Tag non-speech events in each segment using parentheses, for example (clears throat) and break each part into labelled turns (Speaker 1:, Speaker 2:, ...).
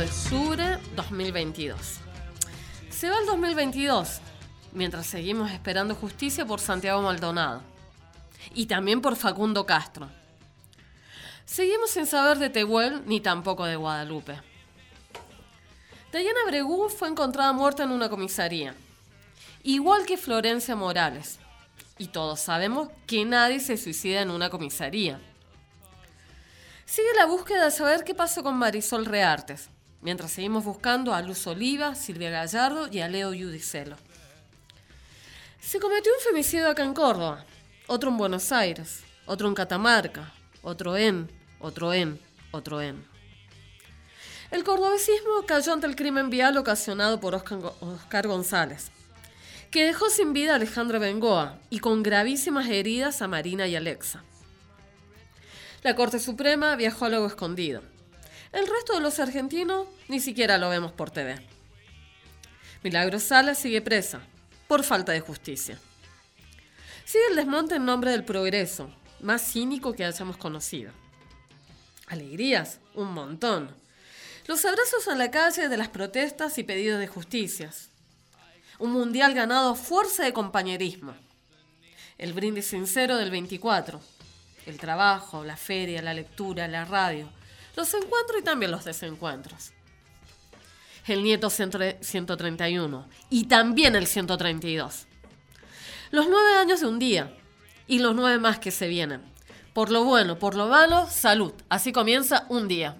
Speaker 1: Miércoles 28 de octubre 2022. Se va el 2022, mientras seguimos esperando justicia por Santiago Maldonado. Y también por Facundo Castro. Seguimos sin saber de Tehuel ni tampoco de Guadalupe. Dayana Bregú fue encontrada muerta en una comisaría, igual que Florencia Morales. Y todos sabemos que nadie se suicida en una comisaría. Sigue la búsqueda de saber qué pasó con Marisol Reartes, mientras seguimos buscando a Luz Oliva, Silvia Gallardo y a Leo Yudicelo. Se cometió un femicidio acá en Córdoba, otro en Buenos Aires, otro en Catamarca, otro en, otro en, otro en. El cordobesismo cayó ante el crimen vial ocasionado por Oscar, González, que dejó sin vida a Alejandra Bengoa y con gravísimas heridas a Marina y Alexa. La Corte Suprema viajó a Lago Escondido. El resto de los argentinos ni siquiera lo vemos por TV. Milagro Sala sigue presa, por falta de justicia. Sigue el desmonte en nombre del progreso, más cínico que hayamos conocido. Alegrías, un montón. Los abrazos en la calle de las protestas y pedidos de justicias. Un mundial ganado a fuerza de compañerismo. El brindis sincero del 24 el trabajo, la feria, la lectura, la radio, los encuentros y también los desencuentros. El nieto 131 y también el 132. Los nueve años de un día y los nueve más que se vienen. Por lo bueno, por lo malo, salud. Así comienza un día.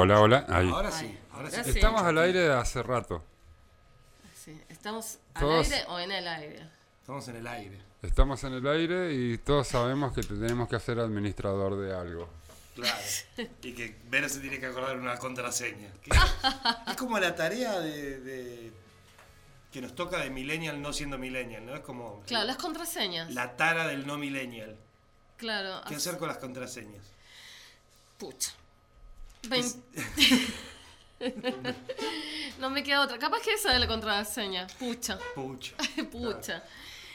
Speaker 2: Hola, hola.
Speaker 3: Ahora sí. Ahora
Speaker 2: sí. Estamos al aire hace rato.
Speaker 1: Sí. ¿Estamos al aire o en el aire?
Speaker 3: Estamos en el aire.
Speaker 2: Estamos en el aire y todos sabemos que tenemos que ser administrador de algo.
Speaker 3: Claro. (laughs) Y que Vero se tiene que acordar una contraseña. es como la tarea de que nos toca de millennial no siendo millennial, ¿no? Es como...
Speaker 1: Claro, las contraseñas.
Speaker 3: La tara del no millennial.
Speaker 1: Claro.
Speaker 3: ¿Qué hacer con las contraseñas?
Speaker 1: Pucha. (laughs) no me queda otra. Capaz que esa de la contraseña. Pucha.
Speaker 3: Pucha. (laughs)
Speaker 1: Pucha.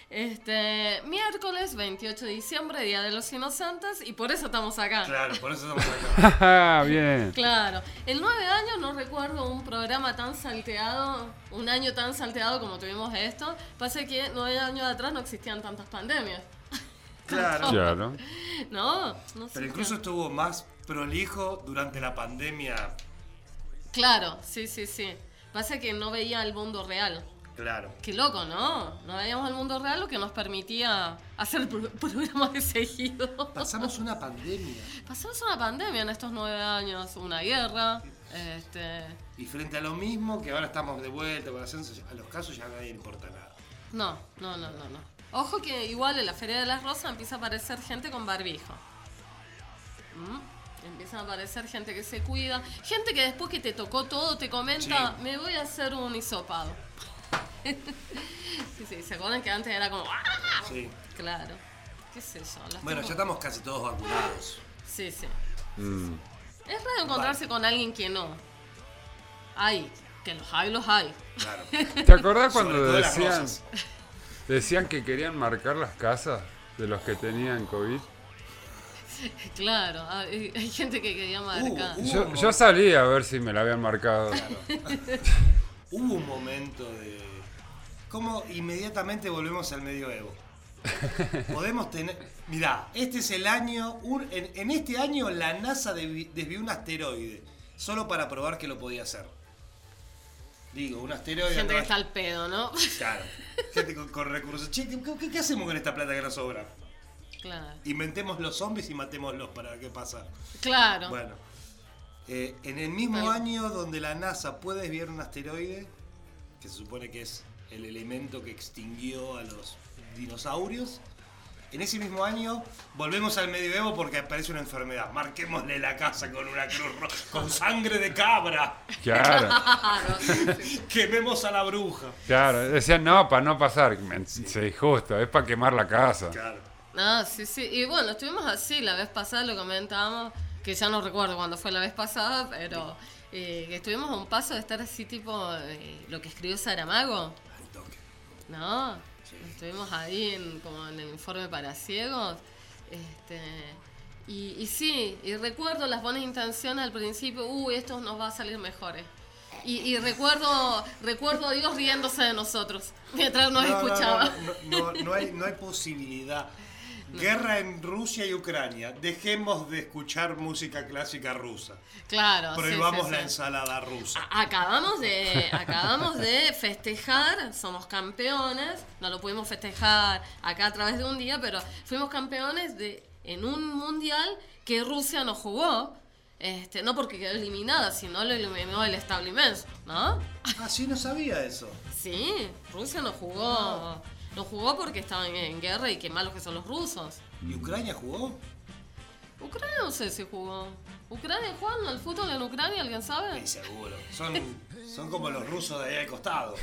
Speaker 1: Este, miércoles 28 de diciembre, Día de los Inocentes, y por eso estamos acá.
Speaker 3: Claro, por eso estamos acá. (laughs)
Speaker 2: Ah, Bien.
Speaker 1: Claro. En nueve años no recuerdo un programa tan salteado, un año tan salteado como tuvimos esto. Pasa que nueve años atrás no existían tantas pandemias.
Speaker 3: Claro.
Speaker 2: Claro.
Speaker 1: No, no
Speaker 3: Pero
Speaker 1: existían.
Speaker 3: incluso estuvo más prolijo durante la pandemia.
Speaker 1: Claro, sí, sí, sí. Pasa que no veía el mundo real.
Speaker 3: Claro.
Speaker 1: Qué loco, ¿no? No veíamos el mundo real lo que nos permitía hacer pro- (laughs) programas de seguido.
Speaker 3: Pasamos una pandemia.
Speaker 1: Pasamos una pandemia en estos nueve años, una guerra, este...
Speaker 3: Y frente a lo mismo, que ahora estamos de vuelta con ascenso, a los casos ya nadie importa nada.
Speaker 1: No, no, no, no, no. Ojo que igual en la Feria de las Rosas empieza a aparecer gente con barbijo. ¿Mm? Empieza a aparecer gente que se cuida. Gente que después que te tocó todo te comenta,
Speaker 3: Sí.
Speaker 1: me voy a hacer un hisopado. (laughs) sí, sí, ¿se acuerdan que antes era como... ¡Ah!
Speaker 3: Sí.
Speaker 1: Claro. ¿Qué sé yo?
Speaker 3: Bueno,
Speaker 1: tengo-
Speaker 3: ya estamos casi todos vacunados.
Speaker 1: Sí, sí.
Speaker 2: Mm.
Speaker 1: Es raro encontrarse con alguien que no. Hay, que los hay, los hay.
Speaker 3: Claro. (laughs)
Speaker 2: ¿Te acordás cuando decían, decían que querían marcar las casas de los que tenían COVID? (laughs)
Speaker 1: Claro, hay, hay gente que quería marcar.
Speaker 3: uh.
Speaker 2: Yo, yo salí a ver si me la habían marcado. (laughs)
Speaker 3: Hubo un momento de. ¿Cómo inmediatamente volvemos al medioevo? Podemos tener. Mirá, este es el año. un- en, en este año la NASA desvió un asteroide. Solo para probar que lo podía hacer. Digo, un asteroide.
Speaker 1: gente
Speaker 3: no
Speaker 1: que
Speaker 3: es-
Speaker 1: está al pedo, ¿no?
Speaker 3: Claro. Gente con, con recursos. Che, ¿qué, qué- qué hacemos con esta plata que nos sobra?
Speaker 1: Claro.
Speaker 3: Inventemos los zombies y matémoslos para ver qué pasa.
Speaker 1: Claro.
Speaker 3: Bueno, eh, en el mismo año donde la NASA puede desviar un asteroide, que se supone que es el elemento que extinguió a los dinosaurios, en ese mismo año volvemos al medioevo porque aparece una enfermedad. Marquémosle la casa con una cruz roja, con sangre de cabra.
Speaker 2: Claro. (laughs)
Speaker 3: Quememos a la bruja.
Speaker 2: claro. Decían, no, para no pasar. Sí, justo, es para quemar la casa.
Speaker 3: Claro.
Speaker 1: No, sí, sí. Y bueno, estuvimos así la vez pasada, lo comentábamos, que ya no recuerdo cuándo fue la vez pasada, pero eh, que estuvimos a un paso de estar así tipo eh, lo que escribió Saramago. ¿no? Estuvimos ahí en, como en el informe para ciegos. Este, y, y sí, y recuerdo las buenas intenciones al principio, uy, esto nos va a salir mejores. Y, y recuerdo, recuerdo a Dios riéndose de nosotros mientras nos
Speaker 3: No, no,
Speaker 1: escuchaba.
Speaker 3: No, no, no hay, no hay posibilidad. Guerra en Rusia y Ucrania. Dejemos de escuchar música clásica rusa.
Speaker 1: Claro. sí,
Speaker 3: Prohibamos
Speaker 1: sí,
Speaker 3: la
Speaker 1: sí.
Speaker 3: ensalada rusa.
Speaker 1: A- Acabamos de, acabamos de festejar, somos campeones, no lo pudimos festejar acá a través de un día, pero fuimos campeones de en un mundial que Rusia no jugó, este, no porque quedó eliminada, sino lo eliminó el establishment, ¿no?
Speaker 3: Ah, sí, no sabía eso.
Speaker 1: Sí, Rusia no jugó, no jugó porque estaban en guerra y qué malos que son los rusos.
Speaker 3: ¿Y Ucrania jugó?
Speaker 1: Ucrania no sé si jugó. ¿Ucrania juegan al fútbol en Ucrania? ¿Alguien sabe?
Speaker 3: Sí, seguro. Son, son como los rusos de ahí al costado.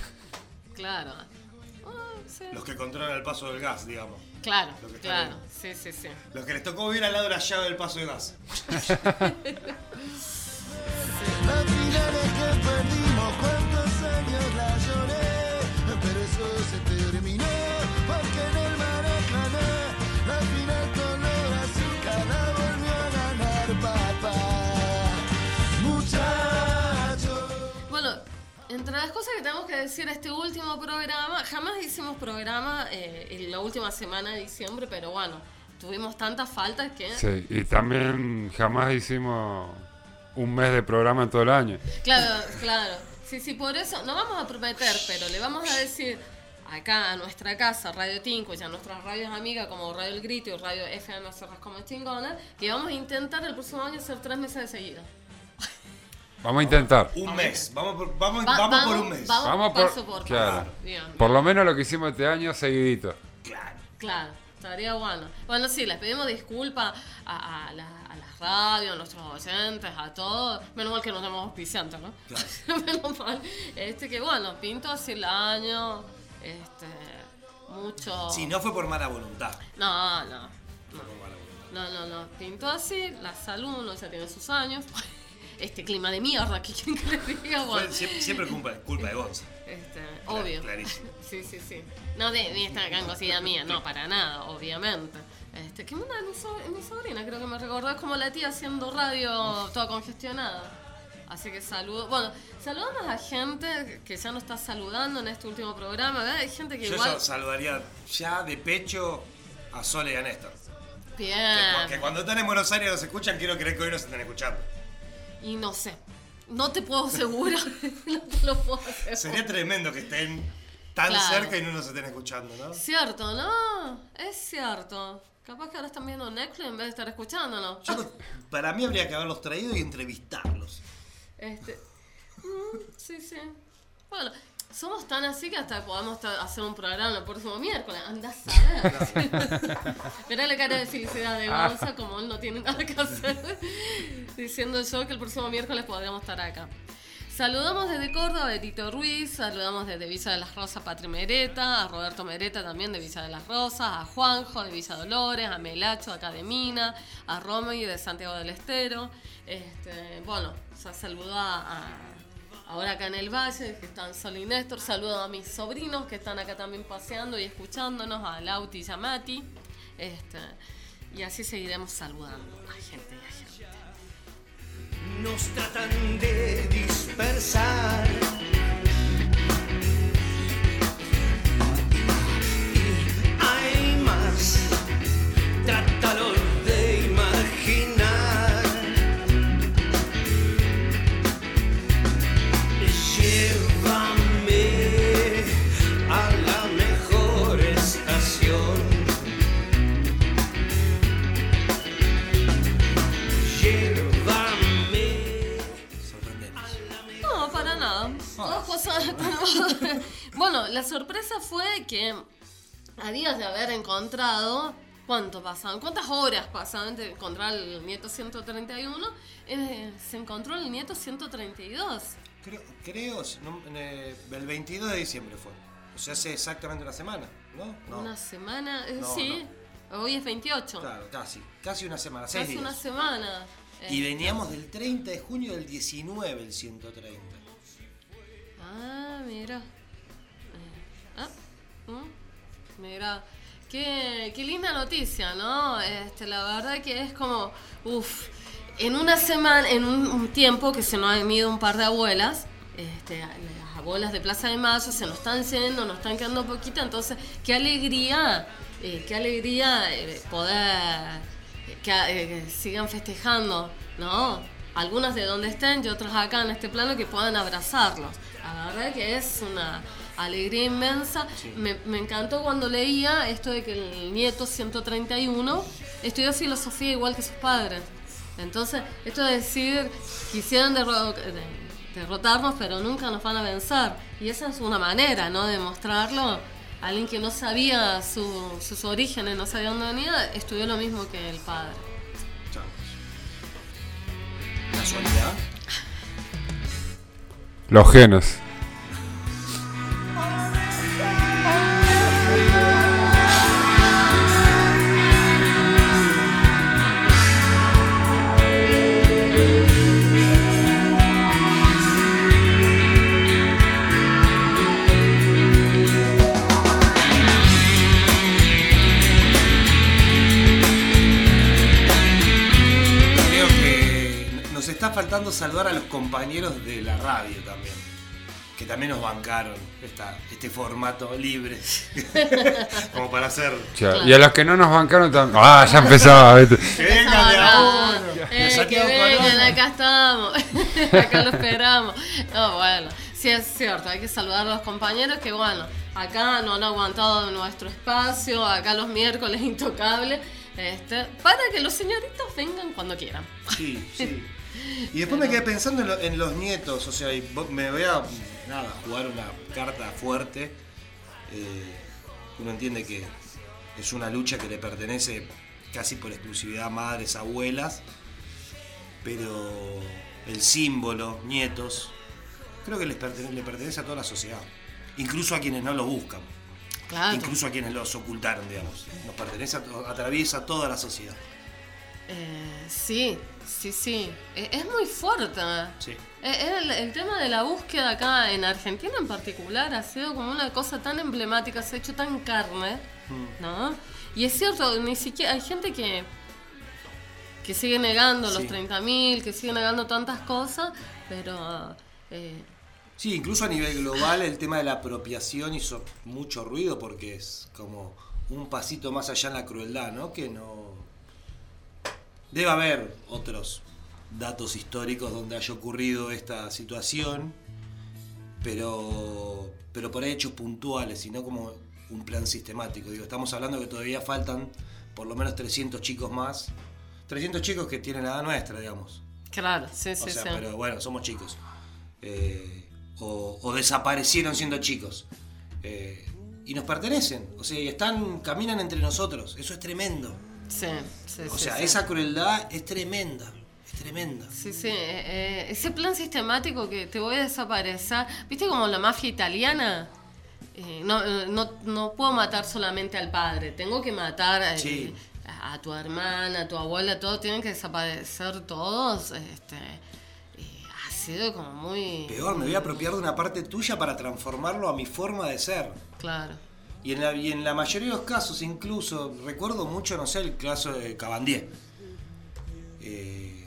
Speaker 1: Claro. Ah, sí.
Speaker 3: Los que controlan el paso del gas, digamos.
Speaker 1: Claro,
Speaker 3: Lo que está
Speaker 1: claro, sí, sí, sí.
Speaker 3: Los que les tocó vivir al lado de la llave del paso de gas. (laughs)
Speaker 4: La final es que perdimos, cuántos años la lloré, pero eso se
Speaker 1: entre las cosas que tenemos que decir este último programa, jamás hicimos programa eh, en la última semana de diciembre, pero bueno, tuvimos tantas faltas que...
Speaker 2: Sí, y también jamás hicimos un mes de programa en todo el año.
Speaker 1: Claro, claro. Sí, sí, por eso no vamos a prometer, pero le vamos a decir acá a nuestra casa, Radio Tinco, y a nuestras radios amigas como Radio El Grito y Radio FM Cerras como Chingona, que vamos a intentar el próximo año hacer tres meses de seguida.
Speaker 2: Vamos a intentar.
Speaker 3: Un mes. Vamos por, vamos,
Speaker 1: Va-
Speaker 3: vamos por un mes.
Speaker 1: Vamos,
Speaker 2: Vamos
Speaker 1: paso
Speaker 2: por-
Speaker 1: por
Speaker 2: claro.
Speaker 1: paso. Bien.
Speaker 2: Por lo menos lo que hicimos este año seguidito.
Speaker 3: Claro.
Speaker 1: Claro, estaría bueno. Bueno, sí, les pedimos disculpas a, a, la- a las radios, a nuestros oyentes, a todos. Menos mal que no tenemos auspiciantes, ¿no?
Speaker 3: Claro. (laughs)
Speaker 1: Menos mal. Este, que bueno, pinto así el año, este, mucho...
Speaker 3: Sí, no fue por mala voluntad.
Speaker 1: No, no,
Speaker 3: Fue por mala voluntad.
Speaker 1: no, no, no. Pinto así, la salud, uno ya tiene sus años. Este clima de mierda, ¿qué quieren que les diga? Bueno,
Speaker 3: siempre, siempre culpa, culpa de Gonza.
Speaker 1: este, Obvio.
Speaker 3: Clarísimo. (laughs)
Speaker 1: Sí, sí, sí. No de, de esta gangosidad mía, no, para nada, obviamente. Este, que una so- mi sobrina creo que me recordó, es como la tía haciendo radio toda congestionada. Así que saludo. Bueno, saludamos a gente que ya nos está saludando en este último programa. ¿verdad? Hay gente que
Speaker 3: Yo
Speaker 1: igual.
Speaker 3: saludaría ya de pecho a Sole y a Néstor. Que,
Speaker 1: Bien.
Speaker 3: cu- que cuando están en Buenos Aires nos escuchan, quiero creer que hoy nos están escuchando.
Speaker 1: Y no sé. No te puedo asegurar. (laughs) no te lo puedo asegurar.
Speaker 3: Sería tremendo que estén tan
Speaker 1: Claro.
Speaker 3: cerca y no nos estén escuchando, ¿no?
Speaker 1: Cierto, ¿no? Es cierto. Capaz que ahora están viendo Netflix en vez de estar escuchándonos.
Speaker 3: Yo para mí habría que haberlos traído y entrevistarlos.
Speaker 1: Este. mm, sí, sí. Bueno, somos tan así que hasta podemos ta- hacer un programa el próximo miércoles. Andás a ver. (laughs) La cara de felicidad de Gonza, como él no tiene nada que hacer. (laughs) Diciendo yo que el próximo miércoles podríamos estar acá. Saludamos desde Córdoba a Tito Ruiz, saludamos desde Villa de las Rosas Patri Mereta, a Roberto Mereta también de Villa de las Rosas, a Juanjo de Villa Dolores, a Melacho acá de Mina, a Romy de Santiago del Estero. Este, bueno, se saludó a, a- ahora acá en el Valle, que están Sol y Néstor, saludo a mis sobrinos que están acá también paseando y escuchándonos, a Lauti y a Mati. Este, y así seguiremos saludando a gente y a gente.
Speaker 5: nos tratan de dispersar. De
Speaker 1: haber encontrado, ¿cuánto pasaban? ¿Cuántas horas pasaban de encontrar el nieto 131? Eh, se encontró el nieto 132.
Speaker 3: Creo, creo no, eh, el 22 de diciembre fue. O sea, hace exactamente una semana, ¿no? No.
Speaker 1: Una semana, eh,
Speaker 3: No,
Speaker 1: sí, hoy es 28.
Speaker 3: Claro, casi. Casi una semana, seis
Speaker 1: Casi
Speaker 3: días.
Speaker 1: una semana.
Speaker 3: Y
Speaker 1: Eh,
Speaker 3: veníamos del 30 de junio del 19, el 130.
Speaker 1: Ah, mira. Eh, ah, mm, Mira. Qué, linda noticia, ¿no? Este, la verdad que es como, uff, en una semana, en un, un tiempo que se nos han ido un par de abuelas, este, las abuelas de Plaza de Mayo se nos están yendo, nos están quedando poquita, entonces qué alegría, eh, qué alegría eh, poder que, eh, que sigan festejando, ¿no? Algunas de donde estén y otras acá en este plano que puedan abrazarlos. La verdad que es una alegría inmensa. Me, me encantó cuando leía esto de que el nieto 131 estudió filosofía igual que sus padres. Entonces, esto de decir, quisieran derro- de- derrotarnos, pero nunca nos van a vencer. Y esa es una manera, ¿no? De mostrarlo. Alguien que no sabía su- sus orígenes, no sabía dónde venía, estudió lo mismo que el padre.
Speaker 3: Chao. ¿Casualidad?
Speaker 2: Los genes.
Speaker 3: Faltando saludar a los compañeros de la radio también. Que también nos bancaron esta, este formato libre. (laughs) Como para hacer.
Speaker 2: Y a los que no nos bancaron también. Ah, ya empezaba. ¿viste? (laughs)
Speaker 3: Que vengan de a uno.
Speaker 1: Eh, que vengan, acá estamos. (laughs) acá lo esperamos. No, bueno, sí es cierto, hay que saludar a los compañeros que, bueno, acá no han aguantado nuestro espacio, acá los miércoles intocables, este, para que los señoritos vengan cuando quieran.
Speaker 3: Sí, sí. Y después me quedé pensando en, lo- en los nietos, o sea, y me voy a nada, jugar una carta fuerte. Eh, uno entiende que es una lucha que le pertenece casi por exclusividad a madres, abuelas, pero el símbolo, nietos, creo que les pertenece, le pertenece a toda la sociedad, incluso a quienes no lo buscan,
Speaker 1: Claro.
Speaker 3: incluso a quienes los ocultaron, digamos. Nos pertenece, a atraviesa toda la sociedad.
Speaker 1: Eh, sí, sí, sí. E- Es muy fuerte.
Speaker 3: Sí.
Speaker 1: Eh, El, el tema de la búsqueda acá en Argentina en particular ha sido como una cosa tan emblemática, se ha hecho tan carne, ¿no? Y es cierto, ni siquiera hay gente que que sigue negando los
Speaker 3: Sí.
Speaker 1: 30.000, que sigue negando tantas cosas, pero eh,
Speaker 3: Sí, incluso a nivel global el tema de la apropiación hizo mucho ruido porque es como un pasito más allá en la crueldad, ¿no? Que no... Debe haber otros datos históricos donde haya ocurrido esta situación, pero, pero por hechos puntuales y no como un plan sistemático. Digo, estamos hablando que todavía faltan por lo menos 300 chicos más. 300 chicos que tienen la edad nuestra, digamos.
Speaker 1: claro, sí,
Speaker 3: O
Speaker 1: sí,
Speaker 3: sea,
Speaker 1: sí.
Speaker 3: pero bueno, somos chicos. Eh, o, o desaparecieron siendo chicos. Eh, y nos pertenecen. O sea, y están, caminan entre nosotros. Eso es tremendo.
Speaker 1: Sí, sí,
Speaker 3: O sea, esa crueldad es tremenda. Es tremenda.
Speaker 1: Sí, sí, eh, eh, ese plan sistemático que te voy a desaparecer, ¿viste como la mafia italiana? Eh, no, eh, no, no puedo matar solamente al padre, tengo que matar eh,
Speaker 3: Sí.
Speaker 1: a, a tu hermana, a tu abuela, todos tienen que desaparecer todos. Este, ha sido como muy...
Speaker 3: Peor, me voy a apropiar de una parte tuya para transformarlo a mi forma de ser.
Speaker 1: Claro.
Speaker 3: Y en la, y en la mayoría de los casos, incluso, recuerdo mucho, no sé, el caso de Cabandier. Eh,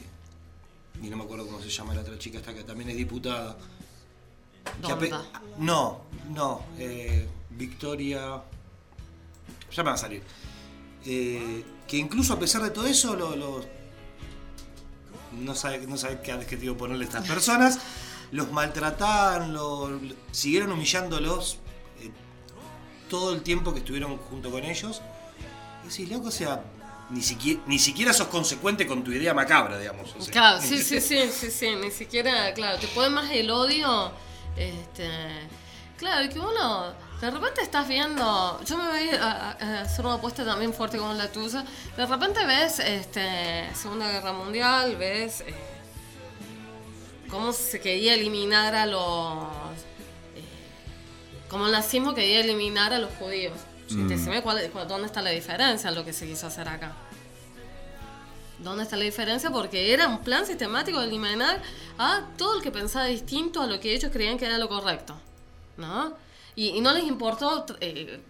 Speaker 3: y no me acuerdo cómo se llama la otra chica esta que también es diputada.
Speaker 1: Donda.
Speaker 3: No, no. eh, Victoria. Ya me va a salir. Eh, que incluso a pesar de todo eso, lo, lo- no sabe, no sabe qué adjetivo ponerle a estas personas. (laughs) Los maltrataban, lo, lo- siguieron humillándolos eh, todo el tiempo que estuvieron junto con ellos. Y decís, loco, o sea, ni siquiera, ni siquiera sos consecuente con tu idea macabra, digamos.
Speaker 1: Claro, sí, sí, sí, sí, sí, ni siquiera, claro, te puede más el odio, este, claro, que uno, de repente estás viendo, yo me voy a hacer una apuesta también fuerte como la tuya, de repente ves, este, Segunda Guerra Mundial, ves eh, cómo se quería eliminar a los, eh, como el nazismo quería eliminar a los judíos. Te se ve cuál- cuál- dónde está la diferencia en lo que se quiso hacer acá. ¿Dónde está la diferencia? Porque era un plan sistemático de eliminar a todo el que pensaba distinto a lo que ellos creían que era lo correcto. ¿No? Y, y no les importó eh,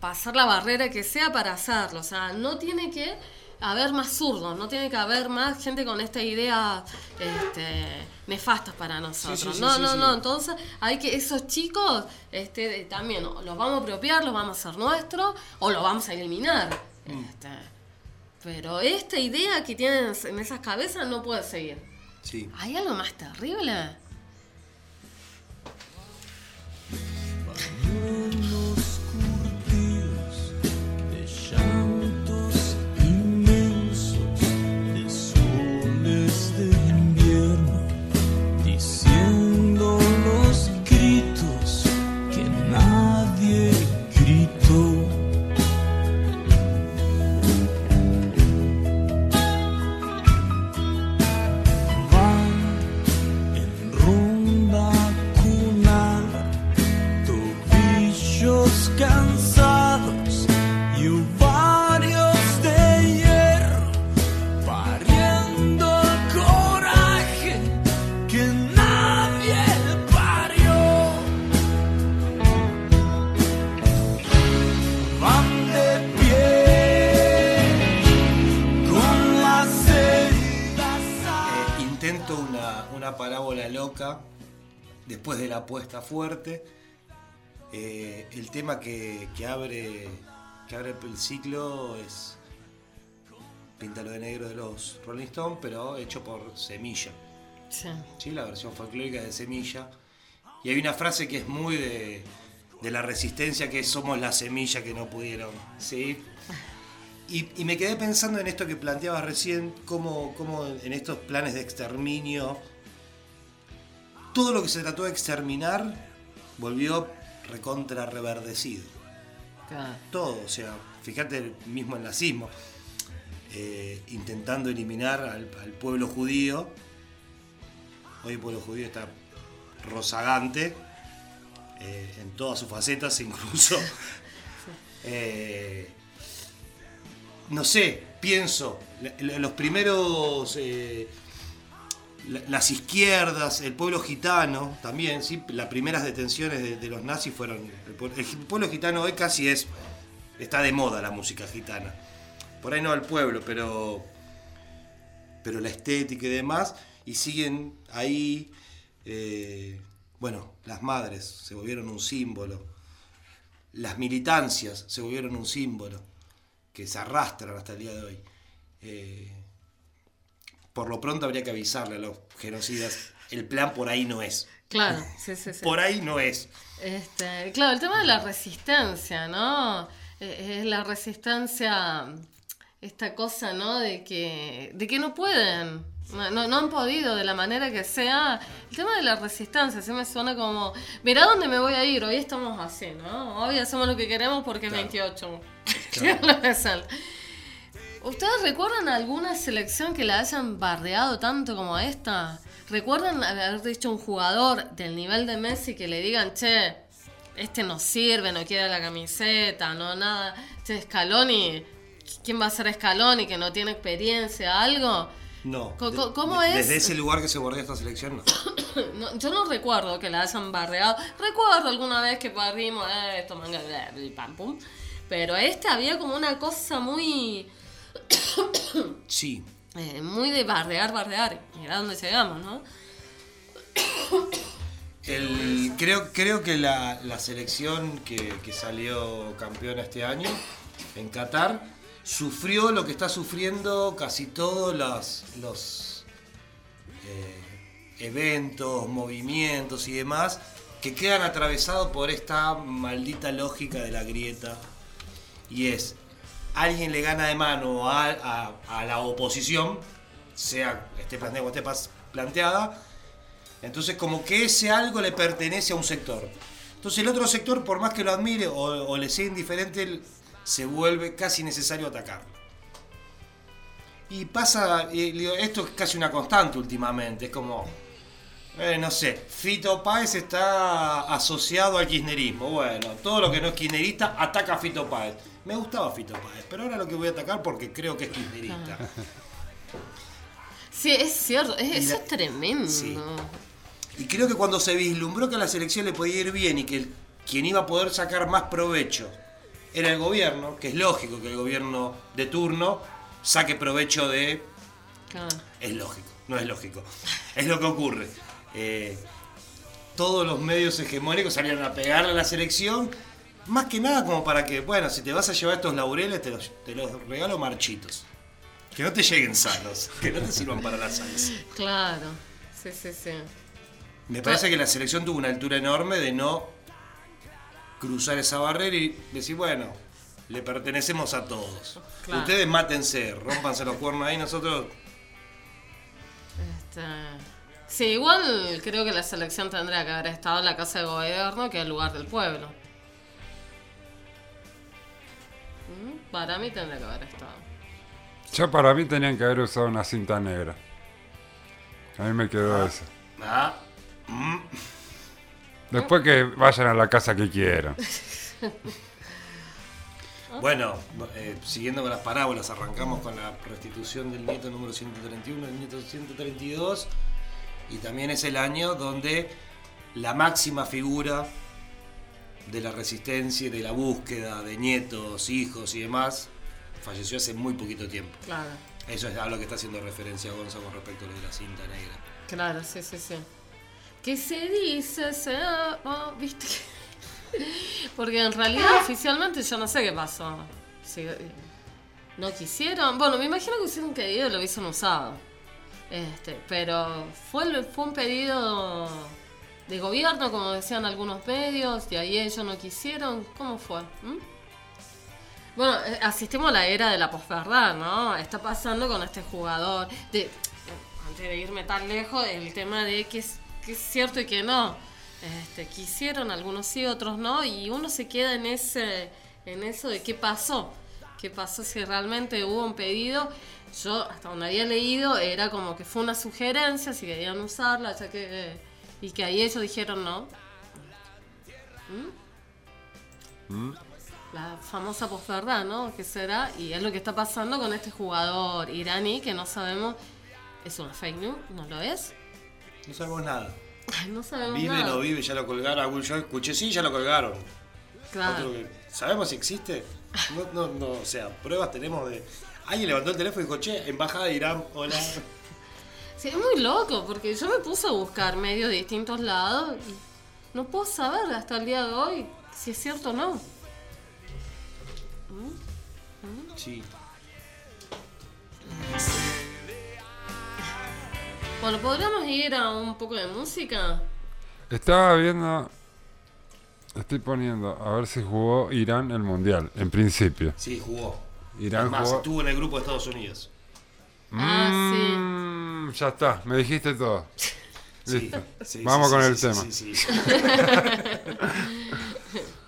Speaker 1: pasar la barrera que sea para hacerlo. O sea, no tiene que haber más zurdos, no tiene que haber más gente con esta idea este, nefastas para nosotros.
Speaker 3: Sí, sí, sí,
Speaker 1: no, no, no. Entonces, hay que esos chicos este, también los vamos a apropiar, los vamos a hacer nuestros o los vamos a eliminar.
Speaker 3: Mm.
Speaker 1: Este, pero esta idea que tienen en esas cabezas no puede seguir.
Speaker 3: Sí.
Speaker 1: ¿Hay algo más terrible?
Speaker 3: Una, una parábola loca después de la apuesta fuerte. Eh, el tema que, que abre que abre el ciclo es Píntalo de negro de los Rolling Stones, pero hecho por Semilla.
Speaker 1: Sí.
Speaker 3: ¿sí? La versión folclórica de Semilla. Y hay una frase que es muy de, de la resistencia, que es somos la semilla que no pudieron. ¿sí? (laughs) Y, y me quedé pensando en esto que planteabas recién, cómo, cómo en estos planes de exterminio, todo lo que se trató de exterminar volvió recontra reverdecido. Todo, o sea, fíjate mismo el nazismo, eh, intentando eliminar al, al pueblo judío. Hoy el pueblo judío está rozagante eh, en todas sus facetas, (laughs) incluso. eh, no sé, pienso, los primeros, eh, la- las izquierdas, el pueblo gitano también, las primeras detenciones de, los nazis fueron... El, el pueblo gitano hoy casi es, está de moda la música gitana. Por ahí no al pueblo, pero, pero la estética y demás, y siguen ahí, eh, bueno, las madres se volvieron un símbolo, las militancias se volvieron un símbolo que se arrastran hasta el día de hoy. Eh, por lo pronto habría que avisarle a los genocidas, el plan por ahí no es.
Speaker 1: Claro, sí, sí, sí.
Speaker 3: Por ahí no es.
Speaker 1: Este, claro, el tema de la resistencia, ¿no? Eh, Es la resistencia, esta cosa, ¿no? De que, de que no pueden, no, no, no han podido de la manera que sea. El tema de la resistencia, se me suena como, mirá dónde me voy a ir, hoy estamos así, ¿no? Hoy hacemos lo que queremos porque es 28. (laughs) ¿Ustedes recuerdan alguna selección que la hayan bardeado tanto como esta? ¿Recuerdan haber dicho un jugador del nivel de Messi que le digan, che, este no sirve, no quiere la camiseta, no nada, che, Scaloni, ¿quién va a ser Scaloni que no tiene experiencia, algo?
Speaker 3: No.
Speaker 1: ¿cómo es?
Speaker 3: Desde ese lugar que se bordea esta selección, no. (coughs)
Speaker 1: No, yo no recuerdo que la hayan bardeado. Recuerdo alguna vez que barrimos eh, esto, manga, pam, pum. Pero este había como una cosa muy.
Speaker 3: Sí.
Speaker 1: eh, muy de bardear, bardear. Mirá dónde llegamos, ¿no?
Speaker 3: El, creo, creo que la, la selección que, que salió campeona este año en Qatar sufrió lo que está sufriendo casi todos los, los eh, eventos, movimientos y demás que quedan atravesados por esta maldita lógica de la grieta. Y es, alguien le gana de mano a, la oposición, sea esté planteada o esté planteada, entonces como que ese algo le pertenece a un sector. Entonces el otro sector, por más que lo admire o, o le sea indiferente, se vuelve casi necesario atacarlo. Y pasa, digo, esto es casi una constante últimamente, es como, eh, no sé, Fito Páez está asociado al kirchnerismo. Bueno, todo lo que no es kirchnerista ataca a Fito Páez. Me gustaba Fito Páez, pero ahora lo que voy a atacar porque creo que es kirchnerista.
Speaker 1: Sí, es cierto, eso es tremendo.
Speaker 3: Sí. Y creo que cuando se vislumbró que a la selección le podía ir bien y que el- quien iba a poder sacar más provecho era el gobierno, que es lógico que el gobierno de turno saque provecho de... Es lógico, no es lógico. Es lo que ocurre. Eh, todos los medios hegemónicos salieron a pegarle a la selección, más que nada como para que, bueno, si te vas a llevar estos laureles, te los, te los regalo marchitos. Que no te lleguen sanos, (laughs) que no te sirvan para la salsa.
Speaker 1: Claro, sí, sí, sí.
Speaker 3: Me parece que la selección tuvo una altura enorme de no cruzar esa barrera y decir, bueno, le pertenecemos a todos.
Speaker 1: Claro.
Speaker 3: Ustedes mátense, rompanse los cuernos ahí, nosotros...
Speaker 1: Este, Sí, igual creo que la selección tendría que haber estado en la casa de gobierno que en el lugar del pueblo. Mm, Para mí tendría que haber estado.
Speaker 2: Ya para mí tenían que haber usado una cinta negra. A mí me quedó eso.
Speaker 3: Ah,
Speaker 2: Después que vayan a la casa que quieran. (laughs)
Speaker 3: Bueno, eh, siguiendo con las parábolas, arrancamos con la restitución del nieto número 131, el nieto 132, y también es el año donde la máxima figura de la resistencia y de la búsqueda de nietos, hijos y demás, falleció hace muy poquito tiempo.
Speaker 1: Claro,
Speaker 3: Eso es a lo que está haciendo referencia Gonzalo con respecto a lo de la cinta negra.
Speaker 1: claro, sí, sí, sí. Que se dice, se... oh, ¿Viste? (laughs) Porque en realidad oficialmente yo no sé qué pasó. Si, eh, no quisieron... Bueno, me imagino que hicieron un pedido y lo hubiesen usado. Este, pero fue, fue un pedido de gobierno, como decían algunos medios, y ahí ellos no quisieron. ¿Cómo fue? ¿Mm? Bueno, eh, asistimos a la era de la posverdad, ¿no? Está pasando con este jugador. De, eh, antes de irme tan lejos, el tema de que es, que es cierto y que no. Este, quisieron, algunos sí, otros no, y uno se queda en ese, en eso de qué pasó. ¿Qué pasó si realmente hubo un pedido? Yo, hasta donde había leído, era como que fue una sugerencia, si querían usarla, ya que. Y que ahí ellos dijeron no. ¿Mm? la famosa posverdad, ¿no? ¿Qué será? Y es lo que está pasando con este jugador iraní que no sabemos, es una fake news, no lo es.
Speaker 3: No sabemos nada.
Speaker 1: No sabemos
Speaker 3: Vive,
Speaker 1: nada.
Speaker 3: no vive, ya lo colgaron. Yo escuché, sí, ya lo colgaron.
Speaker 1: Claro.
Speaker 3: Otro que- ¿Sabemos si existe? No, no, no, o sea, pruebas tenemos de. Alguien levantó el teléfono y dijo, che, embajada de Irán, hola. (laughs)
Speaker 1: Sí, es muy loco, porque yo me puse a buscar medios de distintos lados y no puedo saber hasta el día de hoy si es cierto o no.
Speaker 3: Sí.
Speaker 1: Bueno, ¿podríamos ir a un poco de música?
Speaker 6: Estaba viendo. Estoy poniendo a ver si jugó Irán el mundial, en principio.
Speaker 3: Sí, jugó.
Speaker 6: Irán
Speaker 3: Más,
Speaker 6: jugó.
Speaker 3: estuvo en el grupo de Estados Unidos.
Speaker 1: Ah, sí.
Speaker 6: Mm, ya está, me dijiste todo. (laughs)
Speaker 3: Sí,
Speaker 6: Listo.
Speaker 3: sí,
Speaker 6: Vamos
Speaker 3: sí,
Speaker 6: con
Speaker 3: sí,
Speaker 6: el
Speaker 3: sí,
Speaker 6: tema. (laughs)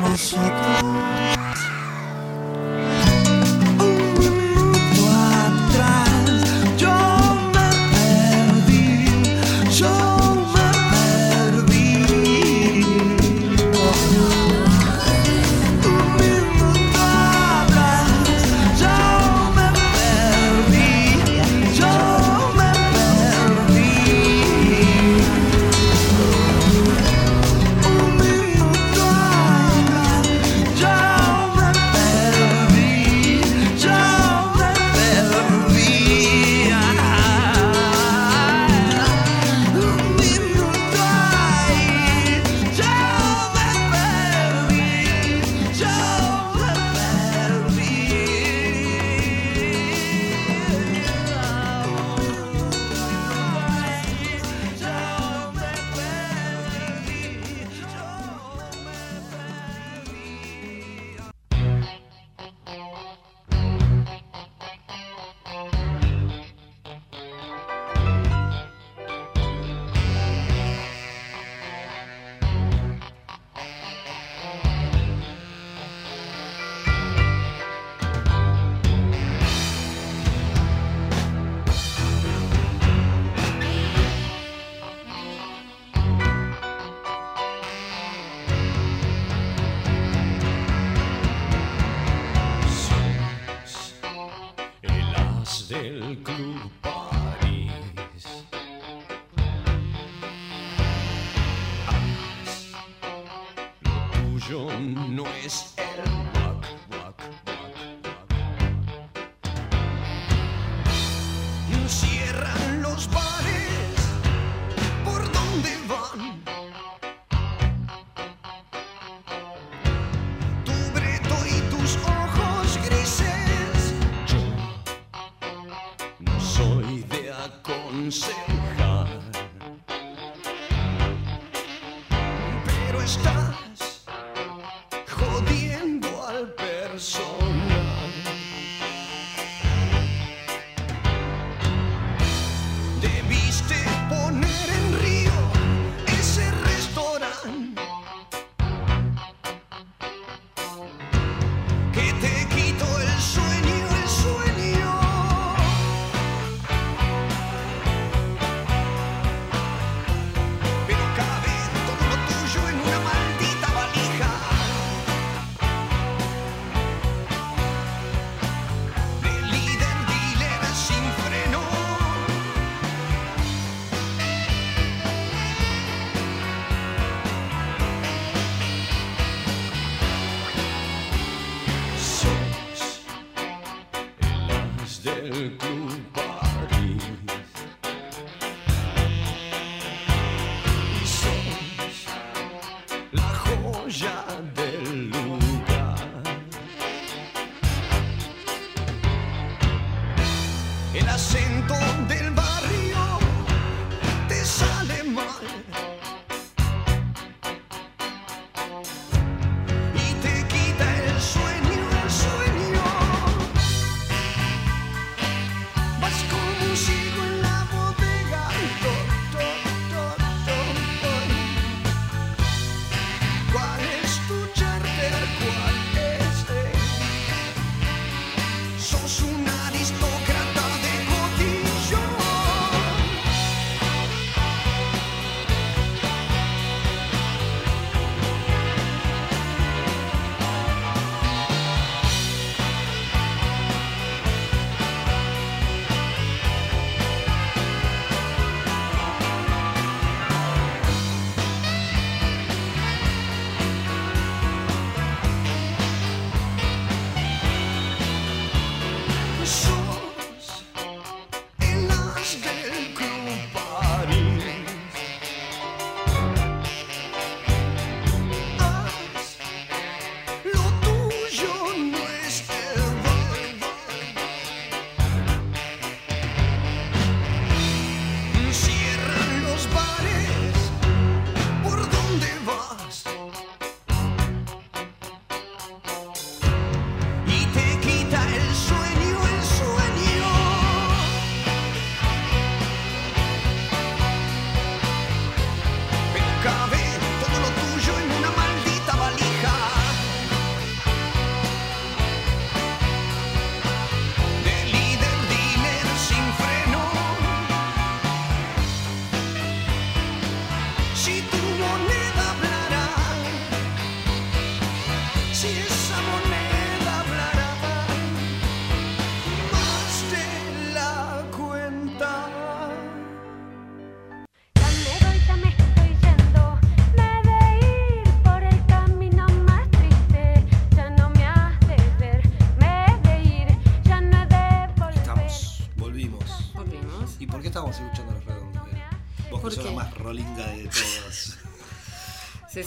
Speaker 7: con nosotros.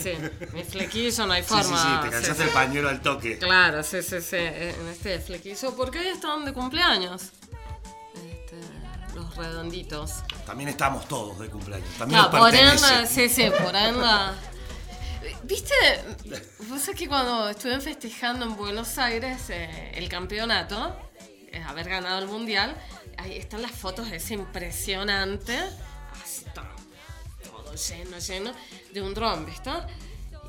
Speaker 1: Sí, (laughs) sí. Mi flequillo no hay
Speaker 3: Sí, sí,
Speaker 1: forma.
Speaker 3: sí, te
Speaker 1: sí,
Speaker 3: cansaste
Speaker 1: sí.
Speaker 3: el pañuelo al toque.
Speaker 1: Claro, sí, sí, sí. En este flequillo. Porque hoy estaban de cumpleaños. Este, los redonditos.
Speaker 3: También estamos todos de cumpleaños. También nos
Speaker 1: por enda, sí, sí, por enda. (laughs) ¿Viste? Vos sabés que cuando estuve festejando en Buenos Aires eh, el campeonato, eh, haber ganado el mundial, ahí están las fotos de ese impresionante, lleno, lleno, de un dron, ¿viste?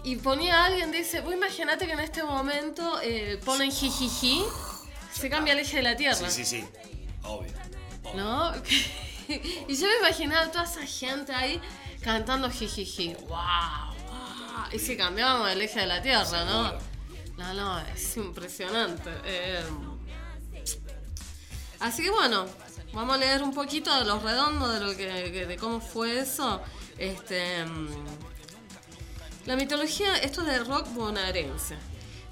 Speaker 1: Y ponía a alguien, dice, vos imaginate que en este momento eh, ponen jijiji, se cambia el eje de la Tierra.
Speaker 3: Sí, sí, sí. Obvio. obvio.
Speaker 1: ¿No? (laughs) y yo me imaginaba toda esa gente ahí cantando jijiji. ¡Wow! wow. Y si cambiábamos el eje de la Tierra, ¿no? No, no, es impresionante. Eh, así que bueno, vamos a leer un poquito de los redondos, de, lo que- de cómo fue eso. Este, mm, la mitología, esto es de rock bonaerense.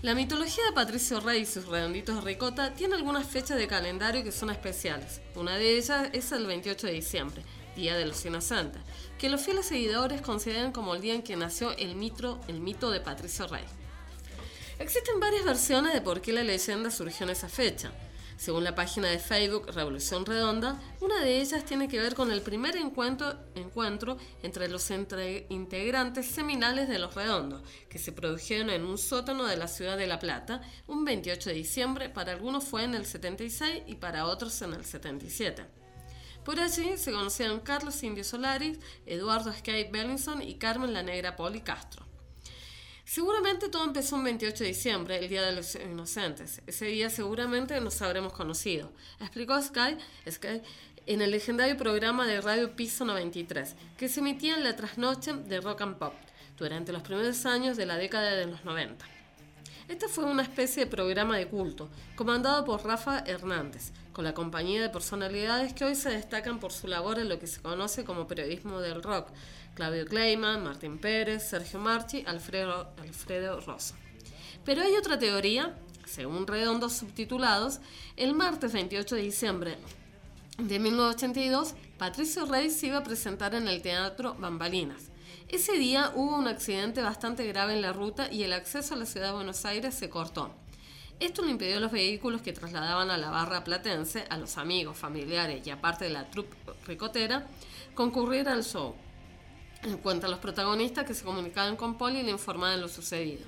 Speaker 1: La mitología de Patricio Rey y sus redonditos de ricota tiene algunas fechas de calendario que son especiales. Una de ellas es el 28 de diciembre, Día de los Inocentes, que los fieles seguidores consideran como el día en que nació el mito, el mito de Patricio Rey. Existen varias versiones de por qué la leyenda surgió en esa fecha. Según la página de Facebook Revolución Redonda, una de ellas tiene que ver con el primer encuentro, entre los integrantes seminales de Los Redondos, que se produjeron en un sótano de la ciudad de La Plata un 28 de diciembre, para algunos fue en el 76 y para otros en el 77. Por allí se conocieron Carlos Indio Solaris, Eduardo Sky Bellinson y Carmen la Negra Poli Castro. Seguramente todo empezó un 28 de diciembre, el Día de los Inocentes. Ese día seguramente nos habremos conocido, explicó Sky, Sky en el legendario programa de radio Piso 93, que se emitía en la trasnoche de Rock and Pop durante los primeros años de la década de los 90. Este fue una especie de programa de culto, comandado por Rafa Hernández, con la compañía de personalidades que hoy se destacan por su labor en lo que se conoce como periodismo del rock. Claudio Kleiman, Martín Pérez, Sergio Marchi, Alfredo, Alfredo Rosa. Pero hay otra teoría, según redondos subtitulados, el martes 28 de diciembre de 1982, Patricio Rey se iba a presentar en el Teatro Bambalinas. Ese día hubo un accidente bastante grave en la ruta y el acceso a la ciudad de Buenos Aires se cortó. Esto le impidió a los vehículos que trasladaban a la barra platense, a los amigos, familiares y aparte de la troupe ricotera, concurrir al show. En cuanto a los protagonistas que se comunicaban con Poli y le informaban lo sucedido.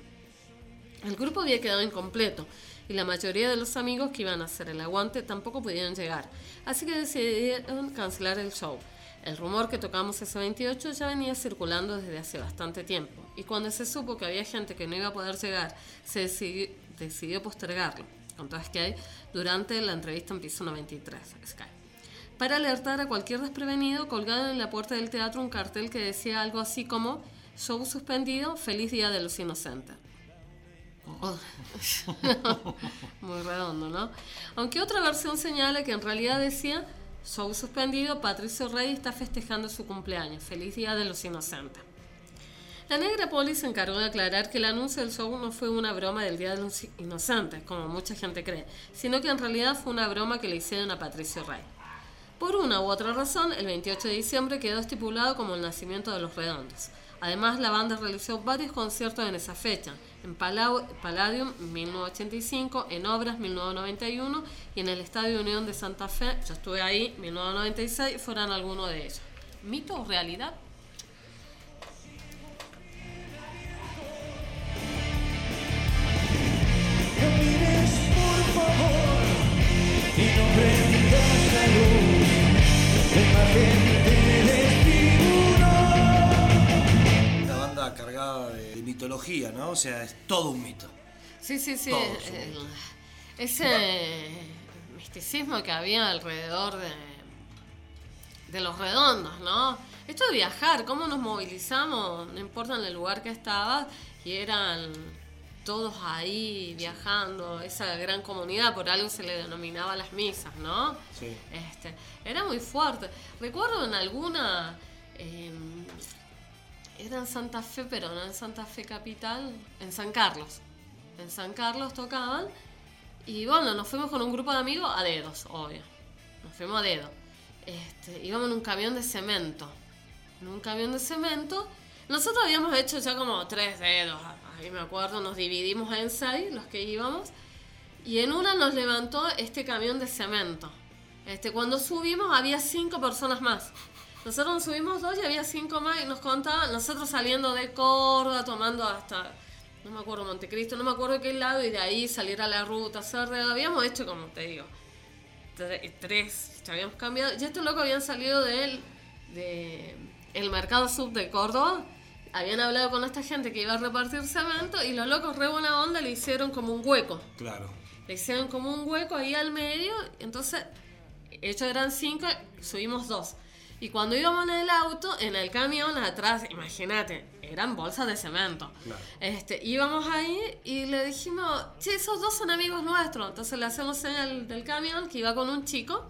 Speaker 1: El grupo había quedado incompleto y la mayoría de los amigos que iban a hacer el aguante tampoco pudieron llegar, así que decidieron cancelar el show. El rumor que tocamos ese 28 ya venía circulando desde hace bastante tiempo y cuando se supo que había gente que no iba a poder llegar, se decidió, decidió postergarlo, contó Sky durante la entrevista en piso 93. Sky para alertar a cualquier desprevenido colgado en la puerta del teatro un cartel que decía algo así como show suspendido, feliz día de los inocentes. Oh. (laughs) Muy redondo, ¿no? Aunque otra versión señala que en realidad decía show suspendido, Patricio Rey está festejando su cumpleaños, feliz día de los inocentes. La negra Poli se encargó de aclarar que el anuncio del show no fue una broma del Día de los Inocentes, como mucha gente cree, sino que en realidad fue una broma que le hicieron a Patricio Rey. Por una u otra razón, el 28 de diciembre quedó estipulado como el nacimiento de los redondos. Además, la banda realizó varios conciertos en esa fecha, en Palau- Palladium 1985, en Obras 1991 y en el Estadio Unión de Santa Fe, yo estuve ahí 1996, fueron algunos de ellos. ¿Mito o realidad?
Speaker 3: Mitología, ¿no? O sea, es todo un mito.
Speaker 1: Sí, sí, sí. El- ese misticismo que había alrededor de, de los redondos, ¿no? Esto de viajar, cómo nos movilizamos, no importa en el lugar que estabas, y eran todos ahí viajando, esa gran comunidad, por algo se le denominaba las misas, ¿no?
Speaker 3: Sí.
Speaker 1: Este, era muy fuerte. Recuerdo en alguna... em, era en Santa Fe, pero no en Santa Fe capital, en San Carlos. En San Carlos tocaban y bueno, nos fuimos con un grupo de amigos a dedos, obvio. Nos fuimos a dedo. este, íbamos en un camión de cemento. En un camión de cemento. Nosotros habíamos hecho ya como tres dedos, ahí me acuerdo, nos dividimos en seis los que íbamos. Y en una nos levantó este camión de cemento. Este, cuando subimos había cinco personas más. Nosotros nos subimos dos y había cinco más y nos contaban, nosotros saliendo de Córdoba, tomando hasta, no me acuerdo, Montecristo, no me acuerdo qué lado, y de ahí salir a la ruta, hacer dedo. Habíamos hecho, como te digo, tre- tres, ya habíamos cambiado. Y estos locos habían salido del de el mercado sub de Córdoba. Habían hablado con esta gente que iba a repartir cemento y los locos re buena onda le hicieron como un hueco.
Speaker 3: Claro.
Speaker 1: Le hicieron como un hueco ahí al medio. Entonces, ellos eran cinco, subimos dos. Y cuando íbamos en el auto, en el camión atrás, imagínate, eran bolsas de cemento.
Speaker 3: Claro.
Speaker 1: Este, íbamos ahí y le dijimos, che, esos dos son amigos nuestros. Entonces le hacemos señal del camión que iba con un chico,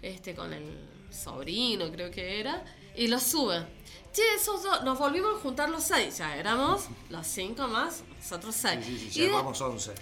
Speaker 1: este, con el sobrino creo que era, y los sube. Che, esos dos, nos volvimos a juntar los seis, ya éramos los cinco más, nosotros seis.
Speaker 3: Sí, sí, sí,
Speaker 1: Y de-
Speaker 3: 11.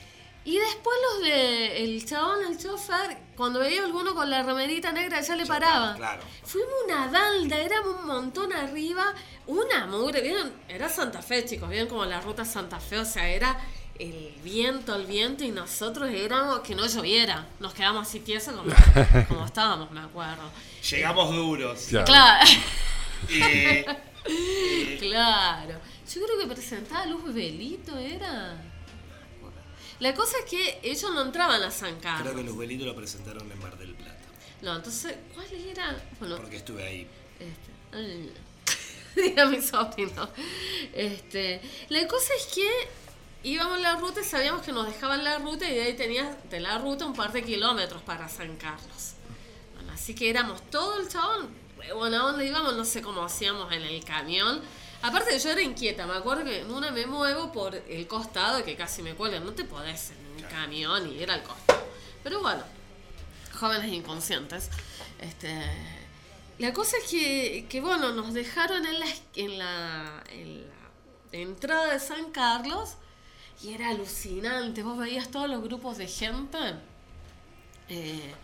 Speaker 1: Y después los de el chabón, el chofer, cuando veía alguno con la remerita negra ya le paraba.
Speaker 3: claro.
Speaker 1: Fuimos una balda, éramos un montón arriba, una mugre, ¿vieron? Era Santa Fe, chicos, vieron como la ruta Santa Fe, o sea, era el viento, el viento, y nosotros éramos que no lloviera. Nos quedamos así tiesos como, (laughs) como estábamos, me acuerdo.
Speaker 3: Llegamos duros.
Speaker 2: Claro.
Speaker 1: Claro,
Speaker 3: Eh,
Speaker 1: claro. Yo creo que presentaba Luz Belito, era. La cosa es que ellos no entraban a San Carlos.
Speaker 3: creo que los velitos lo presentaron en Mar del Plata.
Speaker 1: No, entonces, ¿cuál era? Bueno,
Speaker 3: Porque estuve ahí.
Speaker 1: este, (laughs) diga mi sobrino. Este, la cosa es que íbamos la ruta y sabíamos que nos dejaban la ruta y de ahí tenías de la ruta un par de kilómetros para San Carlos. Bueno, así que éramos todo el chabón, re buena onda íbamos, no sé cómo hacíamos en el camión. Aparte yo era inquieta, me acuerdo que en una me muevo por el costado que casi me cuelgan. No te podés en un camión y ir al costado. Pero bueno, jóvenes inconscientes. Este, la cosa es que, que, bueno, nos dejaron en la, en, la, en la entrada de San Carlos y era alucinante. Vos veías todos los grupos de gente. Eh,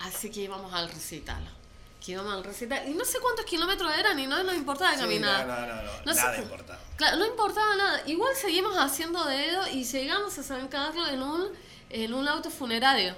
Speaker 1: así que íbamos al recital. Al recital. Y no sé cuántos kilómetros eran y no nos importaba
Speaker 3: Sí,
Speaker 1: caminar.
Speaker 3: no, no, no, no,
Speaker 1: No
Speaker 3: nada importaba.
Speaker 1: Claro, no importaba nada. Igual seguimos haciendo dedo y llegamos a San Carlos en un, en un auto funerario.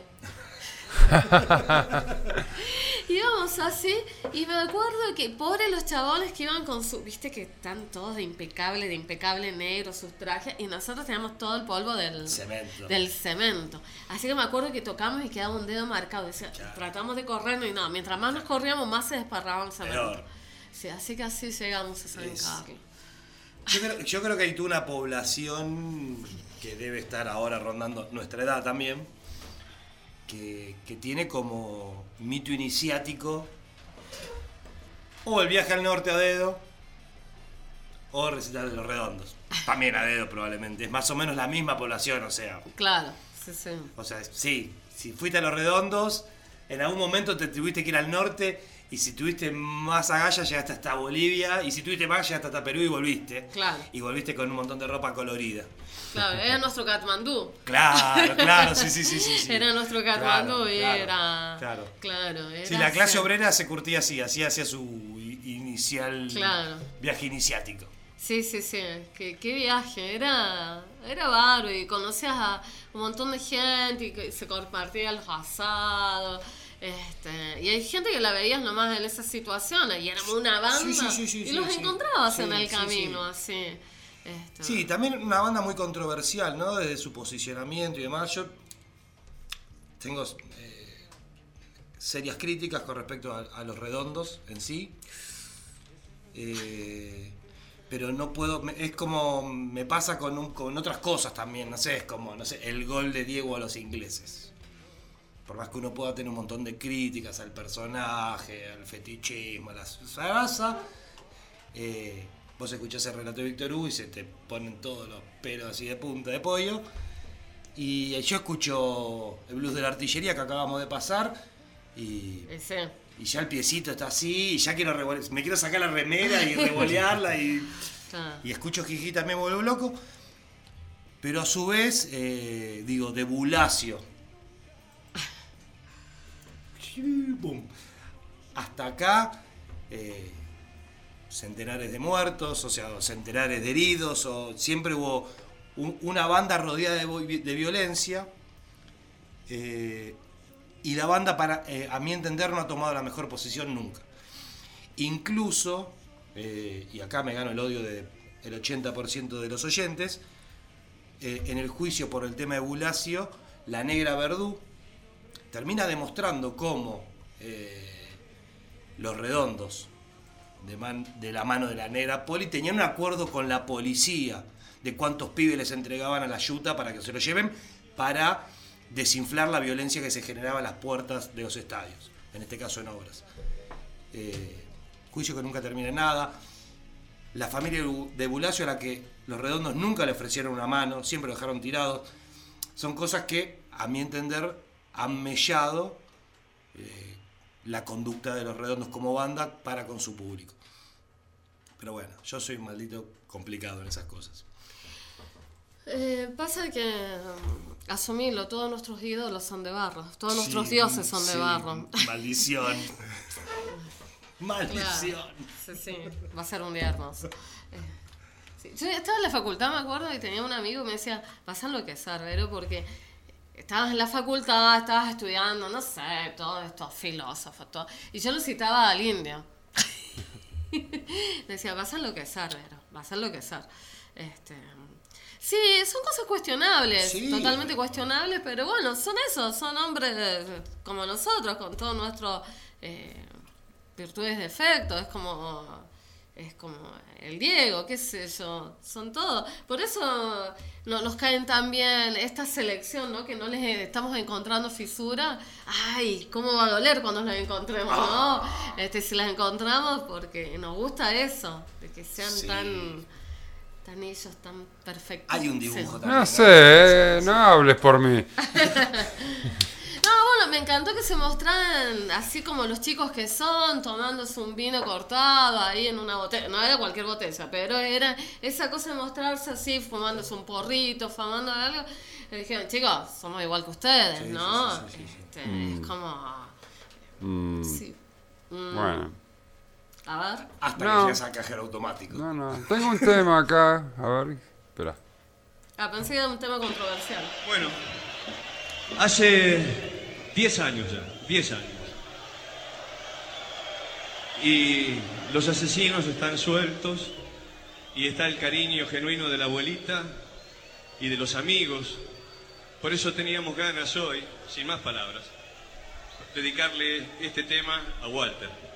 Speaker 1: (laughs) Íbamos así y me acuerdo que pobres los chabones que iban con su, viste que están todos de impecable, de impecable negro sus trajes y nosotros teníamos todo el polvo del
Speaker 3: Cemento.
Speaker 1: Del cemento. Así que me acuerdo que tocamos y quedaba un dedo marcado. Decía,
Speaker 3: Claro.
Speaker 1: tratamos de correr y no, mientras más nos corríamos más se desparraba el cemento. Sí, así que así llegamos a San
Speaker 3: Es-
Speaker 1: Carlos.
Speaker 3: Yo creo, yo creo que hay toda una población que debe estar ahora rondando nuestra edad también, que, que tiene como mito iniciático o el viaje al norte a dedo o recital de los redondos. También a dedo probablemente. Es más o menos la misma población, o sea.
Speaker 1: Claro, sí, sí.
Speaker 3: O sea, sí, si fuiste a los redondos, en algún momento te tuviste que ir al norte y si tuviste más agallas llegaste hasta Bolivia y si tuviste más llegaste hasta Perú y volviste.
Speaker 1: Claro.
Speaker 3: Y volviste con un montón de ropa colorida.
Speaker 1: Claro, era (laughs) nuestro Katmandú.
Speaker 3: Claro, claro, sí, sí, sí, sí.
Speaker 1: Era nuestro Katmandú
Speaker 3: Claro,
Speaker 1: y era.
Speaker 3: Claro.
Speaker 1: Claro, era.
Speaker 3: Sí, la clase obrera se curtía así, así hacía su inicial
Speaker 1: Claro.
Speaker 3: viaje iniciático.
Speaker 1: Sí, sí, sí. Qué, qué viaje. Era, era bárbaro y conocías a un montón de gente y se compartían los asados. Este, y hay gente que la veías nomás en esas situaciones y éramos una banda
Speaker 3: Sí, sí, sí,
Speaker 1: y los encontrabas en el camino, así.
Speaker 3: Sí, también una banda muy controversial, ¿no? Desde su posicionamiento y demás. Yo tengo eh, serias críticas con respecto a, los redondos en sí. Eh, pero no puedo, es como me pasa con, con otras cosas también, no sé, es como, no sé, el gol de Diego a los ingleses. Por más que uno pueda tener un montón de críticas al personaje, al fetichismo, a la zaraza, eh, vos escuchás el relato de Víctor Hugo y se te ponen todos los pelos así de punta de pollo. Y yo escucho el blues de la artillería que acabamos de pasar y, ya el piecito está así y ya quiero revole- me quiero sacar la remera y (laughs) revolearla y,
Speaker 1: Claro.
Speaker 3: y escucho Jiji también me vuelvo loco. Pero a su vez, eh, digo, de Bulacio. (laughs) Hasta acá, eh, centenares de muertos, o sea, centenares de heridos, o siempre hubo un- una banda rodeada de, de violencia. eh, y la banda, para, eh, a mi entender, no ha tomado la mejor posición nunca. Incluso, eh, y acá me gano el odio del 80% de los oyentes, en el juicio por el tema de Bulacio, la negra Verdú termina demostrando cómo los redondos, de, la mano de la negra Poli, tenían un acuerdo con la policía de cuántos pibes les entregaban a la yuta para que se lo lleven, para desinflar la violencia que se generaba en las puertas de los estadios, en este caso en obras. Eh, juicio que nunca termina en nada. La familia de Bulacio a la que los redondos nunca le ofrecieron una mano, siempre lo dejaron tirado. Son cosas que, a mi entender, han mellado eh, la conducta de los redondos como banda para con su público. Pero bueno, yo soy un maldito complicado en esas cosas.
Speaker 1: Eh, pasa que, mm, asumirlo, todos nuestros ídolos son de barro, todos nuestros
Speaker 3: Sí,
Speaker 1: dioses son de
Speaker 3: sí,
Speaker 1: barro.
Speaker 3: Maldición. (laughs)
Speaker 1: Claro.
Speaker 3: Maldición.
Speaker 1: Sí, sí, va a ser un día hermoso. Eh, sí. Yo estaba en la facultad, me acuerdo, y tenía un amigo que me decía, vas a enloquecer, Vero, porque estabas en la facultad, estabas estudiando, no sé, todos estos filósofos, todo. Y yo lo citaba al indio. (laughs) decía, vas a enloquecer, Vero, vas a enloquecer. Este, sí, son cosas cuestionables,
Speaker 3: Sí.
Speaker 1: totalmente cuestionables, pero bueno, son eso, son hombres eh, como nosotros, con todo nuestro... eh, virtudes defectos, es como es como el Diego, qué sé yo, son todos. Por eso no, nos caen tan bien esta selección, ¿no? Que no les estamos encontrando fisura. Ay, cómo va a doler cuando las encontremos, ¿no? Este, si las encontramos porque nos gusta eso, de que sean
Speaker 3: Sí.
Speaker 1: tan tan ellos tan perfectos.
Speaker 3: Hay un dibujo
Speaker 1: Sí.
Speaker 3: también.
Speaker 2: No sé, no hables por mí. (laughs)
Speaker 1: Bueno, me encantó que se mostraran así como los chicos que son, tomándose un vino cortado ahí en una botella. No era cualquier botella, pero era esa cosa de mostrarse así, fumándose un porrito, fumando algo. Y dijeron, chicos, somos igual que ustedes,
Speaker 3: Sí,
Speaker 1: ¿no?
Speaker 3: sí, sí, sí, sí.
Speaker 1: Este, Es como.
Speaker 2: Mm,
Speaker 1: Sí. Mm,
Speaker 2: Bueno,
Speaker 1: A ver.
Speaker 3: Hasta
Speaker 2: No.
Speaker 3: que llegas al cajero automático.
Speaker 2: no, no. Tengo un tema acá. A ver, espera.
Speaker 1: Ah, pensé que era un tema controversial.
Speaker 8: Bueno, hace 10 años ya, 10 años. Y los asesinos están sueltos y está el cariño genuino de la abuelita y de los amigos. Por eso teníamos ganas hoy, sin más palabras, dedicarle este tema a Walter.
Speaker 4: Walter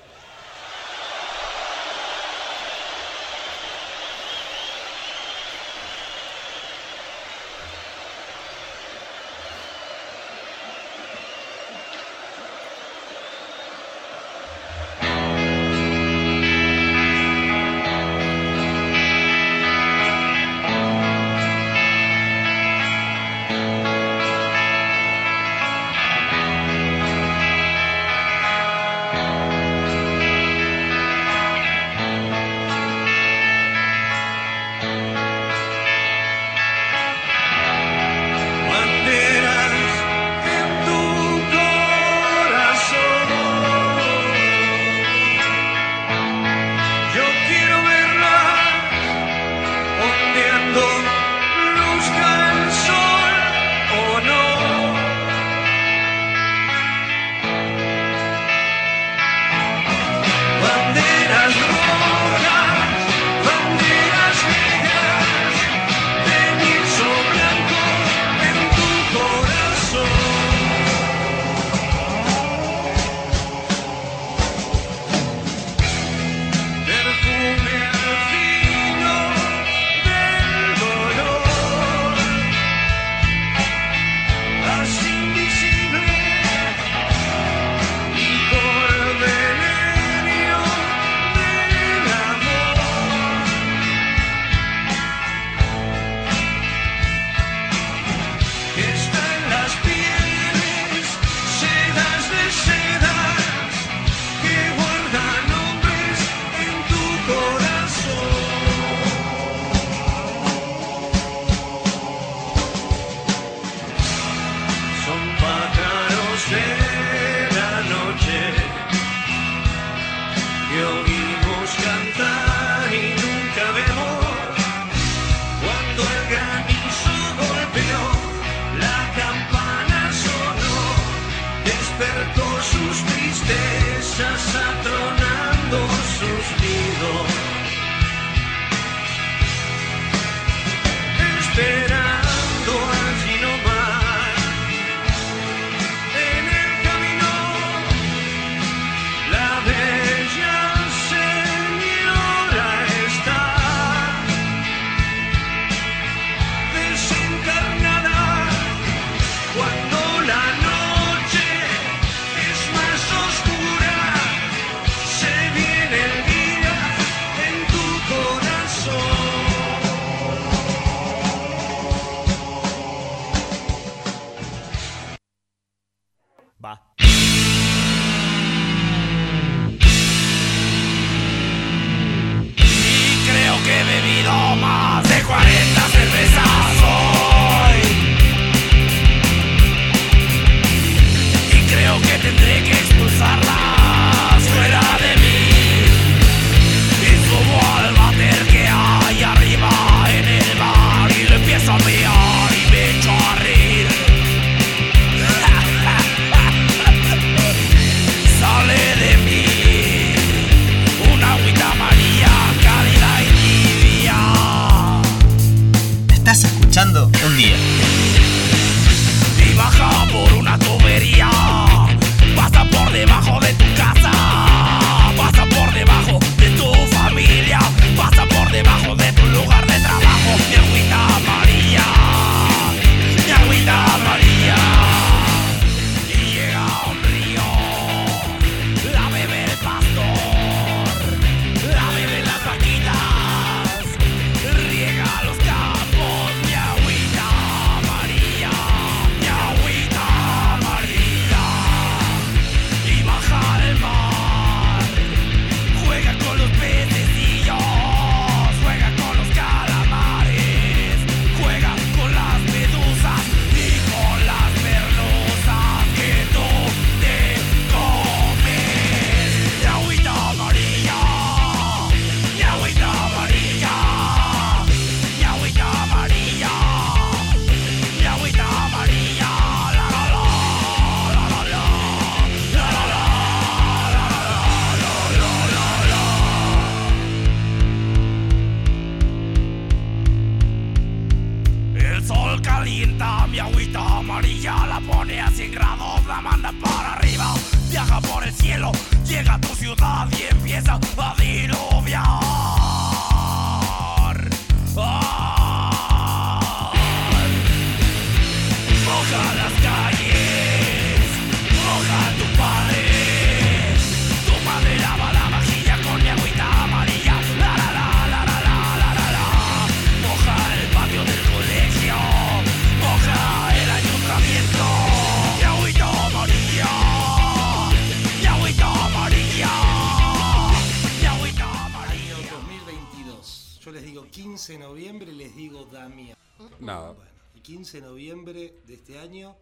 Speaker 3: este año,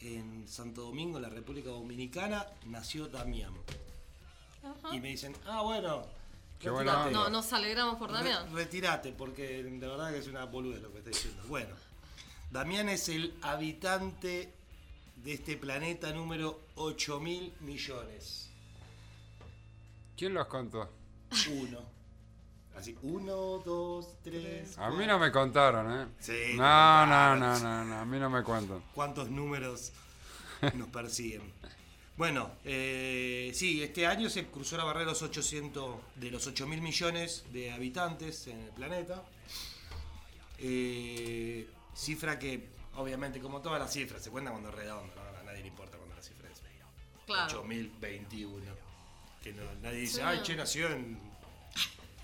Speaker 3: en Santo Domingo, en la República Dominicana, nació Damián. Y me dicen, ah, bueno.
Speaker 2: Qué buena.
Speaker 1: No, nos alegramos por Damián.
Speaker 3: Re- retirate, porque de verdad que es una boludez lo que estoy diciendo. Bueno, Damián es el habitante de este planeta número 8 mil millones.
Speaker 2: ¿Quién los contó?
Speaker 3: Uno. Así, uno, dos, tres.
Speaker 2: A mí no me contaron, ¿eh?
Speaker 3: Sí,
Speaker 2: No, no, no, no, no, a mí no me cuentan.
Speaker 3: cuántos números nos persiguen. Bueno, eh, sí, este año se cruzó la barrera de los 800, de los 8 mil millones de habitantes en el planeta. Eh, cifra que, obviamente, como todas las cifras, se cuenta cuando es redondo, ¿no? a nadie le importa cuando la cifra es
Speaker 1: Claro.
Speaker 3: 8021. Que no- nadie dice,
Speaker 1: Sí.
Speaker 3: ay, che, nació en,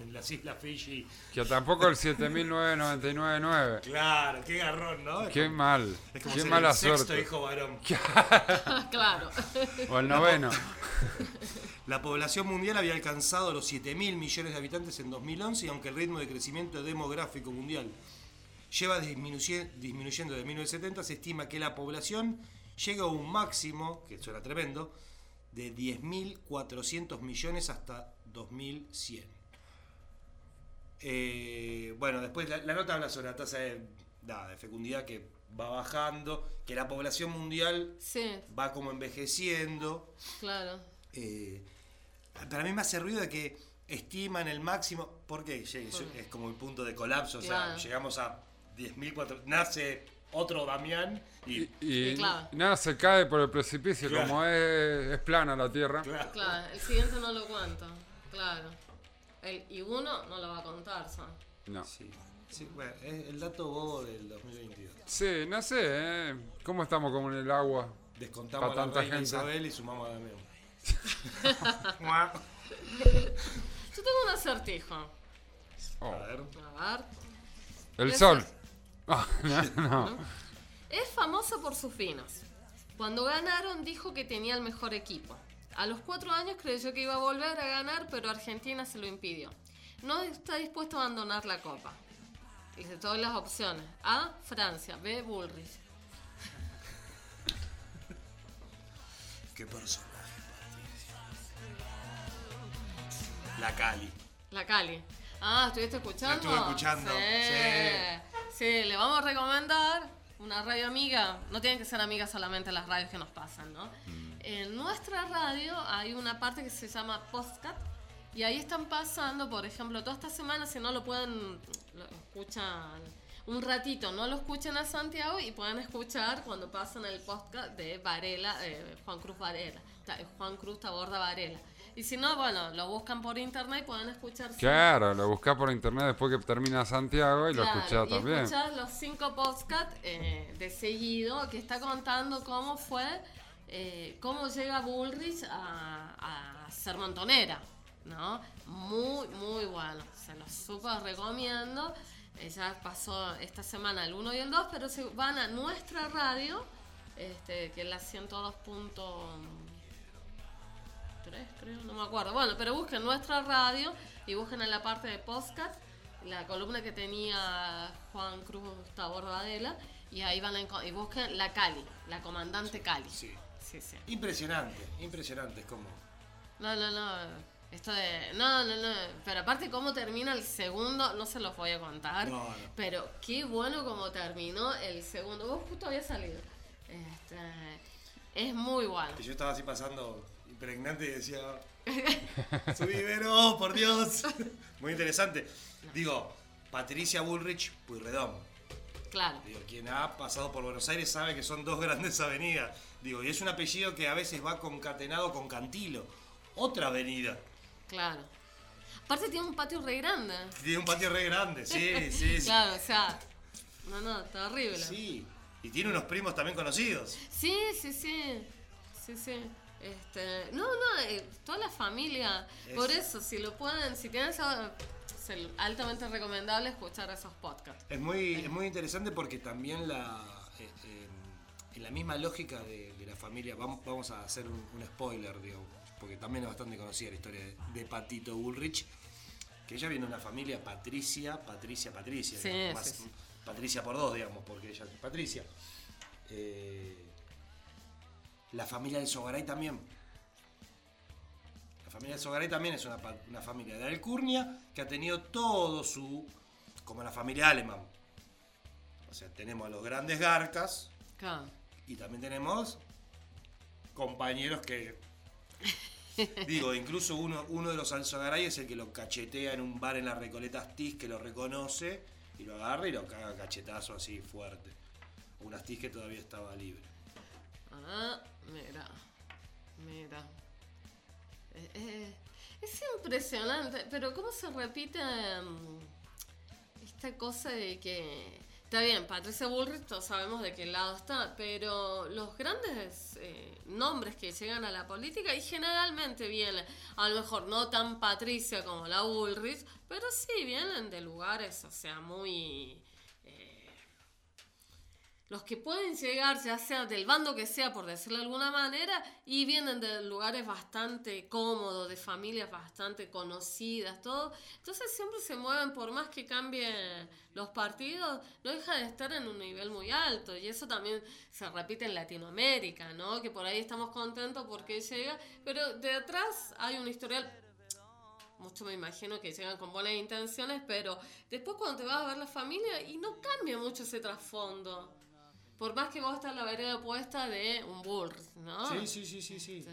Speaker 3: en las Islas Fiji.
Speaker 2: Que tampoco el 7999.
Speaker 3: Claro, qué garrón, ¿no? Es
Speaker 2: Qué
Speaker 3: como-
Speaker 2: mal.
Speaker 3: es como
Speaker 2: Qué
Speaker 3: ser
Speaker 2: mala
Speaker 3: el sexto
Speaker 2: suerte.
Speaker 3: hijo varón. (laughs) (laughs)
Speaker 1: claro.
Speaker 2: O el noveno. (laughs)
Speaker 3: La población mundial había alcanzado los 7 mil millones de habitantes en 2011 y aunque el ritmo de crecimiento demográfico mundial lleva disminuye- disminuyendo desde 1970, se estima que la población llega a un máximo, que eso era tremendo, de 10.400 millones hasta 2100. Eh, bueno, después la, la nota habla sobre la tasa de, fecundidad que va bajando, que la población mundial
Speaker 1: Sí,
Speaker 3: va como envejeciendo.
Speaker 1: claro.
Speaker 3: Eh, para mí me hace ruido de que estiman el máximo, porque es es como el punto de colapso, o sea,
Speaker 1: Claro.
Speaker 3: llegamos a 10.000, nace otro Damián y...
Speaker 2: Y, y
Speaker 1: Sí, claro.
Speaker 2: nada, se cae por el precipicio,
Speaker 3: Claro.
Speaker 2: como es, es plana la tierra.
Speaker 3: Claro.
Speaker 1: Claro, el siguiente no lo cuento. Claro. El, y uno no lo va a contar, Sam.
Speaker 2: No.
Speaker 3: Sí, sí, bueno, es el dato bobo del 2022.
Speaker 2: Sí, no sé, ¿eh? ¿Cómo estamos como en el agua?
Speaker 3: Descontamos a la
Speaker 2: tanta
Speaker 3: reina
Speaker 2: gente.
Speaker 3: Isabel y sumamos a Damián.
Speaker 1: Yo tengo un acertijo.
Speaker 2: Oh,
Speaker 3: a ver.
Speaker 1: A ver.
Speaker 2: el sol. Ah, (laughs) no, no.
Speaker 1: Es famoso por sus vinos. Cuando ganaron dijo que tenía el mejor equipo. A los cuatro años creyó que iba a volver a ganar, pero Argentina se lo impidió. No está dispuesto a abandonar la copa. De todas las opciones. A, Francia. B, Bullrich. (laughs)
Speaker 3: Qué personaje, Patricia. La Cali.
Speaker 1: La Cali. Ah, ¿estuviste escuchando?
Speaker 3: La estuve escuchando,
Speaker 1: Sí. Sí, le vamos a recomendar una radio amiga. No tienen que ser amigas solamente las radios que nos pasan, ¿no? En nuestra radio hay una parte que se llama Postcat. Y ahí están pasando, por ejemplo, toda esta semana, si no lo pueden, lo escuchan un ratito, no lo escuchen a Santiago y pueden escuchar cuando pasan el podcast de Varela, eh, Juan Cruz Varela, Juan Cruz Taborda Varela. Y si no, bueno, lo buscan por internet y pueden escuchar.
Speaker 2: Claro, lo buscás por internet después que termina Santiago y lo
Speaker 1: Claro,
Speaker 2: escuchás
Speaker 1: y
Speaker 2: también.
Speaker 1: escuchar los cinco podcasts eh, de seguido que está contando cómo fue, eh, cómo llega Bullrich a, a ser montonera, ¿no? Muy, muy bueno. Se los súper recomiendo. Eh, ya pasó esta semana el 1 y el 2, pero se van a nuestra radio, este, que es la 102.3, creo, no me acuerdo. Bueno, pero busquen nuestra radio y busquen en la parte de podcast la columna que tenía Juan Cruz Taborda Adela y ahí van a y busquen la Cali, la comandante Cali.
Speaker 3: Sí.
Speaker 1: Sí, sí.
Speaker 3: Impresionante, impresionante. Es como.
Speaker 1: No, no, no. Esto de. No, no, no. Pero aparte, cómo termina el segundo, no se los voy a contar.
Speaker 3: No, no.
Speaker 1: Pero qué bueno como terminó el segundo. Vos justo había salido. Este, es muy bueno.
Speaker 3: que Yo estaba así pasando impregnante y decía. (laughs) Subí, Vero, por Dios. (laughs) Muy interesante. Digo, Patricia Bullrich, Puyredón.
Speaker 1: Claro.
Speaker 3: Digo, quien ha pasado por Buenos Aires sabe que son dos grandes avenidas. Digo, y es un apellido que a veces va concatenado con Cantilo. Otra avenida.
Speaker 1: Claro. Aparte tiene un patio re grande.
Speaker 3: Tiene un patio re grande, sí, (laughs) sí, sí.
Speaker 1: Claro, o sea. No, no, terrible.
Speaker 3: Sí. Y tiene unos primos también conocidos.
Speaker 1: Sí, sí, sí. Sí, sí. Este, no, no, eh, toda la familia.
Speaker 3: Es-
Speaker 1: Por eso, si lo pueden, si tienen esa- es altamente recomendable escuchar esos podcasts.
Speaker 3: Es muy, es muy interesante porque también la, eh, eh, en la misma lógica de, de la familia, vamos, vamos a hacer un, un spoiler, digo, porque también es bastante conocida la historia de, de Patito Bullrich, que ella viene de una familia Patricia, Patricia, Patricia,
Speaker 1: Sí,
Speaker 3: digamos,
Speaker 1: sí,
Speaker 3: más-
Speaker 1: sí.
Speaker 3: Patricia por dos, digamos, porque ella es Patricia. Eh, la familia del Sogaray también. La familia del Sogaray también es una, una familia de Alcurnia que ha tenido todo su. como la familia Alemán. O sea, tenemos a los grandes garcas
Speaker 1: Claro.
Speaker 3: Y también tenemos compañeros que. Digo, incluso uno, uno de los Alzogaray es el que lo cachetea en un bar en la Recoleta Astiz que lo reconoce y lo agarra y lo caga cachetazo así fuerte. Un Astiz que todavía estaba libre.
Speaker 1: Ah, mira. Mira. Eh, eh, es impresionante, pero ¿cómo se repite mm, esta cosa de que... Está bien, Patricia Bullrich, todos sabemos de qué lado está, pero los grandes eh, nombres que llegan a la política y generalmente vienen, a lo mejor no tan Patricia como la Bullrich, pero sí vienen de lugares, o sea, muy... los que pueden llegar, ya sea del bando que sea, por decirlo de alguna manera, y vienen de lugares bastante cómodos, de familias bastante conocidas, todo. Entonces siempre se mueven, por más que cambien los partidos, no deja de estar en un nivel muy alto. Y eso también se repite en Latinoamérica, ¿no? Que por ahí estamos contentos porque llega, pero de atrás hay un historial mucho me imagino que llegan con buenas intenciones, pero después cuando te vas a ver la familia y no cambia mucho ese trasfondo. Por más que vos estás en la vereda opuesta de un bull, ¿no?
Speaker 3: Sí, sí, sí, sí, sí.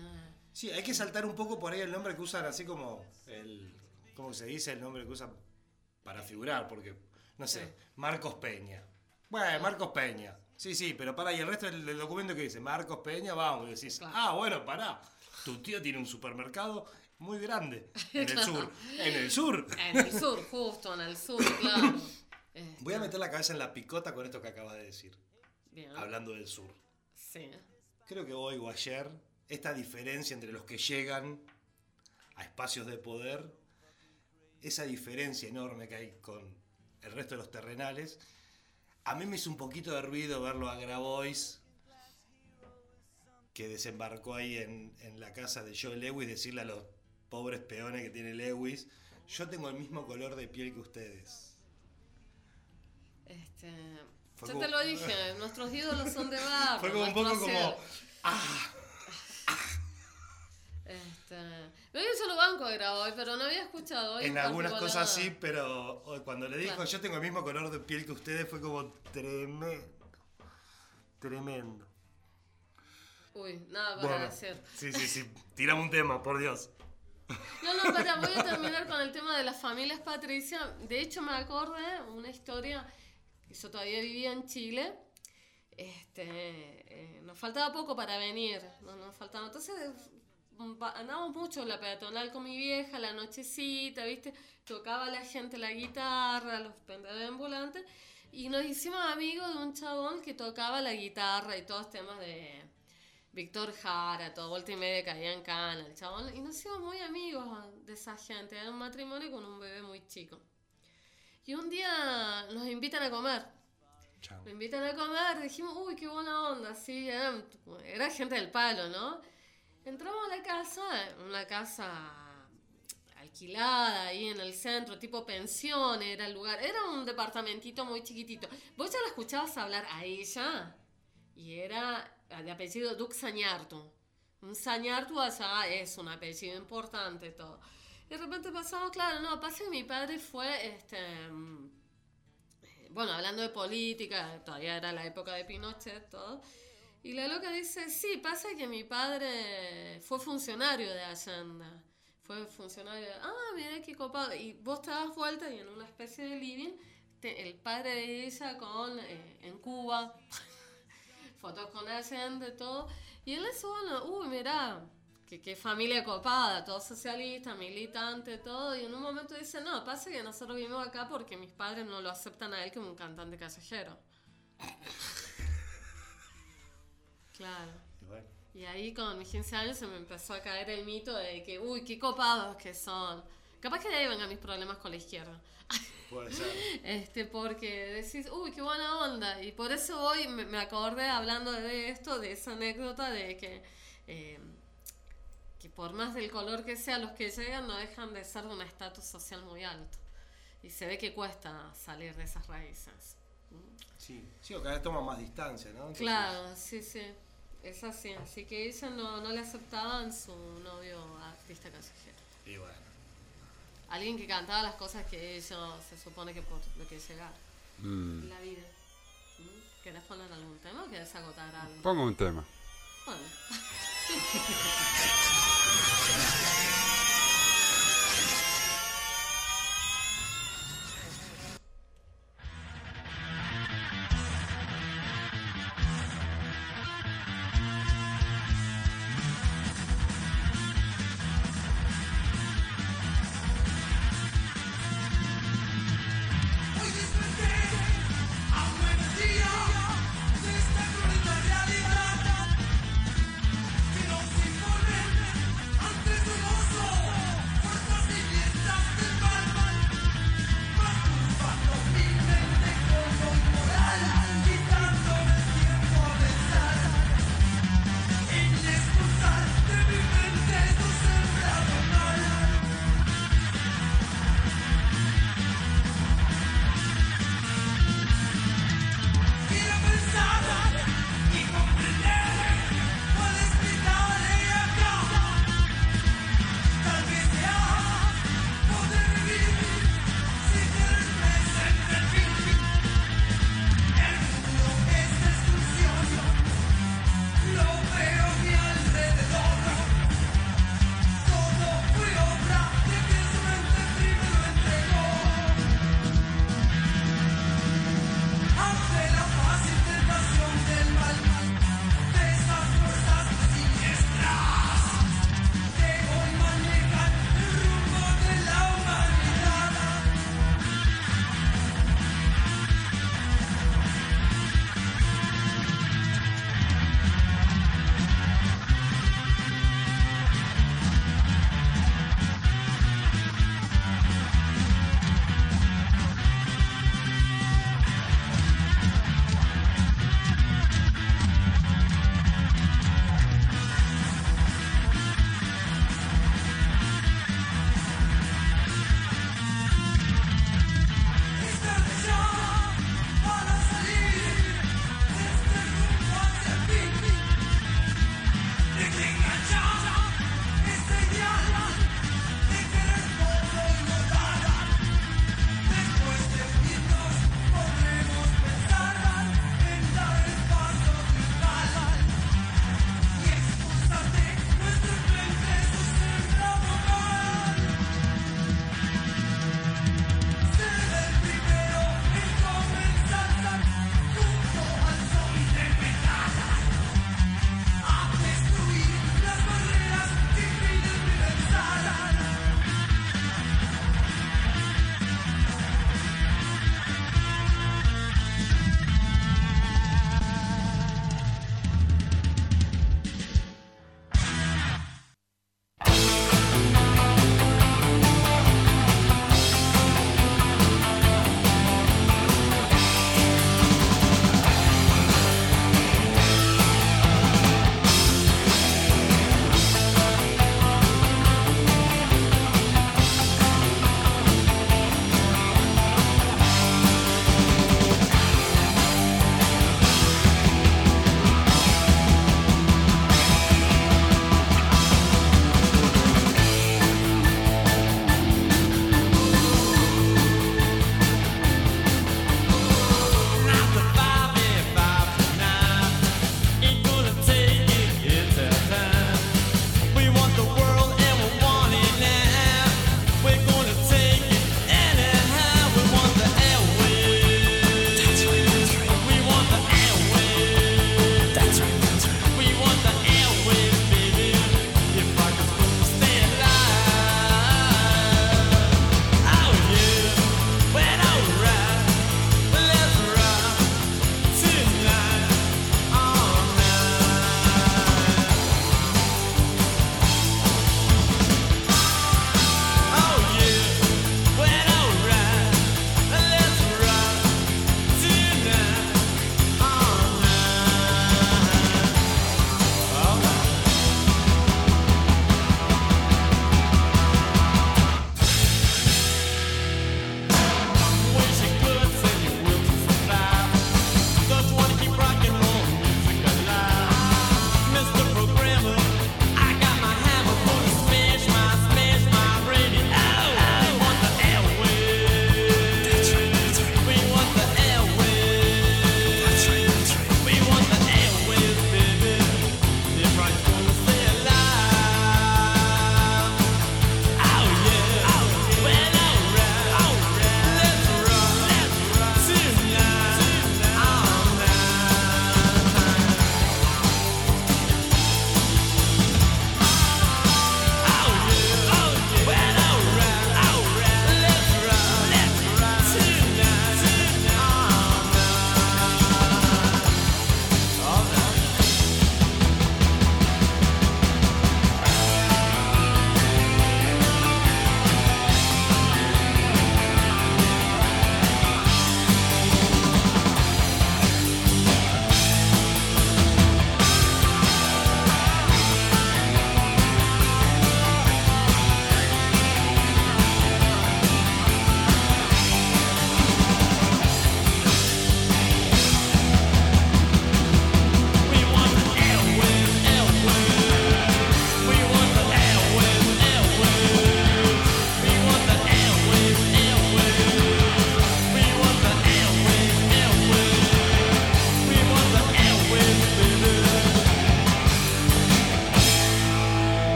Speaker 3: Sí, hay que saltar un poco por ahí el nombre que usan, así como el. ¿Cómo se dice el nombre que usan para figurar? Porque, no sé, Marcos Peña. Bueno, Marcos Peña. Sí, sí, pero para, y el resto del, documento que dice Marcos Peña, vamos, y decís, ah, bueno, pará. Tu tío tiene un supermercado muy grande en el sur. En el sur.
Speaker 1: En el sur, justo, en el sur, claro. Este,
Speaker 3: Voy a meter la cabeza en la picota con esto que acabas de decir,
Speaker 1: Bien.
Speaker 3: hablando del sur.
Speaker 1: Sí.
Speaker 3: Creo que hoy o ayer, esta diferencia entre los que llegan a espacios de poder, esa diferencia enorme que hay con el resto de los terrenales, a mí me hizo un poquito de ruido verlo a Grabois, que desembarcó ahí en, en la casa de Joe Lewis, decirle a los pobres peones que tiene Lewis, yo tengo el mismo color de piel que ustedes.
Speaker 1: Este, yo
Speaker 3: como-
Speaker 1: te lo dije, nuestros ídolos son de barro.
Speaker 3: Fue como un poco como... ¡Ah!
Speaker 1: Este, no, yo lo banco de Grabois, pero no había escuchado hoy
Speaker 3: En algunas cosas sí, pero hoy cuando le dijo
Speaker 1: Claro.
Speaker 3: yo tengo el mismo color de piel que ustedes fue como tremendo. Tremendo.
Speaker 1: Uy, nada para
Speaker 3: Bueno,
Speaker 1: decir.
Speaker 3: sí, sí, sí. Tiramos un tema, por Dios.
Speaker 1: No, no, para, voy a terminar con el tema de las familias Patricia. De hecho, me acordé una historia yo todavía vivía en Chile. Este, eh, nos faltaba poco para venir, no nos faltaba. Entonces, mm, andábamos mucho en la peatonal con mi vieja, la nochecita, ¿viste? Tocaba la gente la guitarra, los pendedores ambulantes. Y nos hicimos amigos de un chabón que tocaba la guitarra y todos temas de Víctor Jara, todo vuelta y media caía en cana, el chabón. Y nos hicimos muy amigos de esa gente. Era un matrimonio con un bebé muy chico. Y un día nos invitan a comer.
Speaker 3: Chao.
Speaker 1: Me invitan a comer, dijimos, uy, qué buena onda, sí, era, era gente del palo, ¿no? Entramos a la casa, una casa alquilada ahí en el centro, tipo pensión, era el lugar, era un departamentito muy chiquitito. Vos ya la escuchabas hablar a ella, y era de apellido Duc Sañartu. Un Sañartu allá es un apellido importante, todo. Y de repente pasamos, claro, no, pasa que mi padre fue, este... mm, bueno, hablando de política, todavía era la época de Pinochet, todo. Y la loca dice, sí, pasa que mi padre fue funcionario de Allende. Fue funcionario de... Ah, mira qué copado. Y vos te das vuelta y en una especie de living, te- el padre de ella con... eh, en Cuba, (laughs) fotos con Allende, todo. Y él es bueno, uy, mirá, que, qué familia copada, todo socialista, militante, todo. Y en un momento dice, no, pasa que nosotros vivimos acá porque mis padres no lo aceptan a él como un cantante callejero. (laughs) Claro.
Speaker 3: Y bueno,
Speaker 1: Y ahí con mis 15 años se me empezó a caer el mito de que, uy, qué copados que son. Capaz que de ahí vengan mis problemas con la izquierda.
Speaker 3: puede ser. (laughs)
Speaker 1: Este, porque decís, uy, qué buena onda. Y por eso hoy me, me acordé hablando de esto, de esa anécdota de que, eh, que por más del color que sea, los que llegan no dejan de ser de un estatus social muy alto. Y se ve que cuesta salir de esas raíces.
Speaker 3: Sí, sí, o cada vez toma más distancia, ¿no? Entonces,
Speaker 1: Claro, sí, sí. Es así. Así que ella no, no le aceptaban su novio artista callejero.
Speaker 3: Y bueno.
Speaker 1: Alguien que cantaba las cosas que ella se supone que por lo que llegar.
Speaker 2: Mm.
Speaker 1: La vida. ¿Mm? ¿Querés poner algún tema o querés agotar algo?
Speaker 2: Pongo un tema.
Speaker 1: Bueno. (laughs)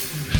Speaker 5: Yeah.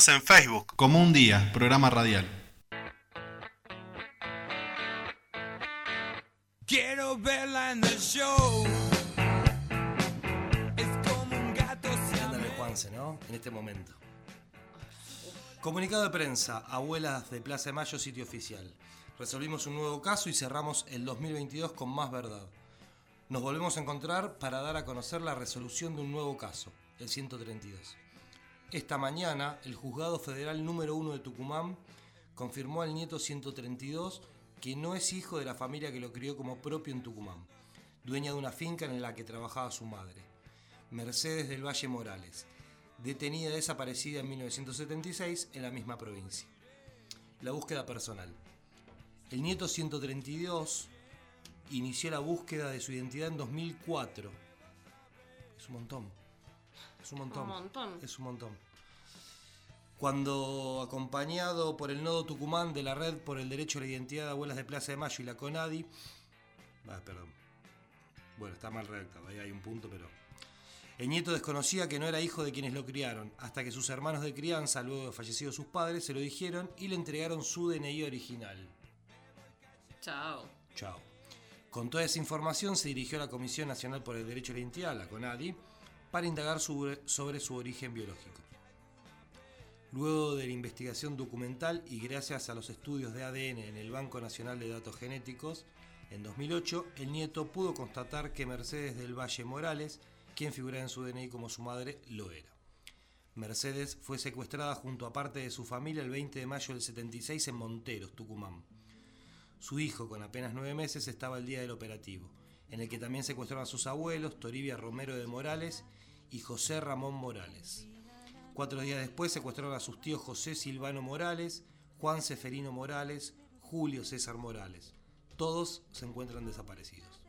Speaker 9: Búscanos en Facebook como Un Día, programa radial.
Speaker 5: Quiero verla en el show. Es como un gato
Speaker 3: Ándale, Juanse, ¿no? En este momento. Comunicado de prensa, abuelas de Plaza de Mayo, sitio oficial. Resolvimos un nuevo caso y cerramos el 2022 con más verdad. Nos volvemos a encontrar para dar a conocer la resolución de un nuevo caso, el 132. Esta mañana, el Juzgado Federal número 1 de Tucumán confirmó al nieto 132 que no es hijo de la familia que lo crió como propio en Tucumán, dueña de una finca en la que trabajaba su madre, Mercedes del Valle Morales, detenida desaparecida en 1976 en la misma provincia. La búsqueda personal. El nieto 132 inició la búsqueda de su identidad en 2004. Es un montón. Es un montón.
Speaker 1: Un montón.
Speaker 3: Es un montón. Cuando, acompañado por el Nodo Tucumán de la Red por el Derecho a la Identidad de Abuelas de Plaza de Mayo y la CONADI. Ah, perdón. Bueno, está mal redactado, ahí hay un punto, pero. El nieto desconocía que no era hijo de quienes lo criaron, hasta que sus hermanos de crianza, luego de fallecidos sus padres, se lo dijeron y le entregaron su DNI original.
Speaker 1: Chao.
Speaker 3: Chao. Con toda esa información se dirigió a la Comisión Nacional por el Derecho a la Identidad, la CONADI, para indagar sobre, su origen biológico. Luego de la investigación documental y gracias a los estudios de ADN en el Banco Nacional de Datos Genéticos, en 2008 el nieto pudo constatar que Mercedes del Valle Morales, quien figuraba en su DNI como su madre, lo era. Mercedes fue secuestrada junto a parte de su familia el 20 de mayo del 76 en Monteros, Tucumán. Su hijo, con apenas nueve meses, estaba el día del operativo, en el que también secuestraron a sus abuelos, Toribia Romero de Morales y José Ramón Morales. Cuatro días después secuestraron a sus tíos José Silvano Morales, Juan Seferino Morales, Julio César Morales. Todos se encuentran desaparecidos.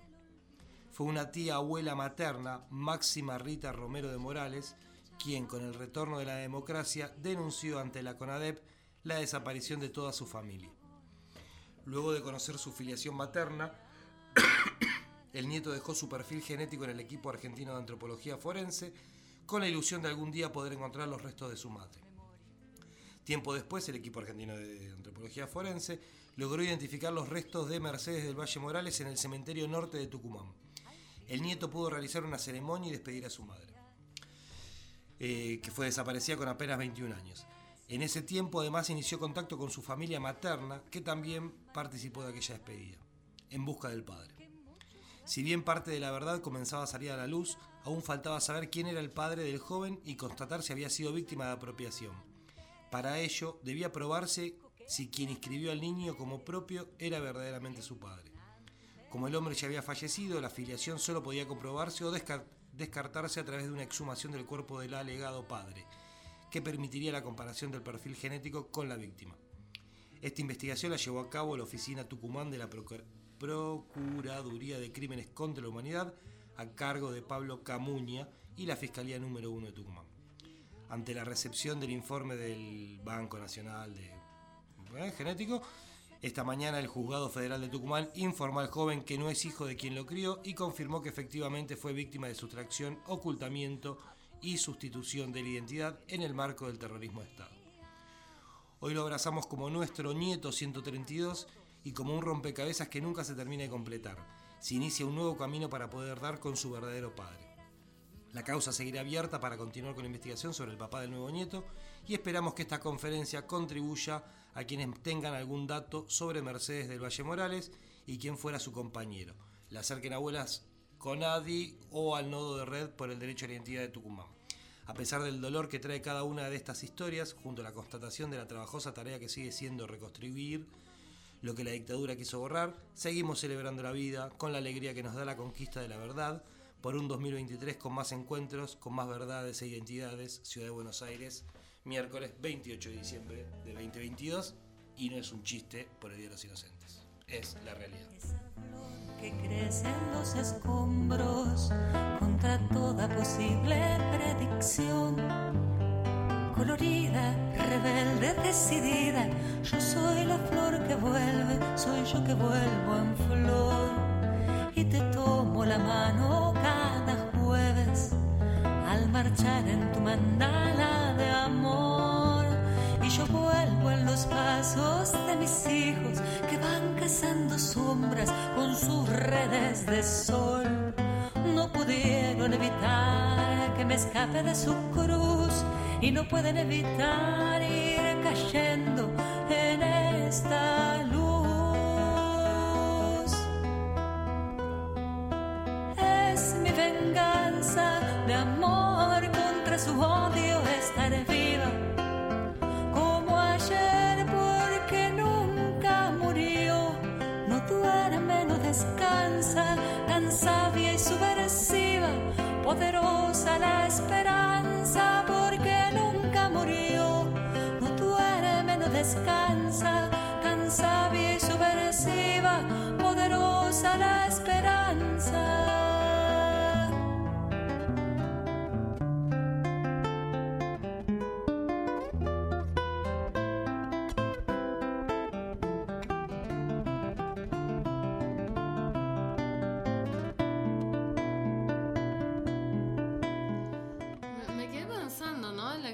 Speaker 3: Fue una tía abuela materna, Máxima Rita Romero de Morales, quien con el retorno de la democracia denunció ante la CONADEP la desaparición de toda su familia. Luego de conocer su filiación materna, el nieto dejó su perfil genético en el equipo argentino de antropología forense con la ilusión de algún día poder encontrar los restos de su madre. Tiempo después, el equipo argentino de antropología forense logró identificar los restos de Mercedes del Valle Morales en el cementerio norte de Tucumán. El nieto pudo realizar una ceremonia y despedir a su madre, eh, que fue desaparecida con apenas 21 años. En ese tiempo además inició contacto con su familia materna, que también participó de aquella despedida, en busca del padre. Si bien parte de la verdad comenzaba a salir a la luz, aún faltaba saber quién era el padre del joven y constatar si había sido víctima de apropiación. Para ello, debía probarse si quien inscribió al niño como propio era verdaderamente su padre. Como el hombre ya había fallecido, la filiación solo podía comprobarse o descar- descartarse a través de una exhumación del cuerpo del alegado padre, que permitiría la comparación del perfil genético con la víctima. Esta investigación la llevó a cabo la Oficina Tucumán de la Procur- Procuraduría de Crímenes contra la Humanidad a cargo de Pablo Camuña y la Fiscalía número 1 de Tucumán. Ante la recepción del informe del Banco Nacional de eh, Genético, esta mañana el Juzgado Federal de Tucumán informó al joven que no es hijo de quien lo crió y confirmó que efectivamente fue víctima de sustracción, ocultamiento y sustitución de la identidad en el marco del terrorismo de Estado. Hoy lo abrazamos como nuestro nieto 132 y como un rompecabezas que nunca se termina de completar. Se inicia un nuevo camino para poder dar con su verdadero padre. La causa seguirá abierta para continuar con la investigación sobre el papá del nuevo nieto y esperamos que esta conferencia contribuya a quienes tengan algún dato sobre Mercedes del Valle Morales y quién fuera su compañero. Le acerquen abuelas con ADI o al nodo de red por el derecho a la identidad de Tucumán. A pesar del dolor que trae cada una de estas historias, junto a la constatación de la trabajosa tarea que sigue siendo reconstruir lo que la dictadura quiso borrar, seguimos celebrando la vida con la alegría que nos da la conquista de la verdad por un 2023 con más encuentros, con más verdades e identidades. Ciudad de Buenos Aires, miércoles 28 de diciembre de 2022 y no es un chiste por el Día de los Inocentes, es la realidad.
Speaker 10: que crece en los escombros contra toda posible predicción. Colorida, rebelde, decidida, yo soy la flor que vuelve, soy yo que vuelvo en flor. Y te tomo la mano cada jueves al marchar en tu mandala de amor. brazos de mis hijos que van cazando sombras con sus redes de sol. No pudieron evitar que me escape de su cruz y no pueden evitar ir cayendo en esta luz. Es mi venganza de amor contra su odio estar viva como ayer porque nunca murió. No duerme, no descansa, tan sabia y subversiva, poderosa la esperanza descansa, tan sabia y subversiva, poderosa la esperanza.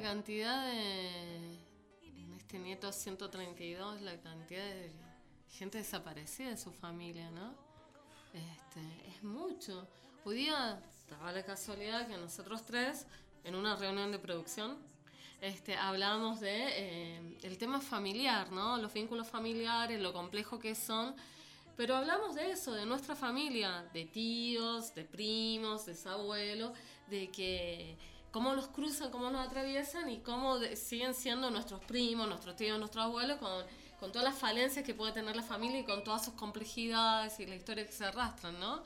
Speaker 1: Cantidad de. Nieto 132, la cantidad de gente desaparecida de su familia, ¿no? Este, es mucho. Hoy día daba la casualidad que nosotros tres, en una reunión de producción, este, hablábamos de eh, el tema familiar, ¿no? Los vínculos familiares, lo complejo que son. Pero hablamos de eso, de nuestra familia, de tíos, de primos, de abuelos, de que cómo los cruzan, cómo nos atraviesan y cómo de- siguen siendo nuestros primos, nuestros tíos, nuestros abuelos, con, con todas las falencias que puede tener la familia y con todas sus complejidades y la historia que se arrastran, ¿no?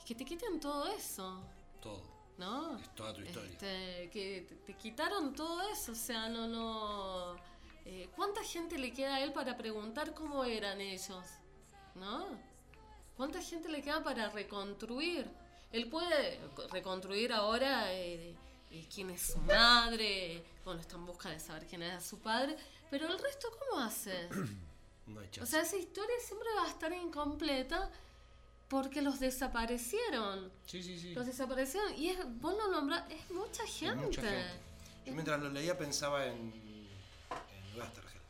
Speaker 1: Y que te quiten todo eso,
Speaker 3: Todo.
Speaker 1: ¿no?
Speaker 3: Es toda tu historia.
Speaker 1: Este, que te, te quitaron todo eso, o sea, no, no... eh, ¿Cuánta gente le queda a él para preguntar cómo eran ellos? ¿No? ¿Cuánta gente le queda para reconstruir? Él puede reconstruir ahora eh, quién es su madre, bueno, está en busca de saber quién era su padre, pero el resto, ¿cómo hace? (clears throat)
Speaker 3: No hay
Speaker 1: O sea, esa historia siempre va a estar incompleta porque los desaparecieron.
Speaker 3: sí, sí, sí.
Speaker 1: Los desaparecieron. Y es, vos lo nombrás, es mucha gente.
Speaker 3: mucha gente. Yo mientras lo leía pensaba en, en Westergel,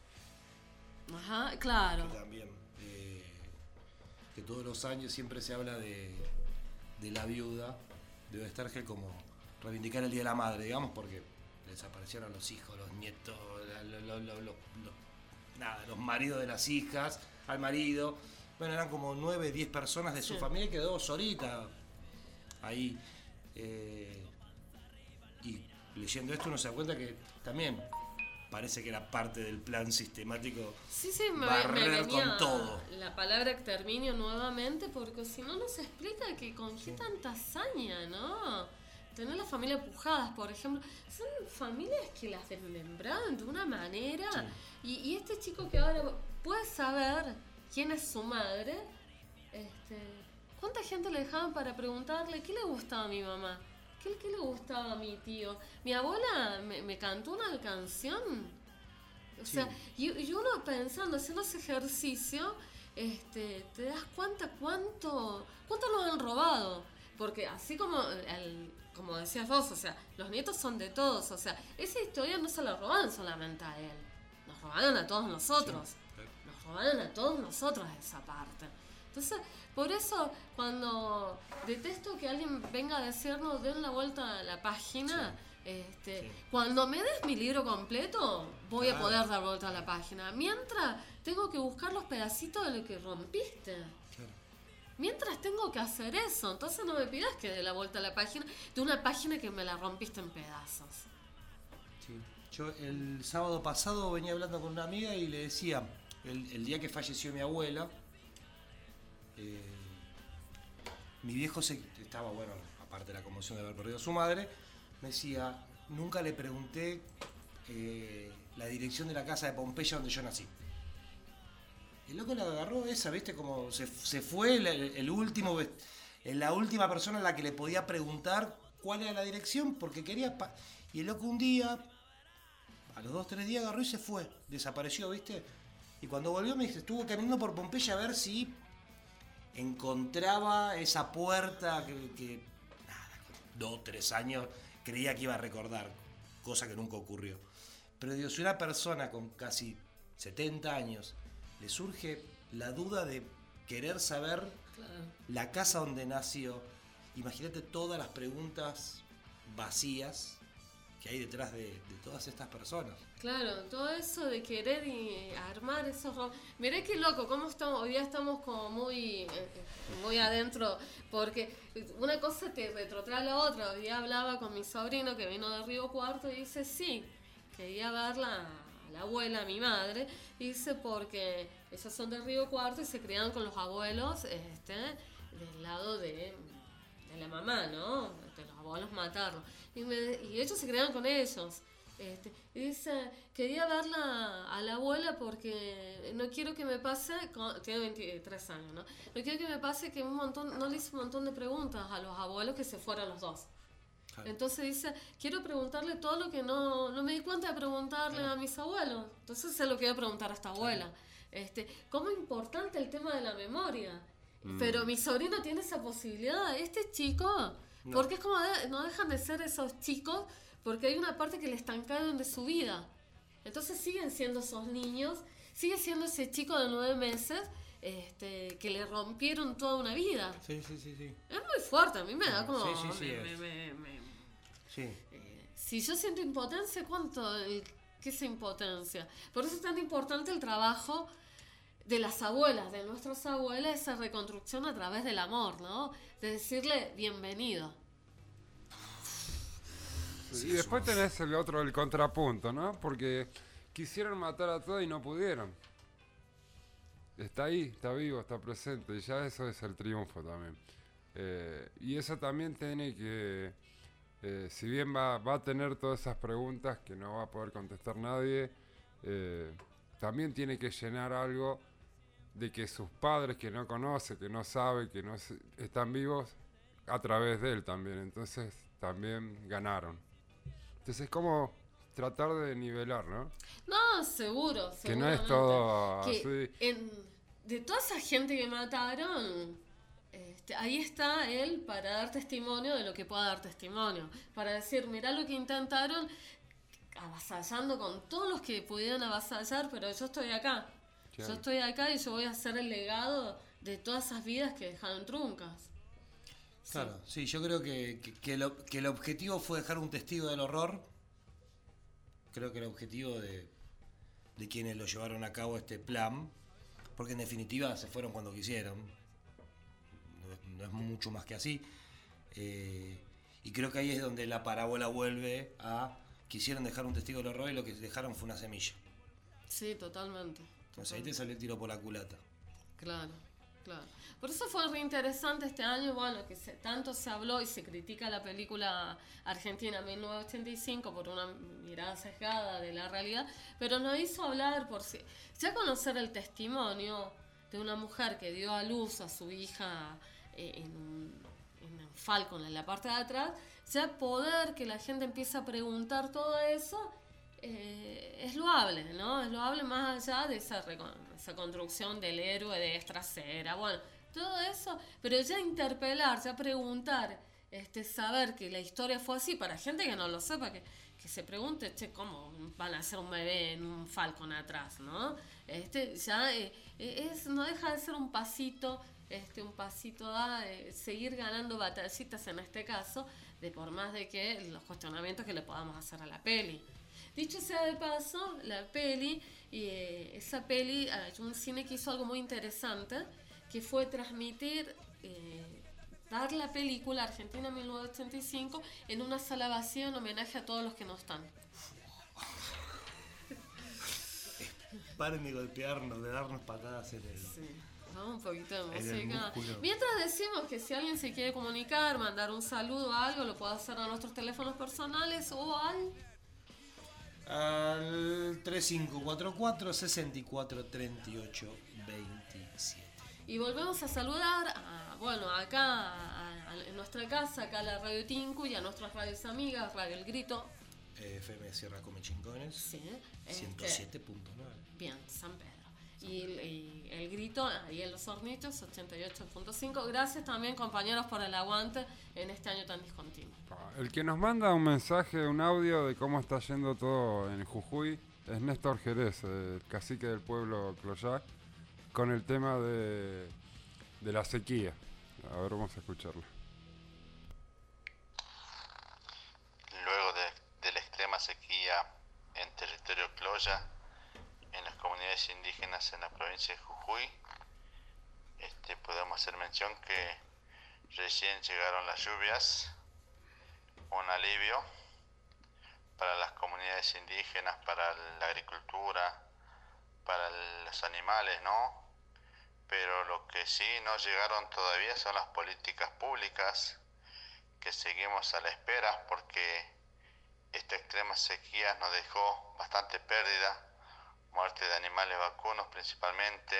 Speaker 1: Ajá, claro.
Speaker 3: que también. eh, que todos los años siempre se habla de, de la viuda de Westergel como reivindicar el Día de la Madre, digamos, porque desaparecieron los hijos, los nietos, nada, los maridos de las hijas, al marido. Bueno, eran como nueve, diez personas de su
Speaker 1: Sí.
Speaker 3: familia y quedó solita ahí. eh, y leyendo esto uno se da cuenta que también parece que era parte del plan sistemático
Speaker 1: Sí, sí, me,
Speaker 3: barrer con todo.
Speaker 1: la palabra exterminio nuevamente porque si no nos explica que con qué tanta hazaña, ¿no? Tener las familias pujadas, por ejemplo, son familias que las desmembraron de una manera y, y este chico que ahora puede saber quién es su madre, este, ¿cuánta gente le dejaban para preguntarle qué le gustaba a mi mamá? ¿Qué, qué le gustaba a mi tío? Mi abuela me, me cantó una canción o sea, y, y uno pensando, haciendo ese ejercicio, este, te das cuenta cuánto, cuánto nos han robado. Porque así como, el- como decías vos, o sea, los nietos son de todos. O sea, esa historia no se la robaron solamente a él. Nos robaron a todos nosotros. Nos robaron a todos nosotros esa parte. Entonces, por eso, cuando detesto que alguien venga a decirnos, den la vuelta a la página, este, cuando me des mi libro completo, voy a poder dar vuelta a la página. Mientras, tengo que buscar los pedacitos de lo que rompiste. Mientras tengo que hacer eso, entonces no me pidas que dé la vuelta a la página de una página que me la rompiste en pedazos.
Speaker 3: Sí. Yo el sábado pasado venía hablando con una amiga y le decía, el, día que falleció mi abuela, eh, mi viejo se, estaba, bueno, aparte de la conmoción de haber perdido a su madre, me decía, nunca le pregunté eh, la dirección de la casa de Pompeya donde yo nací. El loco la agarró esa, ¿viste? Como se, se fue el, el último, la última persona a la que le podía preguntar cuál era la dirección porque quería... y el loco un día, a los dos, tres días agarró y se fue, desapareció, ¿viste? Y cuando volvió me dice, estuvo caminando por Pompeya a ver si encontraba esa puerta que, que, nada, dos, tres años creía que iba a recordar, cosa que nunca ocurrió. Pero Dios, una persona con casi 70 años, le surge la duda de querer saber
Speaker 1: Claro.
Speaker 3: la casa donde nació. Imagínate todas las preguntas vacías que hay detrás de, de todas estas personas.
Speaker 1: Claro, todo eso de querer y armar esos ro- Mirá qué loco, cómo estamos, hoy día estamos como muy, eh, muy adentro, porque una cosa te retrotrae a la otra. Hoy día hablaba con mi sobrino que vino de Río Cuarto y dice, sí, quería verla a la abuela, mi madre, dice porque ellos son de Río Cuarto y se criaron con los abuelos este, del lado de de la mamá, ¿no? De los abuelos matarlos. Y, me- y ellos se crearon con ellos. Este, y dice, quería verla a la abuela porque no quiero que me pase, tiene 23 años, ¿no? No quiero que me pase que un montón, no le hice un montón de preguntas a los abuelos que se fueron los dos. Entonces dice, quiero preguntarle todo lo que no, no me di cuenta de preguntarle a mis abuelos. Entonces se lo quiero preguntar a esta abuela. Este, ¿Cómo es importante el tema de la memoria?
Speaker 11: Mm.
Speaker 1: Pero mi sobrino tiene esa posibilidad. Este chico,
Speaker 11: No.
Speaker 1: porque es como de- no dejan de ser esos chicos, porque hay una parte que le estancaron de su vida. Entonces siguen siendo esos niños, sigue siendo ese chico de nueve meses este, que le rompieron toda una vida.
Speaker 3: Sí, sí, sí, sí.
Speaker 1: Es muy fuerte, a mí me da como...
Speaker 3: Sí, sí, sí,
Speaker 1: me- me- me-
Speaker 3: Sí.
Speaker 1: si yo siento impotencia, ¿cuánto? eh, ¿Qué es impotencia? Por eso es tan importante el trabajo de las abuelas, de nuestras abuelas, esa reconstrucción a través del amor, ¿no? De decirle bienvenido.
Speaker 2: Sí, y después tenés el otro, el contrapunto, ¿no? Porque quisieron matar a todos y no pudieron. Está ahí, está vivo, está presente, y ya eso es el triunfo también. Eh, y eso también tiene que, eh, si bien va, va a tener todas esas preguntas que no va a poder contestar nadie, eh, también tiene que llenar algo de que sus padres que no conoce, que no sabe, que no se- están vivos a través de él también. Entonces también ganaron. Entonces es como tratar de nivelar, ¿no?
Speaker 1: No, seguro,
Speaker 2: Que no es todo
Speaker 1: Que
Speaker 2: así.
Speaker 1: en- de toda esa gente que mataron, este, ahí está él para dar testimonio de lo que pueda dar testimonio. Para decir, mirá lo que intentaron, avasallando con todos los que pudieron avasallar, pero yo estoy acá.
Speaker 3: Claro.
Speaker 1: Yo estoy acá y yo voy a hacer el legado de todas esas vidas que dejaron truncas.
Speaker 3: Claro, sí, yo creo que, que el objetivo fue dejar un testigo del horror. Creo que el objetivo de, de quienes lo llevaron a cabo este plan, porque en definitiva se fueron cuando quisieron, no, es- mucho más que así. Eh, y creo que ahí es donde la parábola vuelve a quisieron dejar un testigo del horror y lo que dejaron fue una semilla.
Speaker 1: Sí, totalmente.
Speaker 3: Entonces ahí te salió el tiro por la culata.
Speaker 1: Claro, claro. Por eso fue re interesante este año, bueno, que se- tanto se habló y se critica la película Argentina 1985 por una mirada sesgada de la realidad, pero nos hizo hablar por si ya conocer el testimonio de una mujer que dio a luz a su hija eh, en un, en un Falcon en la parte de atrás, ya poder que la gente empiece a preguntar todo eso eh, es loable, ¿no? Es loable más allá de esa, esa construcción del héroe de trasera, bueno, todo eso, pero ya interpelar, ya preguntar, este, saber que la historia fue así, para gente que no lo sepa, que, que se pregunte, che, ¿cómo van a hacer un bebé en un falcon atrás, no? Este, ya eh, eh, es, no deja de ser un pasito, este, un pasito a eh, seguir ganando batallitas en este caso, de por más de que los cuestionamientos que le podamos hacer a la peli. Dicho sea de paso, la peli, y eh, esa peli, hay un cine que hizo algo muy interesante, que fue transmitir, eh, dar la película Argentina 1985 en una sala vacía en homenaje a todos los que no están. (laughs)
Speaker 3: Paren de golpearnos, de darnos patadas en el.
Speaker 1: ¿No? Un poquito de música. Mientras decimos que si alguien se quiere comunicar, mandar un saludo o algo, lo puede hacer a nuestros teléfonos personales o al...
Speaker 3: Al 3544 64 38 27.
Speaker 1: Y volvemos a saludar, a, bueno, acá, a- a- en nuestra casa, acá a la Radio Tinku y a nuestras radios amigas, Radio El Grito.
Speaker 3: FM Sierra Come Chingones.
Speaker 1: Sí.
Speaker 3: 107.9.
Speaker 1: Bien, San Pedro. Y, el- y el grito ahí en los hornitos, 88.5. Gracias también, compañeros, por el aguante en este año tan discontinuo.
Speaker 2: El que nos manda un mensaje, un audio de cómo está yendo todo en Jujuy, es Néstor Jerez, el cacique del pueblo Cloyá, con el tema de, de la sequía. A ver, vamos a escucharlo.
Speaker 11: Luego de, de la extrema sequía en territorio Cloya, comunidades indígenas en la provincia de Jujuy, este, podemos hacer mención que recién llegaron las lluvias, un alivio para las comunidades indígenas, para la agricultura, para los animales, ¿no? Pero lo que sí no llegaron todavía son las políticas públicas que seguimos a la espera porque esta extrema sequía nos dejó bastante pérdida, muerte de animales vacunos principalmente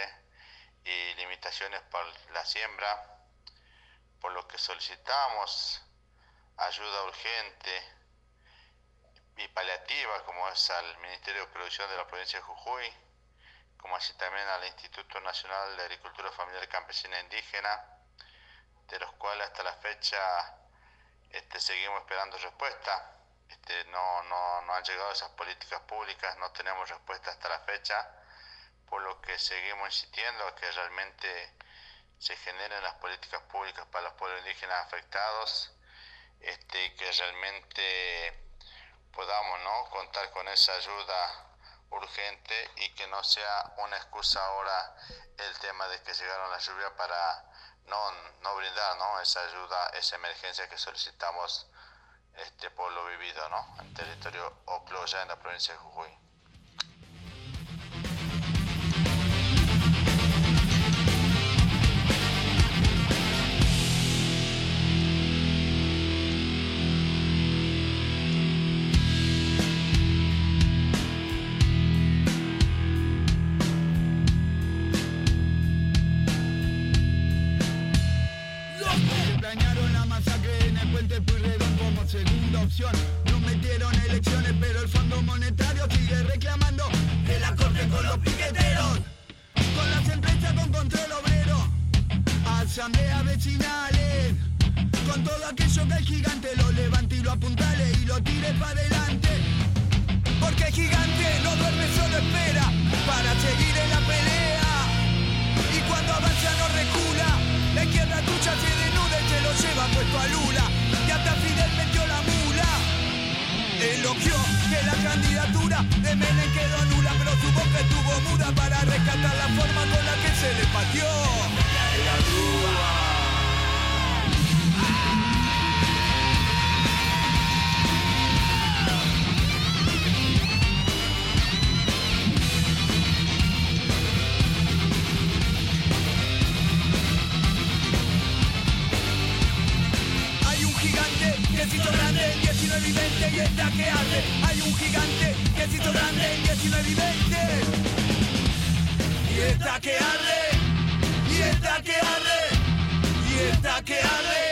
Speaker 11: y limitaciones por la siembra, por lo que solicitamos ayuda urgente y paliativa como es al Ministerio de Producción de la provincia de Jujuy, como así también al Instituto Nacional de Agricultura Familiar Campesina e Indígena, de los cuales hasta la fecha este, seguimos esperando respuesta. Este, no, no, no han llegado esas políticas públicas, no tenemos respuesta hasta la fecha, por lo que seguimos insistiendo a que realmente se generen las políticas públicas para los pueblos indígenas afectados, este, que realmente podamos ¿no? contar con esa ayuda urgente y que no sea una excusa ahora el tema de que llegaron las lluvias para no, no brindar ¿no? esa ayuda, esa emergencia que solicitamos este, por lo vivido ¿no? en territorio Ocloya, en la provincia de Jujuy.
Speaker 12: No metieron elecciones, pero el Fondo Monetario sigue reclamando que la corte con los piqueteros, con las empresas con control obrero, asambleas vecinales, con todo aquello que el gigante lo levante y lo apuntale y lo tire para adelante. Porque el gigante no duerme, solo espera para seguir en la pelea. Y cuando avanza no recula, la izquierda tuya se desnuda y se lo lleva puesto a Lula. Y hasta Fidel metió la mula. Elogió que la candidatura de Menem quedó nula, pero su boca estuvo muda para rescatar la forma con la que se le pateó. Gigante que se hizo grande en 19 y 20 y está que arde. Hay un gigante que se hizo grande en 19 y 20 y está que arde. Y está que arde. Y está que arde.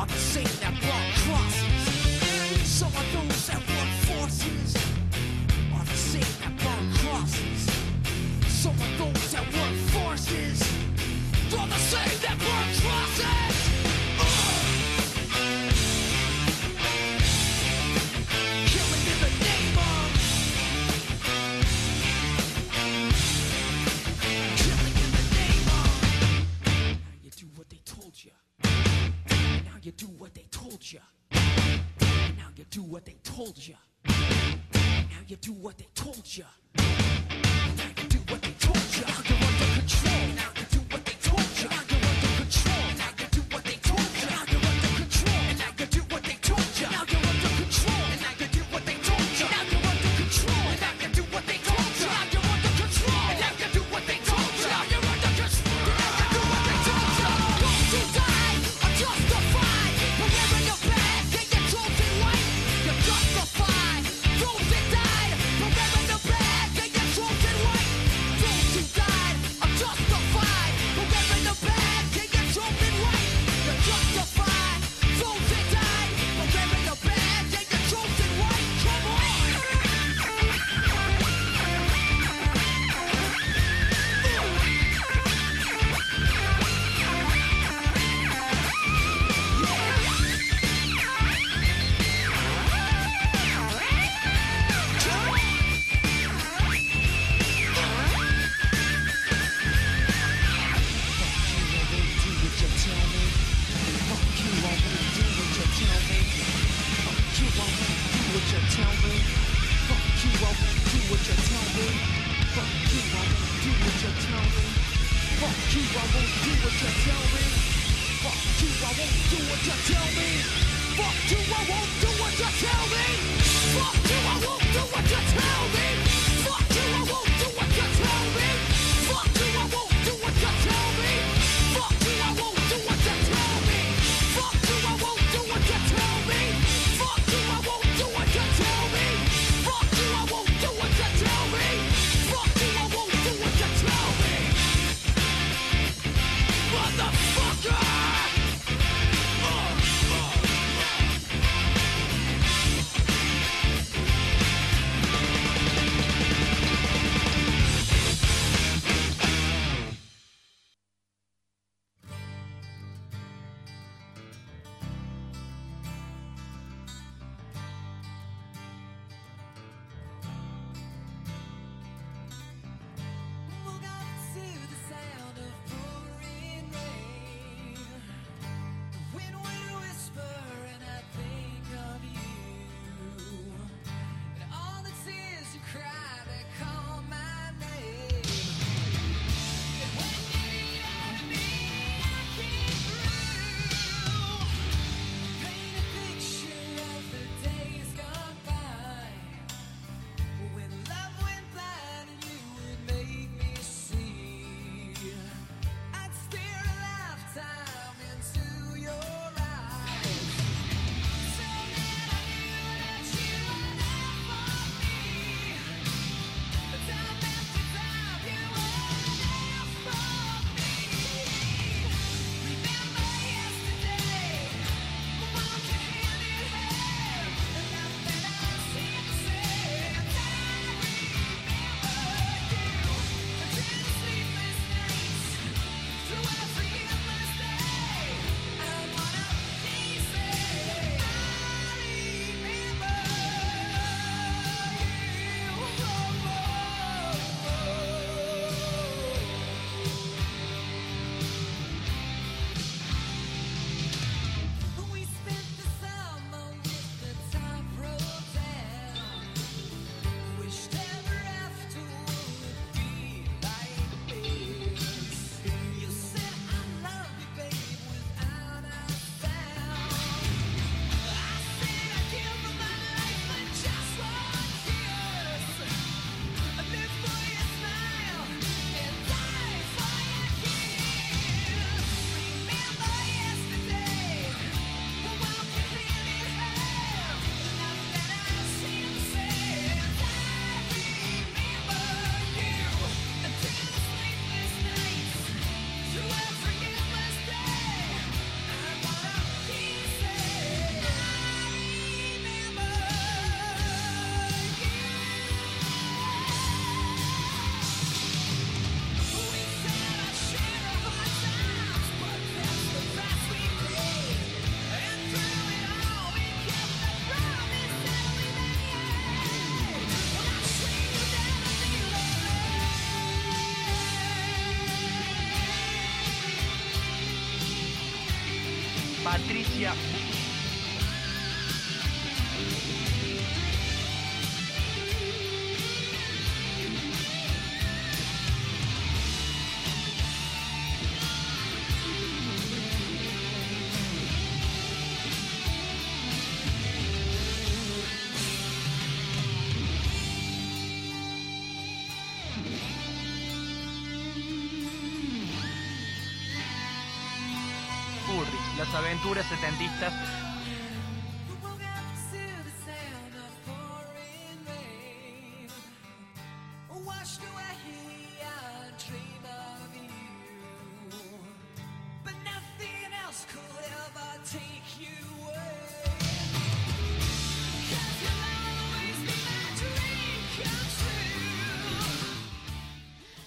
Speaker 5: walk, shaking that brought cross.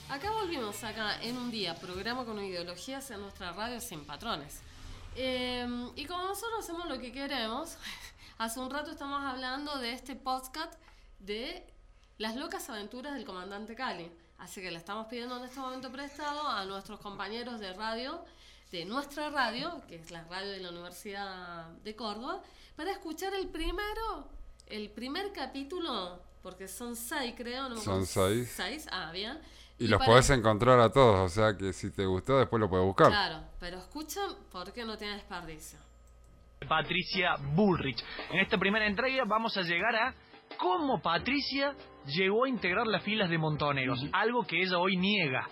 Speaker 1: Acá volvimos acá en un día, programa con ideologías en nuestra radio sin patrones. Eh, y como nosotros hacemos lo que queremos, (laughs) hace un rato estamos hablando de este podcast de las locas aventuras del comandante Cali. Así que le estamos pidiendo en este momento prestado a nuestros compañeros de radio, de nuestra radio, que es la radio de la Universidad de Córdoba, para escuchar el primero, el primer capítulo, porque son seis creo, no
Speaker 2: Son seis.
Speaker 1: Seis, ah, bien.
Speaker 2: Y los
Speaker 1: para-
Speaker 2: podés encontrar a todos, o sea que si te gustó después lo puedes buscar.
Speaker 1: Claro, pero escuchan porque no tiene desperdicio.
Speaker 13: Patricia Bullrich. En esta primera entrega vamos a llegar a cómo Patricia llegó a integrar las filas de montoneros, algo que ella hoy niega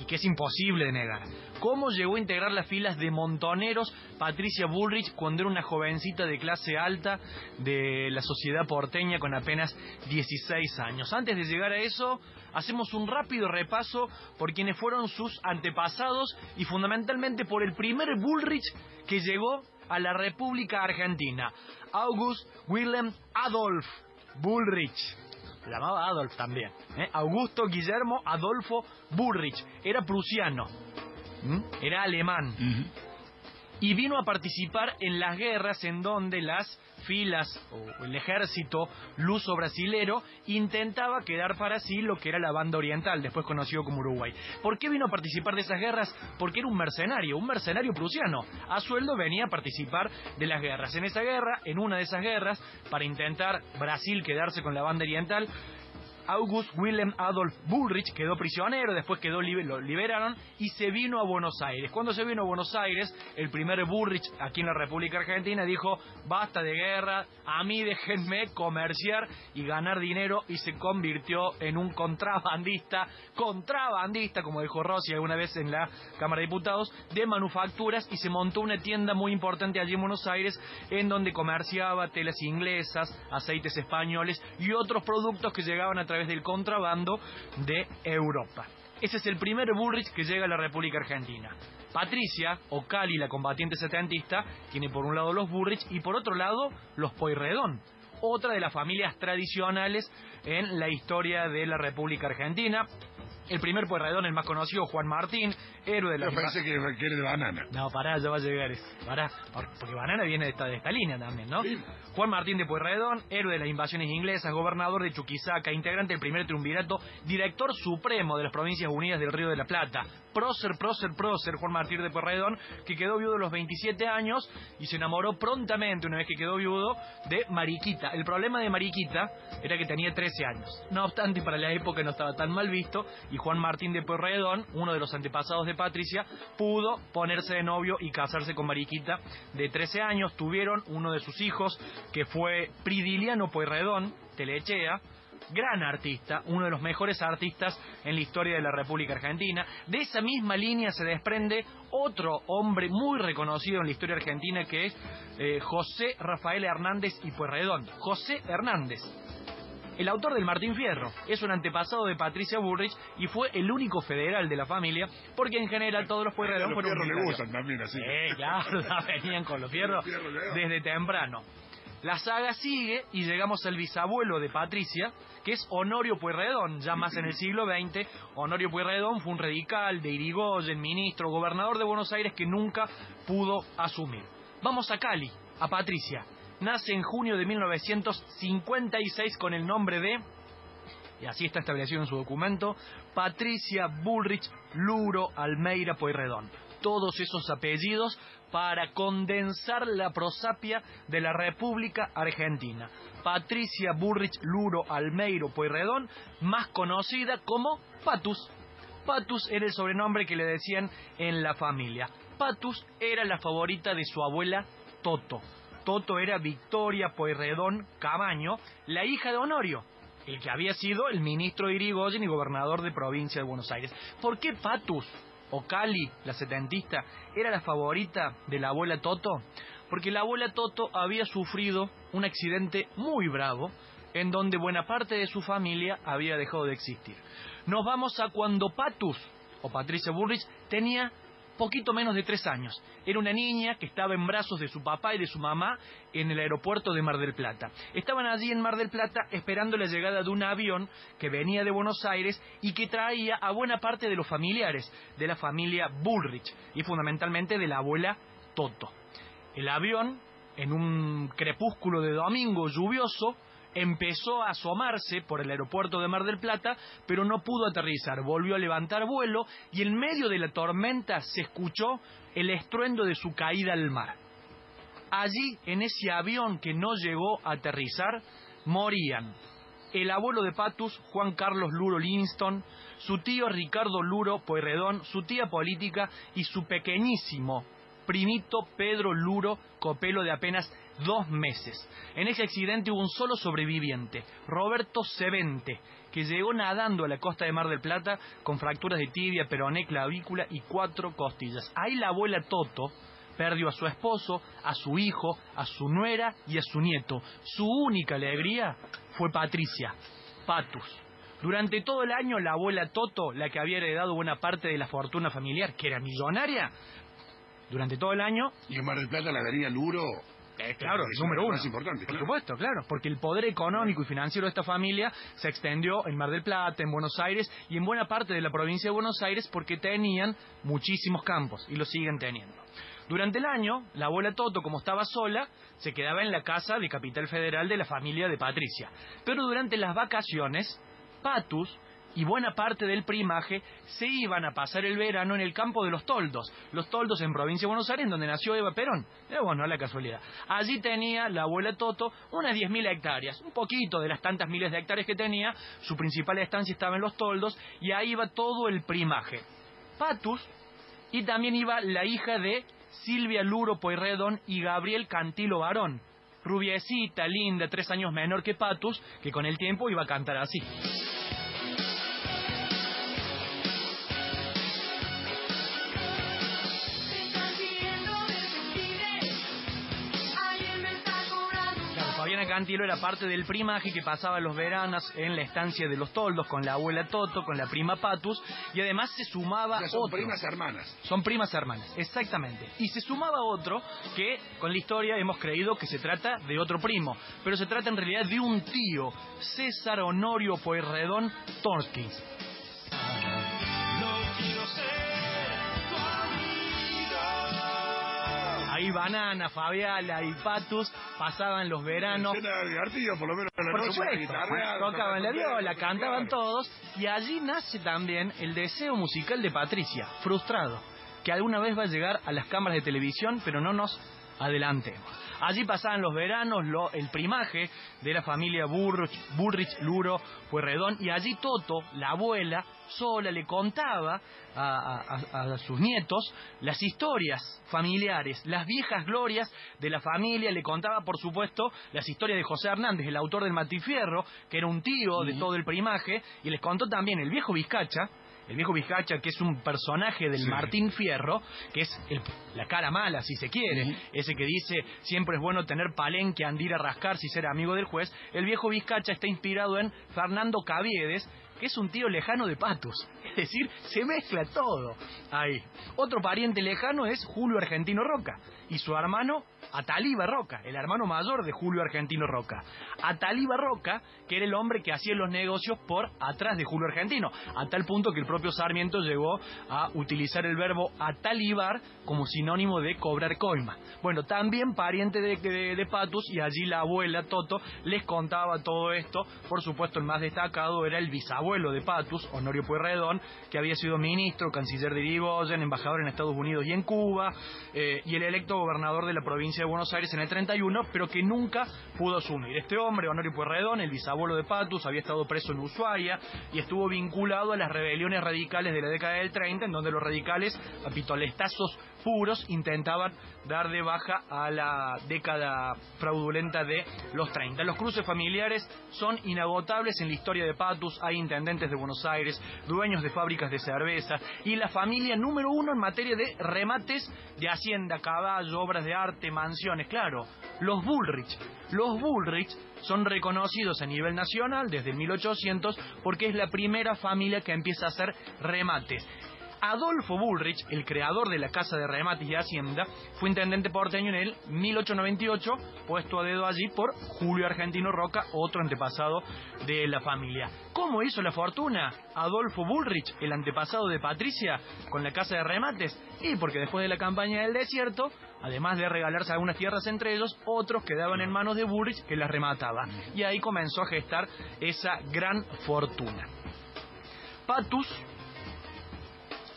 Speaker 13: y que es imposible de negar. ¿Cómo llegó a integrar las filas de montoneros Patricia Bullrich cuando era una jovencita de clase alta de la sociedad porteña con apenas 16 años? Antes de llegar a eso, hacemos un rápido repaso por quienes fueron sus antepasados y fundamentalmente por el primer Bullrich que llegó a la República Argentina, August Wilhelm Adolf Bullrich. Se llamaba Adolf también. ¿eh? Augusto Guillermo Adolfo Bullrich. Era prusiano. Era alemán. Y vino a participar en las guerras en donde las filas o el ejército luso brasilero intentaba quedar para sí lo que era la banda oriental, después conocido como Uruguay. ¿Por qué vino a participar de esas guerras? Porque era un mercenario, un mercenario prusiano. A sueldo venía a participar de las guerras. En esa guerra, en una de esas guerras, para intentar Brasil quedarse con la banda oriental, August Wilhelm Adolf Bullrich quedó prisionero, después quedó lo liberaron y se vino a Buenos Aires. Cuando se vino a Buenos Aires, el primer Bullrich aquí en la República Argentina dijo, basta de guerra, a mí déjenme comerciar y ganar dinero y se convirtió en un contrabandista, contrabandista, como dijo Rossi alguna vez en la Cámara de Diputados, de manufacturas y se montó una tienda muy importante allí en Buenos Aires en donde comerciaba telas inglesas, aceites españoles y otros productos que llegaban a través del contrabando de Europa. Ese es el primer Bullrich que llega a la República Argentina. Patricia, o Cali, la combatiente setentista, tiene por un lado los Bullrich y por otro lado los Pueyrredón, otra de las familias tradicionales en la historia de la República Argentina. El primer Pueyrredón, el más conocido, Juan Martín, héroe de la...
Speaker 14: Yo pensé que requiere de banana.
Speaker 13: No, pará, ya va a llegar eso. Pará, por- porque Banana viene de esta, de esta línea también, ¿no? Juan Martín de Pueyrredón, héroe de las invasiones inglesas, gobernador de Chuquisaca, integrante del primer triunvirato, director supremo de las Provincias Unidas del Río de la Plata. Prócer, prócer, prócer, Juan Martín de Pueyrredón, que quedó viudo a los 27 años y se enamoró prontamente, una vez que quedó viudo, de Mariquita. El problema de Mariquita era que tenía 13 años. No obstante, para la época no estaba tan mal visto y Juan Martín de Pueyrredón, uno de los antepasados de Patricia, pudo ponerse de novio y casarse con Mariquita de 13 años. Tuvieron uno de sus hijos, que fue Pridiliano Pueyrredón, Telechea, gran artista, uno de los mejores artistas en la historia de la República Argentina. De esa misma línea se desprende otro hombre muy reconocido en la historia argentina que es eh, José Rafael Hernández y Pueyrredón. José Hernández. El autor del Martín Fierro es un antepasado de Patricia Bullrich y fue el único federal de la familia, porque en general todos los Pueyrredón
Speaker 14: Los
Speaker 13: fueron
Speaker 14: fierros le
Speaker 13: militares.
Speaker 14: gustan también así.
Speaker 13: Claro, (laughs) venían con los fierros
Speaker 14: Fierro le
Speaker 13: desde temprano. La saga sigue y llegamos al bisabuelo de Patricia, que es Honorio Pueyrredón, ya más en el (clears throat) siglo XX. Honorio Pueyrredón fue un radical de Irigoyen, ministro, gobernador de Buenos Aires que nunca pudo asumir. Vamos a Cali, a Patricia. Nace en junio de 1956 con el nombre de y así está establecido en su documento, Patricia Bullrich Luro Almeida Pueyrredón. todos esos apellidos para condensar la prosapia de la República Argentina. Patricia Burrich Luro Almeiro Pueyrredón, más conocida como Patus. Patus era el sobrenombre que le decían en la familia. Patus era la favorita de su abuela Toto. Toto era Victoria Pueyrredón Cabaño, la hija de Honorio, el que había sido el ministro de Irigoyen y gobernador de provincia de Buenos Aires. ¿Por qué Patus o Cali, la setentista, era la favorita de la abuela Toto? Porque la abuela Toto había sufrido un accidente muy bravo en donde buena parte de su familia había dejado de existir. Nos vamos a cuando Patus, o Patricia Burrich, tenía poquito menos de tres años. Era una niña que estaba en brazos de su papá y de su mamá en el aeropuerto de Mar del Plata. Estaban allí en Mar del Plata esperando la llegada de un avión que venía de Buenos Aires y que traía a buena parte de los familiares de la familia Bullrich y fundamentalmente de la abuela Toto. El avión, en un crepúsculo de domingo lluvioso, empezó a asomarse por el aeropuerto de Mar del Plata, pero no pudo aterrizar. Volvió a levantar vuelo y en medio de la tormenta se escuchó el estruendo de su caída al mar. Allí, en ese avión que no llegó a aterrizar, morían el abuelo de Patus, Juan Carlos Luro Livingston, su tío Ricardo Luro Pueyrredón, su tía política y su pequeñísimo primito Pedro Luro Copelo de apenas dos meses. En ese accidente hubo un solo sobreviviente, Roberto Sevente, que llegó nadando a la costa de Mar del Plata con fracturas de tibia, peroné, clavícula y cuatro costillas. Ahí la abuela Toto perdió a su esposo, a su hijo, a su nuera y a su nieto. Su única alegría fue Patricia, Patus. Durante todo el año la abuela Toto, la que había heredado buena parte de la fortuna familiar, que era millonaria, durante todo el año...
Speaker 14: Y en Mar del Plata la daría Luro
Speaker 13: Eh, claro,
Speaker 14: Es
Speaker 13: el número uno.
Speaker 14: más importante,
Speaker 13: Por
Speaker 14: claro.
Speaker 13: supuesto, claro. Porque el poder económico y financiero de esta familia se extendió en Mar del Plata, en Buenos Aires y en buena parte de la provincia de Buenos Aires porque tenían muchísimos campos y lo siguen teniendo. Durante el año, la abuela Toto, como estaba sola, se quedaba en la casa de Capital Federal de la familia de Patricia. Pero durante las vacaciones, Patus y buena parte del primaje se iban a pasar el verano en el campo de los Toldos. Los Toldos en provincia de Buenos Aires, donde nació Eva Perón. Eh, bueno, la casualidad. Allí tenía la abuela Toto unas 10.000 hectáreas, un poquito de las tantas miles de hectáreas que tenía. Su principal estancia estaba en los Toldos y ahí iba todo el primaje. Patus y también iba la hija de Silvia Luro Pueyrredón y Gabriel Cantilo Barón. Rubiecita, linda, tres años menor que Patus, que con el tiempo iba a cantar así. Claro, Fabiana Cantilo era parte del primaje que pasaba los veranos en la estancia de los toldos con la abuela Toto, con la prima Patus, y además se sumaba
Speaker 14: Ya son
Speaker 13: otro.
Speaker 14: primas hermanas.
Speaker 13: Son primas hermanas, exactamente. Y se sumaba otro que con la historia hemos creído que se trata de otro primo, pero se trata en realidad de un tío, César Honorio Pueyrredón Torskins. Ahí Banana, Fabiala y Patus pasaban los veranos.
Speaker 14: Era divertido, por lo menos en la
Speaker 13: Por
Speaker 14: noche.
Speaker 13: supuesto, tocaban la viola, cantaban todos y allí nace también el deseo musical de Patricia, frustrado, que alguna vez va a llegar a las cámaras de televisión, pero no nos adelantemos. Allí pasaban los veranos, lo- el primaje de la familia Burrich, Burrich Luro, Pueyrredón, y allí Toto, la abuela, sola le contaba a, a- a- a sus nietos las historias familiares, las viejas glorias de la familia, le contaba por supuesto las historias de José Hernández, el autor del Matifierro, que era un tío de todo el primaje, y les contó también el viejo Vizcacha, el viejo Vizcacha, que es un personaje del
Speaker 14: Sí.
Speaker 13: Martín Fierro, que es el- la cara mala, si se quiere, ese que dice siempre es bueno tener palenque, andir a rascar si ser amigo del juez, el viejo Vizcacha está inspirado en Fernando Caviedes, que es un tío lejano de Patus. (laughs) Es decir, se mezcla todo ahí. Otro pariente lejano es Julio Argentino Roca y su hermano Ataliba Roca, el hermano mayor de Julio Argentino Roca. Ataliba Roca, que era el hombre que hacía los negocios por atrás de Julio Argentino, a tal punto que el propio Sarmiento llegó a utilizar el verbo atalibar como sinónimo de cobrar coima. Bueno, también pariente de, de- de Patus y allí la abuela Toto les contaba todo esto. Por supuesto, el más destacado era el bisabuelo bisabuelo de Patus, Honorio Pueyrredón, que había sido ministro, canciller de Irigoyen, embajador en Estados Unidos y en Cuba, eh, y el electo gobernador de la provincia de Buenos Aires en el 31, pero que nunca pudo asumir. Este hombre, Honorio Pueyrredón, el bisabuelo de Patus, había estado preso en Ushuaia y estuvo vinculado a las rebeliones radicales de la década del 30, en donde los radicales, a pistolestazos puros, intentaban dar de baja a la década fraudulenta de los 30. Los cruces familiares son inagotables en la historia de Patus. Hay intendentes de Buenos Aires, dueños de fábricas de cerveza y la familia número uno en materia de remates de hacienda, caballo, obras de arte, mansiones. Claro, los Bullrich. Los Bullrich son reconocidos a nivel nacional desde el 1800 porque es la primera familia que empieza a hacer remates. Adolfo Bullrich, el creador de la Casa de Remates y Hacienda, fue intendente porteño en el 1898, puesto a dedo allí por Julio Argentino Roca, otro antepasado de la familia. ¿Cómo hizo la fortuna Adolfo Bullrich, el antepasado de Patricia, con la Casa de Remates? Y porque después de la campaña del desierto, además de regalarse algunas tierras entre ellos, otros quedaban en manos de Bullrich que las remataba. Y ahí comenzó a gestar esa gran fortuna. Patus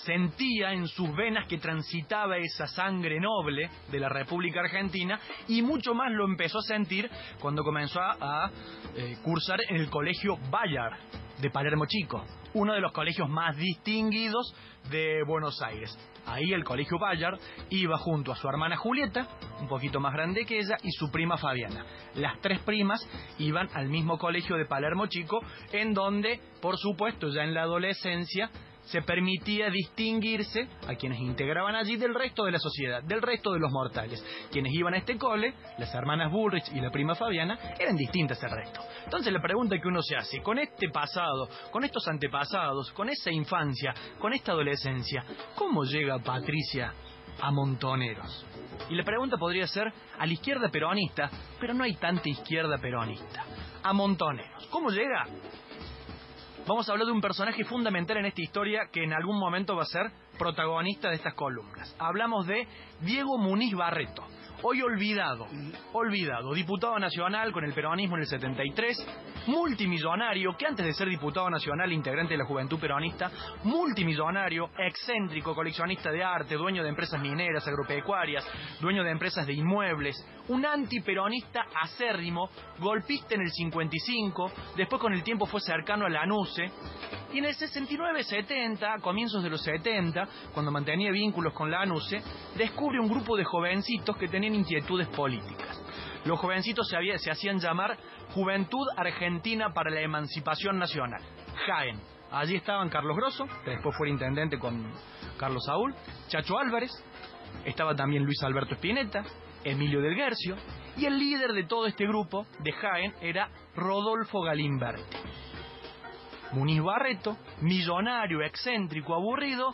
Speaker 13: sentía en sus venas que transitaba esa sangre noble de la República Argentina y mucho más lo empezó a sentir cuando comenzó a, eh, cursar en el colegio Bayard de Palermo Chico, uno de los colegios más distinguidos de Buenos Aires. Ahí el colegio Bayard iba junto a su hermana Julieta, un poquito más grande que ella, y su prima Fabiana. Las tres primas iban al mismo colegio de Palermo Chico, en donde, por supuesto, ya en la adolescencia, se permitía distinguirse a quienes integraban allí del resto de la sociedad, del resto de los mortales. Quienes iban a este cole, las hermanas Bullrich y la prima Fabiana, eran distintas al resto. Entonces la pregunta que uno se hace, con este pasado, con estos antepasados, con esa infancia, con esta adolescencia, ¿cómo llega Patricia a Montoneros? Y la pregunta podría ser a la izquierda peronista, pero no hay tanta izquierda peronista. A Montoneros. ¿Cómo llega? Vamos a hablar de un personaje fundamental en esta historia que en algún momento va a ser protagonista de estas columnas. Hablamos de Diego Muniz Barreto. Hoy olvidado, olvidado, diputado nacional con el peronismo en el 73, multimillonario, que antes de ser diputado nacional, integrante de la Juventud Peronista, multimillonario, excéntrico, coleccionista de arte, dueño de empresas mineras, agropecuarias, dueño de empresas de inmuebles, un antiperonista acérrimo, golpista en el 55, después con el tiempo fue cercano a la ANUCE, y en el 69-70, comienzos de los 70, cuando mantenía vínculos con la ANUCE, descubre un grupo de jovencitos que tenían inquietudes políticas. Los jovencitos se, había, se hacían llamar Juventud Argentina para la Emancipación Nacional, JAEN. Allí estaban Carlos Grosso, que después fue intendente con Carlos Saúl, Chacho Álvarez, estaba también Luis Alberto Spinetta, Emilio del Guercio, y el líder de todo este grupo de Jaén era Rodolfo Galimberti. Muniz Barreto, millonario, excéntrico, aburrido,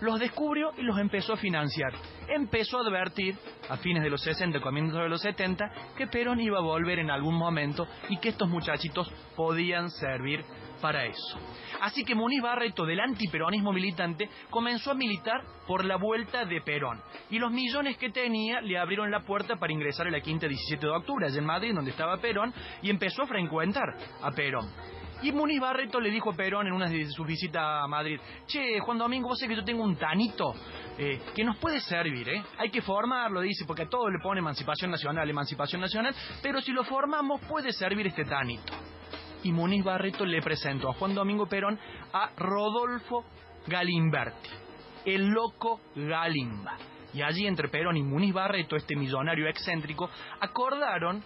Speaker 13: los descubrió y los empezó a financiar. Empezó a advertir, a fines de los 60, comienzos de los 70, que Perón iba a volver en algún momento y que estos muchachitos podían servir para eso. Así que Muniz Barreto, del antiperonismo militante, comenzó a militar por la vuelta de Perón. Y los millones que tenía le abrieron la puerta para ingresar a la quinta 17 de octubre, allá en Madrid, donde estaba Perón, y empezó a frecuentar a Perón. Y Muniz Barreto le dijo a Perón en una de sus visitas a Madrid, che, Juan Domingo, vos sé que yo tengo un tanito eh, que nos puede servir, ¿eh? Hay que formarlo, dice, porque a todo le pone emancipación nacional, emancipación nacional, pero si lo formamos puede servir este tanito. Y Muniz Barreto le presentó a Juan Domingo Perón a Rodolfo Galimberti, el loco Galimba. Y allí entre Perón y Muniz Barreto, este millonario excéntrico, acordaron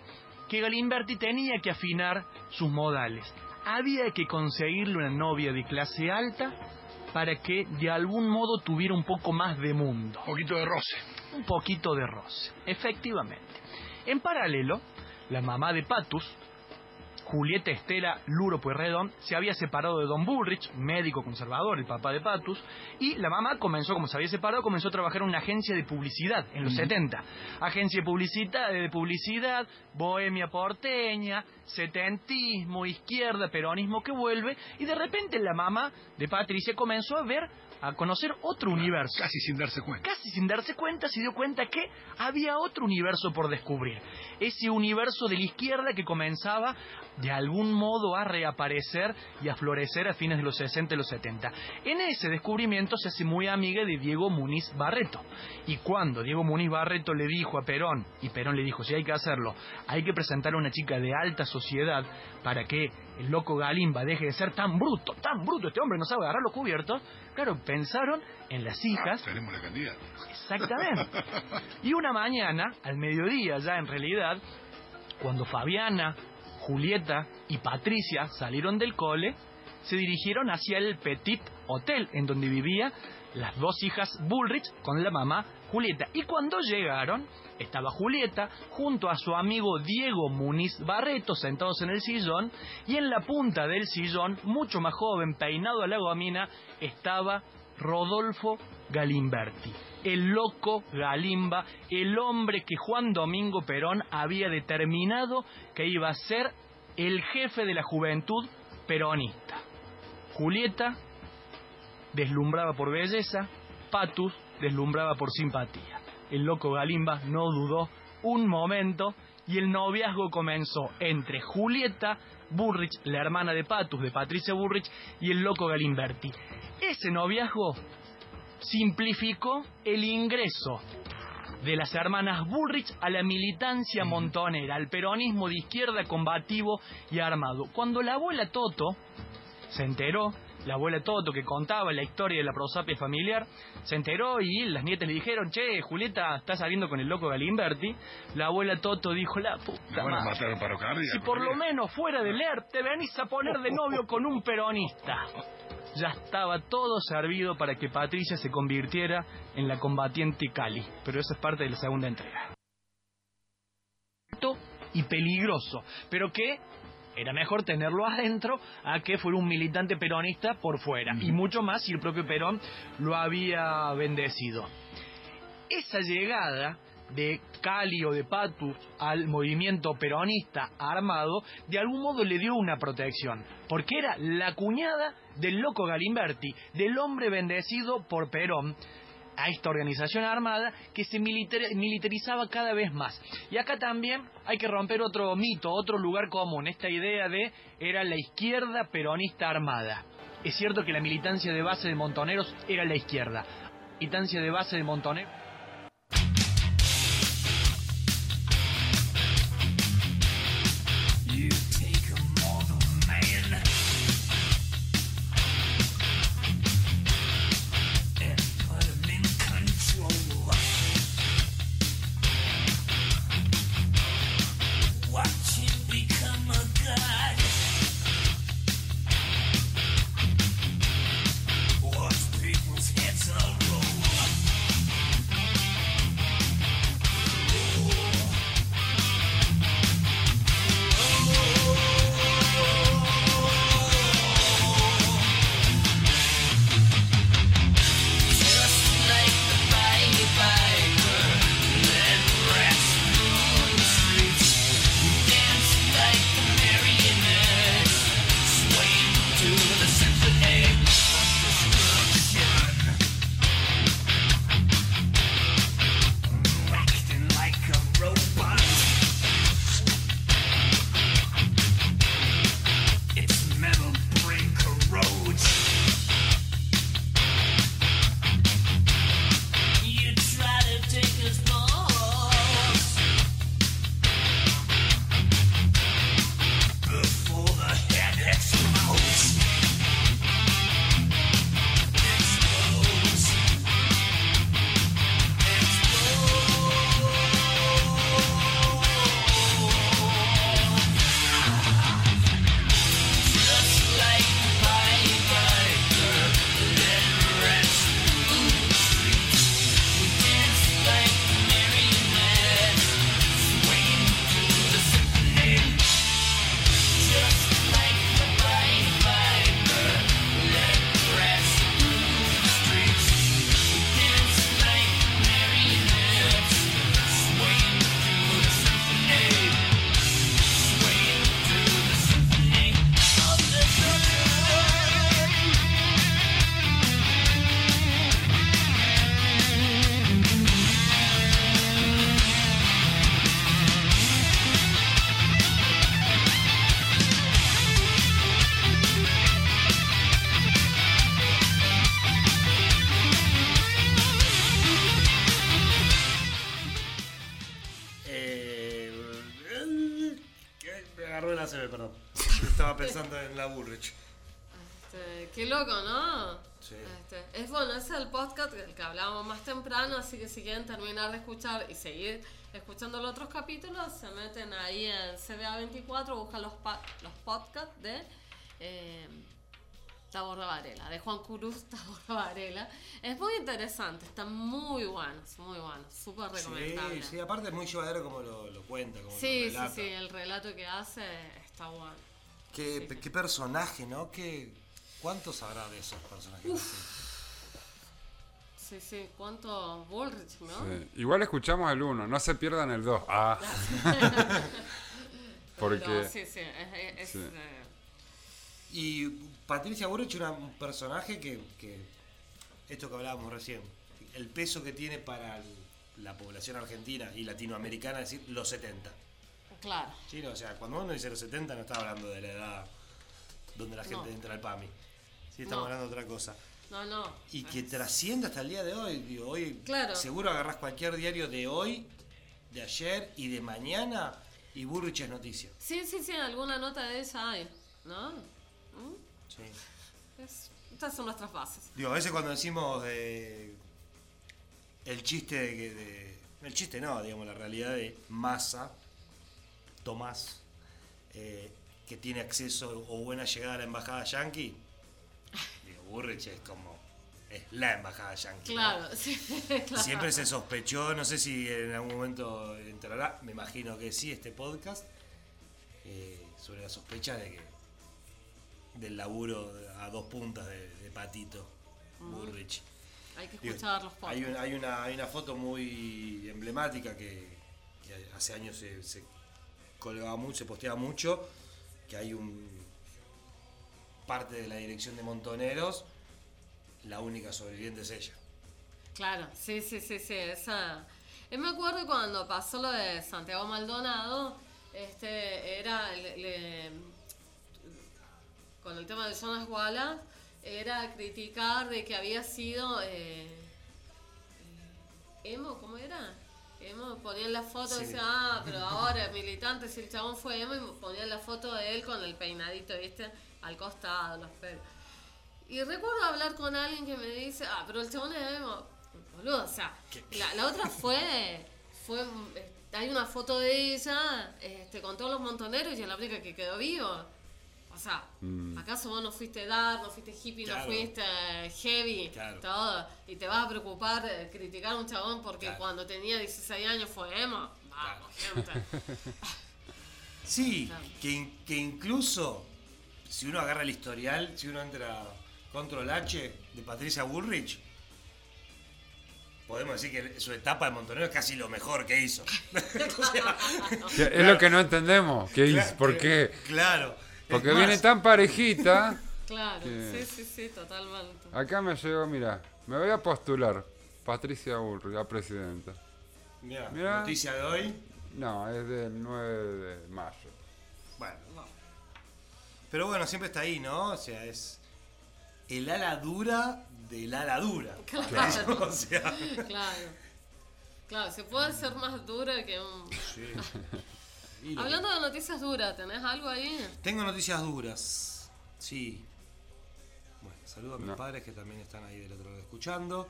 Speaker 13: que Galimberti tenía que afinar sus modales había que conseguirle una novia de clase alta para que de algún modo tuviera un poco más de mundo.
Speaker 14: Un poquito de roce.
Speaker 13: Un poquito de roce, efectivamente. En paralelo, la mamá de Patus, Julieta Estela Luro Pueyrredón se había separado de Don Bullrich, médico conservador, el papá de Patus, y la mamá comenzó, como se había separado, comenzó a trabajar en una agencia de publicidad en los 70. Agencia de publicidad, de publicidad, bohemia porteña, setentismo, izquierda, peronismo que vuelve, y de repente la mamá de Patricia comenzó a ver a conocer otro universo.
Speaker 14: Casi sin darse cuenta.
Speaker 13: Casi sin darse cuenta se dio cuenta que había otro universo por descubrir. Ese universo de la izquierda que comenzaba de algún modo a reaparecer y a florecer a fines de los 60 y los 70. En ese descubrimiento se hace muy amiga de Diego Muniz Barreto. Y cuando Diego Muniz Barreto le dijo a Perón, y Perón le dijo, si hay que hacerlo, hay que presentar a una chica de alta sociedad para que el loco Galimba deje de ser tan bruto, tan bruto, este hombre no sabe agarrar los cubiertos, claro, pensaron en las hijas.
Speaker 14: Tenemos la candidata.
Speaker 13: Exactamente. (laughs) Y una mañana, al mediodía ya en realidad, cuando Fabiana, Julieta y Patricia salieron del cole, se dirigieron hacia el Petit Hotel en donde vivían las dos hijas Bullrich con la mamá Julieta. Y cuando llegaron, estaba Julieta junto a su amigo Diego Muniz Barreto sentados en el sillón y en la punta del sillón, mucho más joven, peinado a la gomina, estaba Rodolfo Galimberti, el loco Galimba, el hombre que Juan Domingo Perón había determinado que iba a ser el jefe de la juventud peronista. Julieta deslumbraba por belleza, Patus deslumbraba por simpatía. El loco Galimba no dudó un momento y el noviazgo comenzó entre Julieta Burrich, la hermana de Patus, de Patricia Burrich, y el loco Galimberti. Ese noviazgo simplificó el ingreso de las hermanas Bullrich a la militancia montonera, al peronismo de izquierda combativo y armado. Cuando la abuela Toto se enteró, la abuela Toto que contaba la historia de la prosapia familiar, se enteró y las nietas le dijeron, che, Julieta está saliendo con el loco Galimberti. La abuela Toto dijo, la puta madre. Si por lo menos fuera de leer te venís a poner de novio con un peronista. (laughs) Ya estaba todo servido para que Patricia se convirtiera en la combatiente Cali, pero eso es parte de la segunda entrega. Y peligroso, pero que era mejor tenerlo adentro a que fuera un militante peronista por fuera, y mucho más si el propio Perón lo había bendecido. Esa llegada de Cali o de Patus al movimiento peronista armado, de algún modo le dio una protección, porque era la cuñada del loco Galimberti, del hombre bendecido por Perón, a esta organización armada que se militar- militarizaba cada vez más. Y acá también hay que romper otro mito, otro lugar común, esta idea de era la izquierda peronista armada. Es cierto que la militancia de base de Montoneros era la izquierda. Militancia de base de Montoneros
Speaker 1: así que si quieren terminar de escuchar y seguir escuchando los otros capítulos, se meten ahí en CBA24, buscan los, los podcasts de eh, Varela, de Juan Cruz (laughs) Tabor de Varela. Es muy interesante, están muy buenos, muy buenos, súper recomendable.
Speaker 3: Sí, sí, aparte es muy llevadero como lo, lo cuenta, como
Speaker 1: Sí,
Speaker 3: lo
Speaker 1: sí, sí, el relato que hace está bueno.
Speaker 3: Qué, qué personaje, ¿no? ¿Qué, ¿Cuántos habrá de esos personajes?
Speaker 1: Sí, sí, cuánto Bullrich, ¿no?
Speaker 2: Sí. Igual escuchamos el 1, no se pierdan el 2. Ah. (laughs) (laughs) Porque.
Speaker 1: Pero sí, sí, es, es-
Speaker 2: Sí.
Speaker 1: eh,
Speaker 3: Y Patricia Burrich era un personaje que, que- esto que hablábamos recién, el peso que tiene para el- la población argentina y latinoamericana, es decir, los 70.
Speaker 1: claro.
Speaker 3: ¿sí? no? O sea, cuando uno dice los 70 no está hablando de la edad donde la gente
Speaker 1: No.
Speaker 3: entra al PAMI. Sí, estamos
Speaker 1: No.
Speaker 3: hablando de otra cosa.
Speaker 1: No, no.
Speaker 3: Y que trascienda hasta el día de hoy. Digo, hoy
Speaker 1: Claro.
Speaker 3: seguro agarrás cualquier diario de hoy, de ayer y de mañana y Burrich es noticia.
Speaker 1: Sí, sí, sí, alguna nota de ella hay, ¿no? ¿Mm?
Speaker 3: Sí.
Speaker 1: Es- estas son nuestras bases.
Speaker 3: Digo, a veces cuando decimos eh, el chiste de que. de- el chiste no, digamos, la realidad de Massa, Tomás, eh, que tiene acceso o buena llegada a la embajada yankee. Burrich es como. es la embajada yankee. ¿no?
Speaker 1: Claro, (laughs) sí, claro.
Speaker 3: Siempre se sospechó, no sé si en algún momento entrará, me imagino que sí, este podcast, eh, sobre la sospecha de que del laburo a dos puntas de, de Patito
Speaker 1: Mm.
Speaker 3: Burrich.
Speaker 1: Hay que
Speaker 3: Digo,
Speaker 1: escuchar los podcasts.
Speaker 3: Hay, un- hay una, hay una foto muy emblemática que, que hace años se, se colgaba mucho, se posteaba mucho, que hay un parte de la dirección de Montoneros, la única sobreviviente es ella.
Speaker 1: Claro, sí, sí, sí, sí, esa... Yo me acuerdo cuando pasó lo de Santiago Maldonado, este, era, le- le- con el tema de Jonas Wallace, era criticar de que había sido, eh, eh, emo, ¿cómo era? Emo, ponían la foto,
Speaker 3: Sí.
Speaker 1: decía, ah, pero ahora militante, si el chabón fue emo, y ponían la foto de él con el peinadito, ¿viste? Al costado, los pelos. Y recuerdo hablar con alguien que me dice, ah, pero el chabón es emo. Boludo, o sea, la, la otra fue, fue, eh, hay una foto de ella este, con todos los montoneros y es la única que quedó viva. O sea,
Speaker 2: Mm.
Speaker 1: ¿acaso vos no fuiste dark, no fuiste hippie,
Speaker 3: Claro.
Speaker 1: no fuiste heavy,
Speaker 3: Claro.
Speaker 1: todo? Y te vas a preocupar criticar a un chabón porque
Speaker 3: Claro.
Speaker 1: cuando tenía 16 años fue emo. Vamos, gente. (laughs)
Speaker 3: Sí, que, que incluso si uno agarra el historial, si uno entra Control H de Patricia Bullrich, podemos decir que su etapa de Montonero es casi lo mejor que hizo. O (laughs) sea,
Speaker 2: Que es lo que no entendemos. ¿Qué
Speaker 3: Claro,
Speaker 2: hizo? ¿Por qué?
Speaker 3: Claro.
Speaker 2: Porque
Speaker 3: más,
Speaker 2: viene tan parejita. (laughs)
Speaker 1: Claro,
Speaker 2: Que-
Speaker 1: sí, sí, sí, totalmente.
Speaker 2: Acá me llegó, mira, me voy a postular. Patricia Bullrich, a presidenta.
Speaker 3: Mirá,
Speaker 2: Mirá.
Speaker 3: noticia de hoy.
Speaker 2: No, es del 9 de mayo.
Speaker 3: Pero bueno, siempre está ahí, ¿no? O sea, es el ala dura del ala dura. (laughs)
Speaker 1: Claro.
Speaker 3: o sea,
Speaker 1: Claro. Claro, se puede ser más dura que un...
Speaker 3: sí. (laughs)
Speaker 1: Hablando de noticias duras, ¿tenés algo ahí?
Speaker 3: Tengo noticias duras. Sí. Bueno, saludo a mis
Speaker 2: No.
Speaker 3: padres que también están ahí del otro lado escuchando.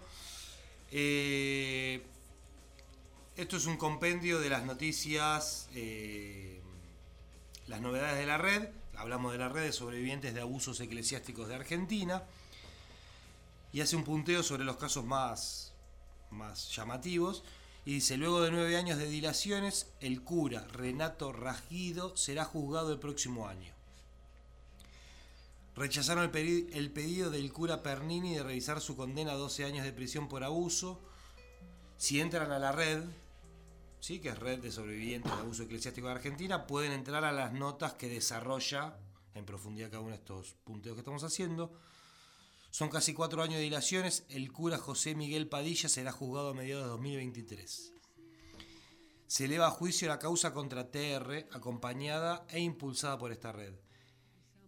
Speaker 3: Eh, esto es un compendio de las noticias, eh, las novedades de la red. Hablamos de la red de sobrevivientes de abusos eclesiásticos de Argentina. Y hace un punteo sobre los casos más, más llamativos. Y dice, luego de nueve años de dilaciones, el cura Renato Rasguido será juzgado el próximo año. Rechazaron el, el pedido del cura Pernini de revisar su condena a 12 años de prisión por abuso. Si entran a la red, ¿sí? que es Red de Sobrevivientes de Abuso Eclesiástico de Argentina, pueden entrar a las notas que desarrolla en profundidad cada uno de estos punteos que estamos haciendo. Son casi cuatro años de dilaciones. El cura José Miguel Padilla será juzgado a mediados de 2023. Se eleva a juicio la causa contra TR, acompañada e impulsada por esta red.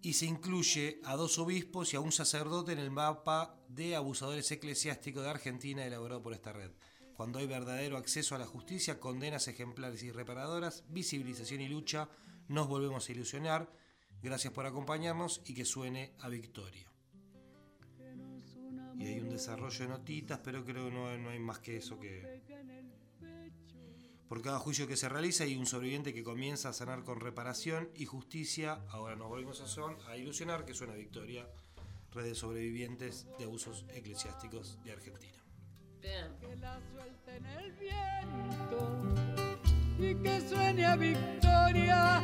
Speaker 3: Y se incluye a dos obispos y a un sacerdote en el mapa de abusadores eclesiásticos de Argentina elaborado por esta red. Cuando hay verdadero acceso a la justicia, condenas ejemplares y reparadoras, visibilización y lucha, nos volvemos a ilusionar. Gracias por acompañarnos y que suene a victoria. Y hay un desarrollo de notitas, pero creo que no, no hay más que eso que... Por cada juicio que se realiza hay un sobreviviente que comienza a sanar con reparación y justicia. Ahora nos volvemos a, son, a ilusionar que suena victoria. Red de sobrevivientes de abusos eclesiásticos de Argentina.
Speaker 15: Que la suelten el viento y que suene victoria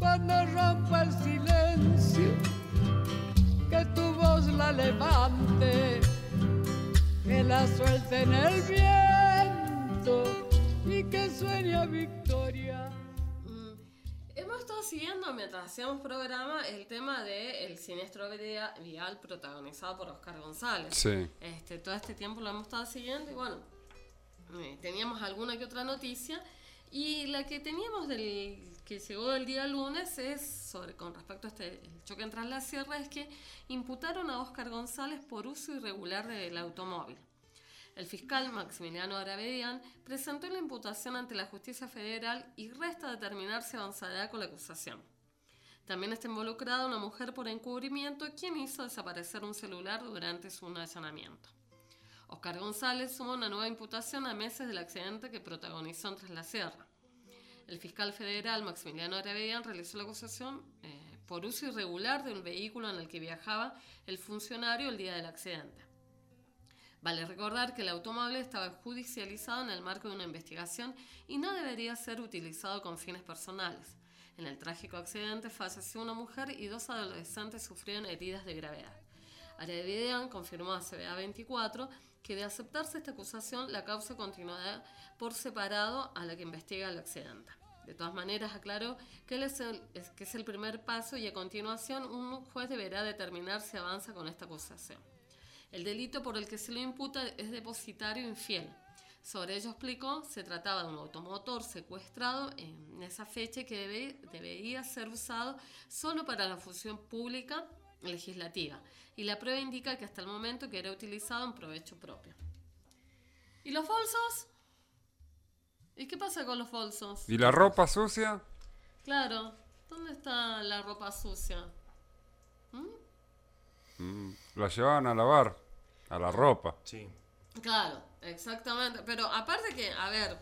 Speaker 15: cuando rompa el silencio. Que tu voz la levante, que la suelten el viento y que suene victoria.
Speaker 1: Hemos estado siguiendo mientras hacíamos programa el tema del siniestro via- vial protagonizado por Oscar González.
Speaker 2: Sí.
Speaker 1: Este, todo este tiempo lo hemos estado siguiendo y bueno, eh, teníamos alguna que otra noticia y la que teníamos del que llegó del día lunes es sobre con respecto a este el choque en Tras la Sierra es que imputaron a Oscar González por uso irregular del automóvil. El fiscal Maximiliano Aravedian presentó la imputación ante la justicia federal y resta determinar si avanzará con la acusación. También está involucrada una mujer por encubrimiento quien hizo desaparecer un celular durante su allanamiento. Oscar González suma una nueva imputación a meses del accidente que protagonizó en Tras la Sierra. El fiscal federal Maximiliano Aravedian realizó la acusación eh, por uso irregular de un vehículo en el que viajaba el funcionario el día del accidente. Vale recordar que el automóvil estaba judicializado en el marco de una investigación y no debería ser utilizado con fines personales. En el trágico accidente falleció una mujer y dos adolescentes sufrieron heridas de gravedad. Arevedian confirmó a CBA 24 que de aceptarse esta acusación la causa continuará por separado a la que investiga el accidente. De todas maneras, aclaró que, es el, que es el primer paso y a continuación un juez deberá determinar si avanza con esta acusación. El delito por el que se lo imputa es depositario infiel. Sobre ello explicó, se trataba de un automotor secuestrado en esa fecha que debe- debería ser usado solo para la función pública legislativa. Y la prueba indica que hasta el momento que era utilizado en provecho propio. ¿Y los bolsos? ¿Y qué pasa con los bolsos?
Speaker 2: ¿Y la ropa sucia?
Speaker 1: Claro, ¿dónde está la ropa sucia? ¿Mm?
Speaker 2: Mm, La llevaban a lavar, a la ropa.
Speaker 3: Sí.
Speaker 1: Claro, exactamente. Pero aparte que, a ver,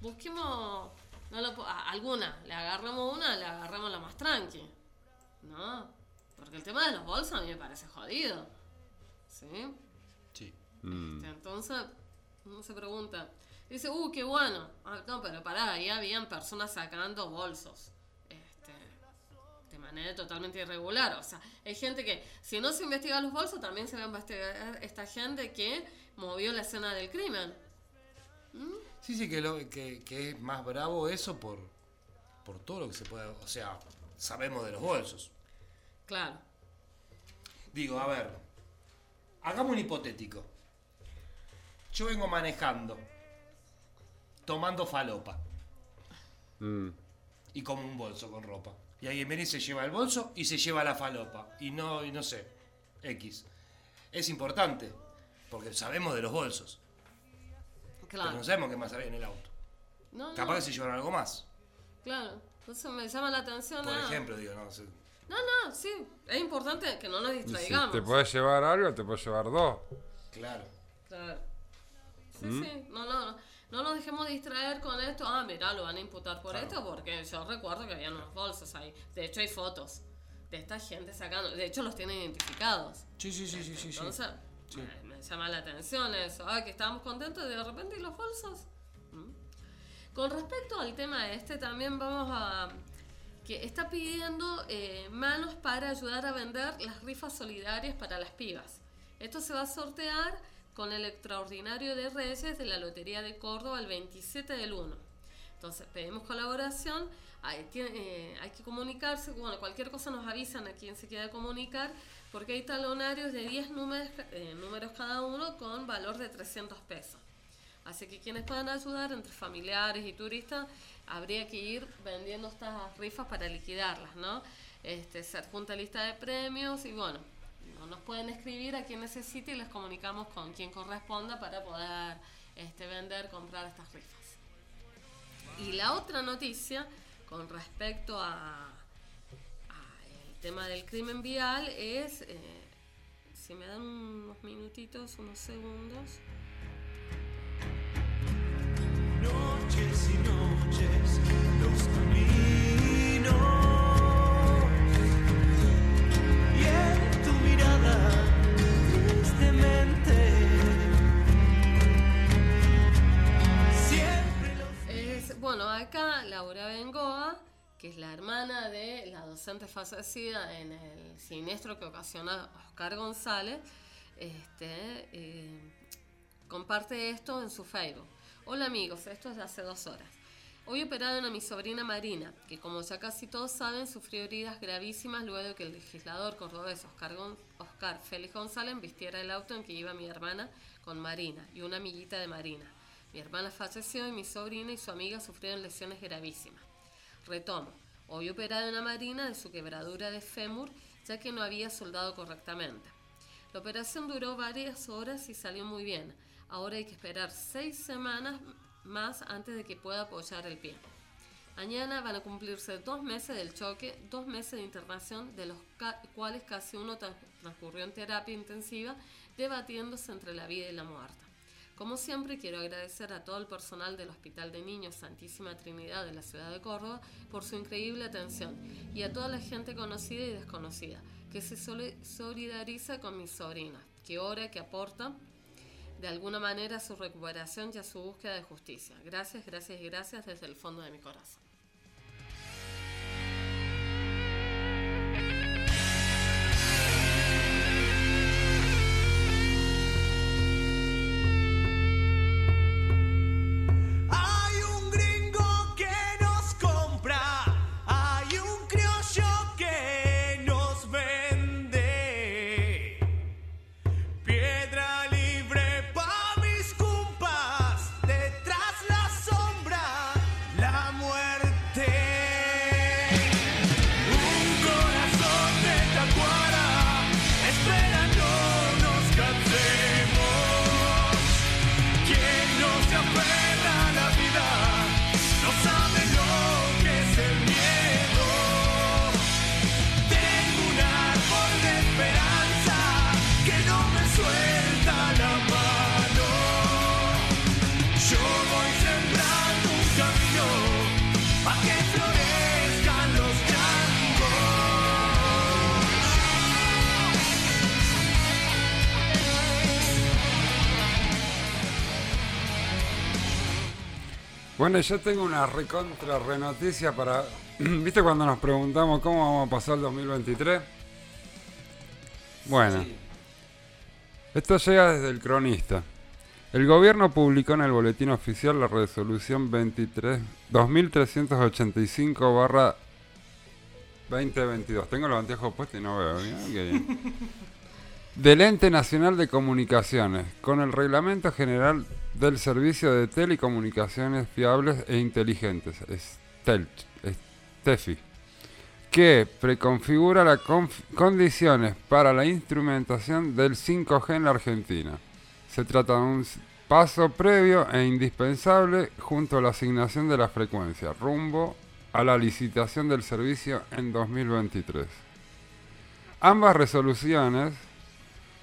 Speaker 1: busquemos no lo po- a- alguna, le agarramos una, le agarramos la más tranqui. ¿No? Porque el tema de los bolsos a mí me parece jodido. ¿Sí?
Speaker 3: Sí.
Speaker 2: Mm.
Speaker 1: Este, entonces, uno se pregunta, dice, uh, qué bueno. Ah, no, pero pará, ahí habían personas sacando bolsos. Manera totalmente irregular. O sea, hay gente que, si no se investiga los bolsos, también se va a investigar esta gente que movió la escena del crimen. ¿Mm?
Speaker 3: Sí, sí, que, lo, que, que es más bravo eso por, por todo lo que se puede. O sea, sabemos de los bolsos.
Speaker 1: Claro.
Speaker 3: Digo, a ver, hagamos un hipotético. Yo vengo manejando, tomando falopa
Speaker 2: Mm.
Speaker 3: y como un bolso con ropa. Y alguien viene y se lleva el bolso y se lleva la falopa. Y no, y no sé, X. Es importante, porque sabemos de los bolsos.
Speaker 1: Claro.
Speaker 3: Pero no sabemos qué más había en el auto.
Speaker 1: No,
Speaker 3: Capaz
Speaker 1: no,
Speaker 3: que se llevaron algo más.
Speaker 1: Claro. Entonces me llama la atención.
Speaker 3: Por
Speaker 1: nada.
Speaker 3: ejemplo, digo, no sé.
Speaker 1: No, no, sí. Es importante que no nos
Speaker 2: si
Speaker 1: distraigamos.
Speaker 2: te puedes llevar algo, te puedes llevar dos.
Speaker 3: Claro.
Speaker 1: Claro. Sí,
Speaker 2: ¿Mm?
Speaker 1: sí. No, no, no nos dejemos distraer con esto. Ah, mira, lo van a imputar por esto porque yo recuerdo que habían unos bolsos ahí. De hecho, hay fotos de esta gente sacando. De hecho, los tienen identificados.
Speaker 3: Sí, sí, sí, sí, sí. sí.
Speaker 1: Entonces,
Speaker 3: Sí.
Speaker 1: me, me llama la atención eso. Ah, que estábamos contentos y de repente ¿y los bolsos. ¿Mm? Con respecto al tema este, también vamos a. que está pidiendo eh, manos para ayudar a vender las rifas solidarias para las pibas. Esto se va a sortear con el extraordinario de Reyes de la Lotería de Córdoba el 27 del 1. Entonces, pedimos colaboración, hay, tiene- eh, hay que comunicarse, bueno, cualquier cosa nos avisan a quien se quiera comunicar, porque hay talonarios de 10 números, eh, números cada uno con valor de 300 pesos. Así que quienes puedan ayudar entre familiares y turistas, habría que ir vendiendo estas rifas para liquidarlas, ¿no? Este, se adjunta lista de premios y bueno, no nos pueden escribir a quien necesite y les comunicamos con quien corresponda para poder este, vender, comprar estas rifas. Y la otra noticia con respecto a tema del crimen vial es, eh, si me dan unos minutitos, unos segundos.
Speaker 16: Noches y
Speaker 1: bueno, acá Laura Bengoa, que es la hermana de la docente fallecida en el siniestro que ocasiona Oscar González, este, eh, comparte esto en su Facebook. Hola amigos, esto es de hace dos horas. Hoy operaron a mi sobrina Marina, que como ya casi todos saben, sufrió heridas gravísimas luego de que el legislador cordobés Oscar, Oscar Félix González vistiera el auto en que iba mi hermana con Marina y una amiguita de Marina. Mi hermana falleció y mi sobrina y su amiga sufrieron lesiones gravísimas. Retomo. Hoy operaron a Marina de su quebradura de fémur, ya que no había soldado correctamente. La operación duró varias horas y salió muy bien. Ahora hay que esperar seis semanas más antes de que pueda apoyar el pie. Mañana van a cumplirse dos meses del choque, dos meses de internación, de los cuales casi uno tra- transcurrió en terapia intensiva, debatiéndose entre la vida y la muerte. Como siempre, quiero agradecer a todo el personal del Hospital de Niños Santísima Trinidad de la ciudad de Córdoba por su increíble atención y a toda la gente conocida y desconocida que se solidariza con mis sobrinas, que ora, que aporta de alguna manera a su recuperación y a su búsqueda de justicia. Gracias, gracias y gracias desde el fondo de mi corazón.
Speaker 2: Bueno, yo tengo una recontra renoticia para. (clears throat) ¿Viste cuando nos preguntamos cómo vamos a pasar el 2023? Bueno, esto llega desde el cronista. El gobierno publicó en el boletín oficial la resolución 23 2385 barra 2022. Tengo los anteojos puestos y no veo. bien. (laughs) Del Ente Nacional de Comunicaciones, con el Reglamento General del Servicio de Telecomunicaciones Fiables e Inteligentes, STEFI, que preconfigura las condiciones para la instrumentación del 5G en la Argentina. Se trata de un paso previo e indispensable junto a la asignación de la frecuencia, rumbo a la licitación del servicio en 2023. Ambas resoluciones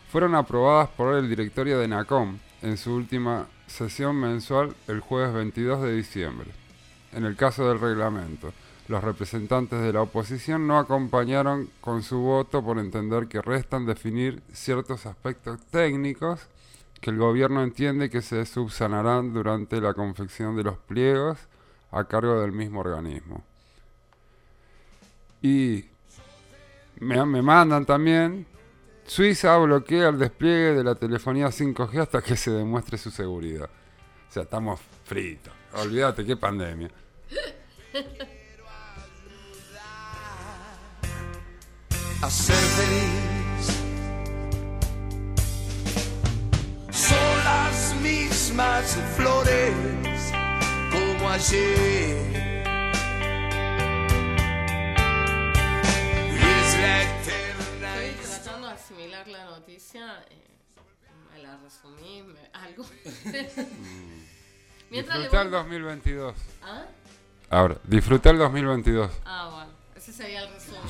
Speaker 2: fueron aprobadas por el directorio de NACOM en su última sesión mensual el jueves 22 de diciembre. En el caso del reglamento, los representantes de la oposición no acompañaron con su voto por entender que restan definir ciertos aspectos técnicos que el gobierno entiende que se subsanarán durante la confección de los pliegos a cargo del mismo organismo. Y me, me mandan también Suiza bloquea el despliegue de la telefonía 5G hasta que se demuestre su seguridad. O sea, estamos fritos. Olvídate, qué pandemia.
Speaker 16: a ser feliz. Son las mismas flores como ayer.
Speaker 1: Asimilar la noticia. eh, me la resumí, me- (laughs) algo. Mientras le
Speaker 2: Disfrutar el
Speaker 1: voy-
Speaker 2: 2022.
Speaker 1: ¿Ah?
Speaker 2: Ahora, disfrutar el 2022.
Speaker 1: Ah, bueno, ese sería el resumen.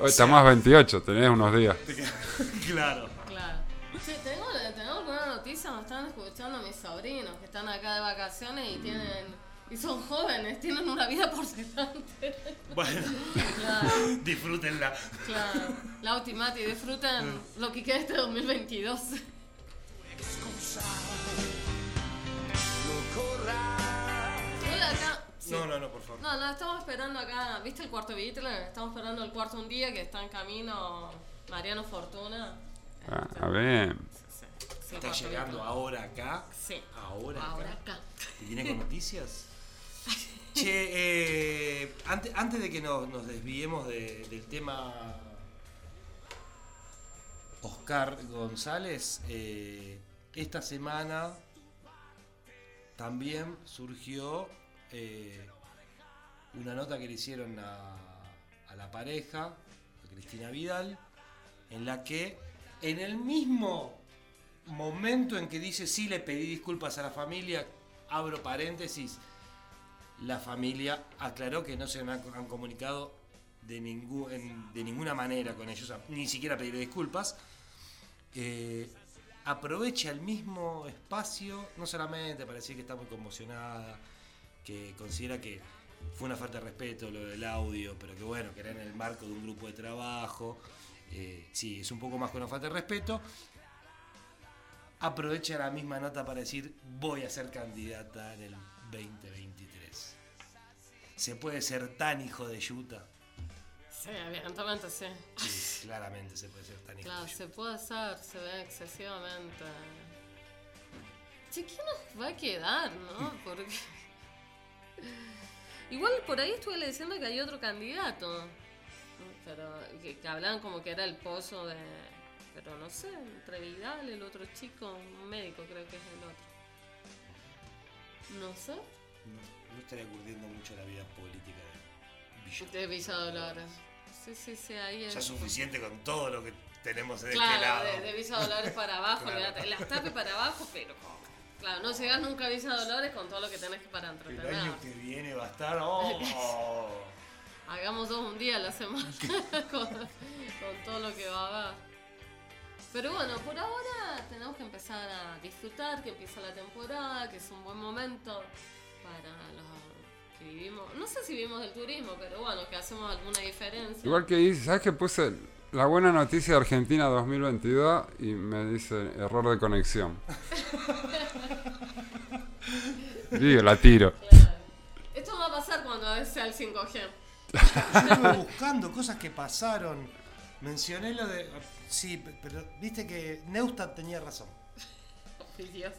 Speaker 2: Hoy estamos a 28, tenés unos días. (laughs)
Speaker 3: claro.
Speaker 1: Claro. Sí, tengo, tengo alguna noticia, nos están escuchando mis sobrinos que están acá de vacaciones y tienen y son jóvenes, tienen una vida por delante.
Speaker 3: Bueno,
Speaker 1: Claro,
Speaker 3: disfrútenla.
Speaker 1: claro. Lauti Mati, disfruten lo que queda este 2022. Hola, acá. sí.
Speaker 3: No, no, no, por favor.
Speaker 1: No, no, estamos esperando acá. ¿Viste el cuarto Beatle? Estamos esperando el cuarto un día que está en camino Mariano Fortuna.
Speaker 2: Ah, a ver.
Speaker 1: Sí,
Speaker 3: Está llegando ahora acá.
Speaker 1: Sí.
Speaker 3: Ahora,
Speaker 1: Ahora
Speaker 3: acá.
Speaker 1: acá.
Speaker 3: ¿Y viene con noticias? Che, eh, antes, de que nos, desviemos de- del tema Oscar González, eh, esta semana también surgió eh, una nota que le hicieron a la pareja, a Cristina Vidal, en la que en el mismo momento en que dice sí le pedí disculpas a la familia, abro paréntesis, la familia aclaró que no se han, comunicado de, ninguna manera con ellos, ni siquiera pedir disculpas. Eh, aprovecha el mismo espacio, no solamente para decir que está muy conmocionada, que considera que fue una falta de respeto lo del audio, pero que bueno, que era en el marco de un grupo de trabajo. Eh, sí, es un poco más que una falta de respeto. Aprovecha la misma nota para decir voy a ser candidata en el 2023. ¿Se puede ser tan hijo de yuta?
Speaker 1: Sí, evidentemente sí.
Speaker 3: Sí, claramente se puede ser tan hijo
Speaker 1: Claro,
Speaker 3: de yuta.
Speaker 1: se puede hacer, se ve excesivamente. Che, ¿quién nos va a quedar, no? (laughs) Porque. Igual por ahí estuve leyendo que hay otro candidato. Pero que, que hablaban como que era el pozo de. Pero no sé, entre Vidal, el otro chico, un médico creo que es el otro. No sé.
Speaker 3: No, no estaría curtiendo mucho la vida política de Villa.
Speaker 1: De Villa Dolores. Sí, sí, sí, ahí es.
Speaker 3: Ya es suficiente con todo lo que tenemos de este
Speaker 1: Claro,
Speaker 3: lado.
Speaker 1: de, de Villa Dolores para abajo, (laughs)
Speaker 3: Claro.
Speaker 1: Las tapes para abajo, pero Claro, no llegas nunca a Villa Dolores con todo lo que tenés que para
Speaker 3: El
Speaker 1: entretener.
Speaker 3: año que viene va a estar. ¡Oh! (laughs)
Speaker 1: Hagamos dos un día a la semana (laughs) con, con todo lo que va a haber. Pero bueno, por ahora tenemos que empezar a disfrutar, que empieza la temporada, que es un buen momento para los que vivimos. No sé si vivimos del turismo, pero bueno, que hacemos alguna diferencia.
Speaker 2: Igual que dice, ¿sabes que puse la buena noticia de Argentina 2022 y me dice error de conexión? (laughs) Digo, la tiro.
Speaker 1: Esto va a pasar cuando sea el 5G.
Speaker 3: Estamos (laughs) buscando cosas que pasaron. Mencioné lo de. Sí, pe- pero viste que Neustadt tenía razón.
Speaker 1: Ay, Dios,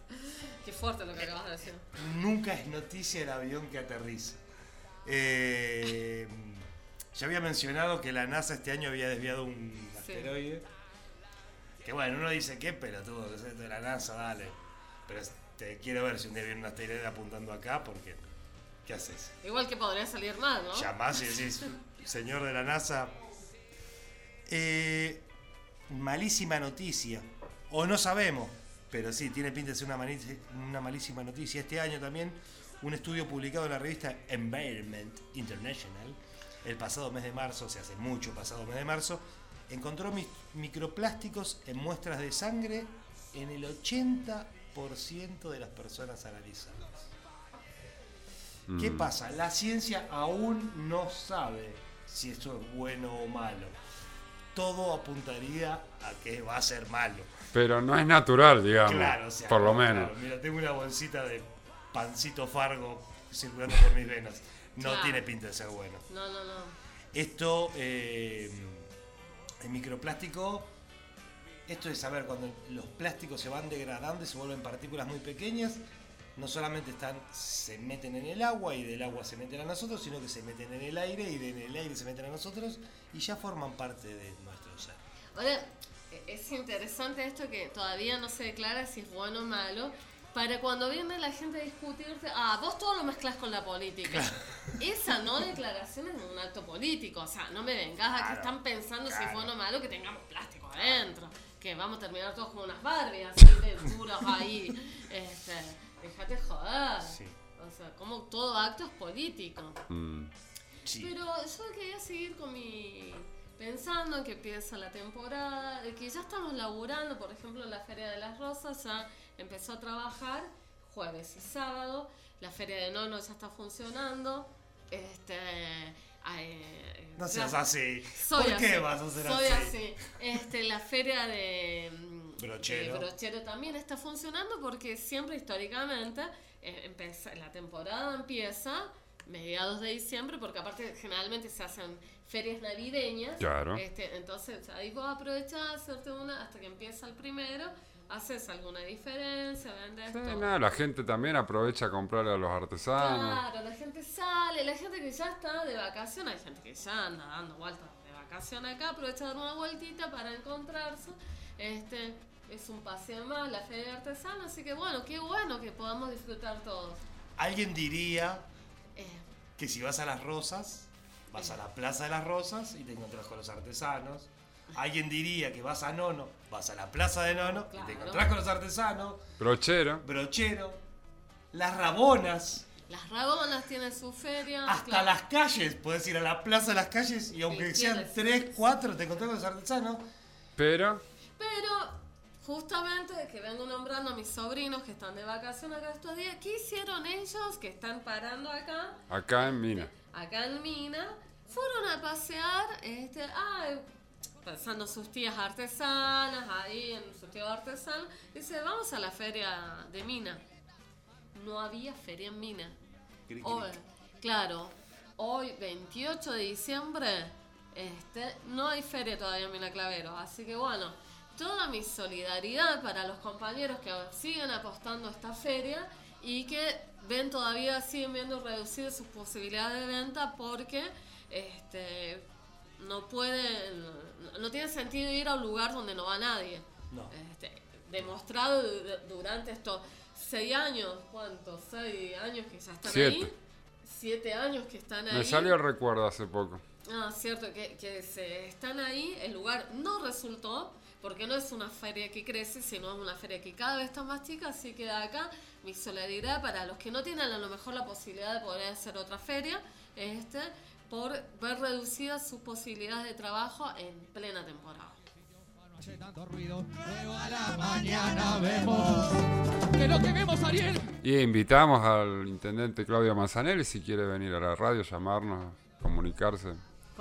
Speaker 1: qué fuerte lo que acabas de decir.
Speaker 3: Nunca es noticia el avión que aterriza. Eh, ya había mencionado que la NASA este año había desviado un
Speaker 1: Sí.
Speaker 3: asteroide. Que bueno, uno dice, qué pelotudo que es esto de la NASA, dale. Pero te quiero ver si un día viene un asteroide apuntando acá, porque. ¿Qué haces?
Speaker 1: Igual que podría salir mal, ¿no?
Speaker 3: Llamás y decís, señor de la NASA. Eh, malísima noticia. O no sabemos, pero sí, tiene pinta de ser una, malísima noticia. Este año también, un estudio publicado en la revista Environment International, el pasado mes de marzo, o sea, hace mucho pasado mes de marzo, encontró microplásticos en muestras de sangre en el 80% de las personas analizadas. ¿Qué
Speaker 2: Mm.
Speaker 3: pasa? La ciencia aún no sabe si esto es bueno o malo. Todo apuntaría a que va a ser malo.
Speaker 2: Pero no es natural, digamos.
Speaker 3: Claro, o sea,
Speaker 2: por lo
Speaker 3: claro,
Speaker 2: menos.
Speaker 3: mira, tengo una bolsita de pancito fargo circulando por mis venas. No
Speaker 1: Claro.
Speaker 3: tiene pinta de ser bueno.
Speaker 1: No, no, no.
Speaker 3: Esto, eh, el microplástico, esto es saber cuando los plásticos se van degradando y se vuelven partículas muy pequeñas, no solamente están, se meten en el agua y del agua se meten a nosotros, sino que se meten en el aire y en el aire se meten a nosotros y ya forman parte de nuestro ser.
Speaker 1: Ahora, es interesante esto que todavía no se declara si es bueno o malo. Para cuando viene la gente a discutirte, ah, vos todo lo mezclas con la política. Esa no declaración es un acto político. O sea, no me vengas a que
Speaker 3: Claro,
Speaker 1: están pensando si es
Speaker 3: claro.
Speaker 1: bueno o malo que tengamos plástico adentro. Que vamos a terminar todos como unas Barbies, así de duros ahí. (laughs) Este, déjate joder.
Speaker 3: Sí.
Speaker 1: O sea, como todo acto es político.
Speaker 2: Mm.
Speaker 3: Sí.
Speaker 1: Pero yo quería seguir con mi pensando en que empieza la temporada, de que ya estamos laburando, por ejemplo, la Feria de las Rosas ya empezó a trabajar jueves y sábado, la Feria de Nono ya está funcionando, este... eh,
Speaker 3: No
Speaker 1: ya-
Speaker 3: seas así.
Speaker 1: Soy
Speaker 3: ¿Por qué
Speaker 1: así,
Speaker 3: vas a ser
Speaker 1: soy
Speaker 3: así?
Speaker 1: Este, la feria de mm,
Speaker 3: Brochero.
Speaker 1: de brochero también está funcionando porque siempre históricamente eh, empieza- la temporada empieza mediados de diciembre porque aparte generalmente se hacen ferias navideñas.
Speaker 2: Claro.
Speaker 1: Este, entonces ahí vos aprovechás hacerte una hasta que empieza el primero, haces alguna diferencia, vendes
Speaker 2: Sí,
Speaker 1: todo.
Speaker 2: nada, la gente también aprovecha a comprarle a los artesanos.
Speaker 1: Claro, la gente sale, la gente que ya está de vacaciones, hay gente que ya anda dando vueltas de vacaciones acá, aprovecha dar una vueltita para encontrarse. Este es un paseo más, la feria de artesanos, así que bueno, qué bueno que podamos disfrutar todos.
Speaker 3: Alguien diría que si vas a las rosas, vas a la Plaza de las Rosas y te encontrás con los artesanos. Alguien diría que vas a Nono, vas a la Plaza de Nono y te encontrás con los artesanos.
Speaker 2: Brochero.
Speaker 3: Brochero, las Rabonas,
Speaker 1: las Rabonas tienen su feria.
Speaker 3: hasta
Speaker 1: claro.
Speaker 3: las calles. Puedes ir a la Plaza de las Calles y aunque sean
Speaker 1: quieres.
Speaker 3: tres, cuatro, te encontrás con los artesanos.
Speaker 2: Pero,
Speaker 1: Pero justamente que vengo nombrando a mis sobrinos que están de vacaciones acá estos días, ¿qué hicieron ellos que están parando acá?
Speaker 2: acá en Mina.
Speaker 1: acá en Mina, fueron a pasear, este, ay, pensando sus tías artesanas, ahí en su tío artesano, dice, vamos a la feria de Mina. No había feria en Mina. Hoy, claro, hoy 28 de diciembre, este, no hay feria todavía en Mina Clavero, así que bueno, toda mi solidaridad para los compañeros que siguen apostando a esta feria y que ven todavía, siguen viendo reducidas sus posibilidades de venta porque este, no pueden, no, no tiene sentido ir a un lugar donde no va nadie.
Speaker 3: No.
Speaker 1: Este, demostrado du- durante estos seis años, ¿cuántos? Seis años que ya están
Speaker 2: Siete.
Speaker 1: ahí. Siete años que están ahí.
Speaker 2: Me salió el recuerdo hace poco.
Speaker 1: Ah, cierto, que, que se están ahí, el lugar no resultó, porque no es una feria que crece, sino es una feria que cada vez está más chica, así que acá mi solidaridad para los que no tienen a lo mejor la posibilidad de poder hacer otra feria, este, por ver reducidas sus posibilidades de trabajo en plena temporada.
Speaker 17: Mañana vemos que lo que vemos, Ariel.
Speaker 2: Y invitamos al intendente Claudio Manzanelli si quiere venir a la radio, llamarnos, comunicarse.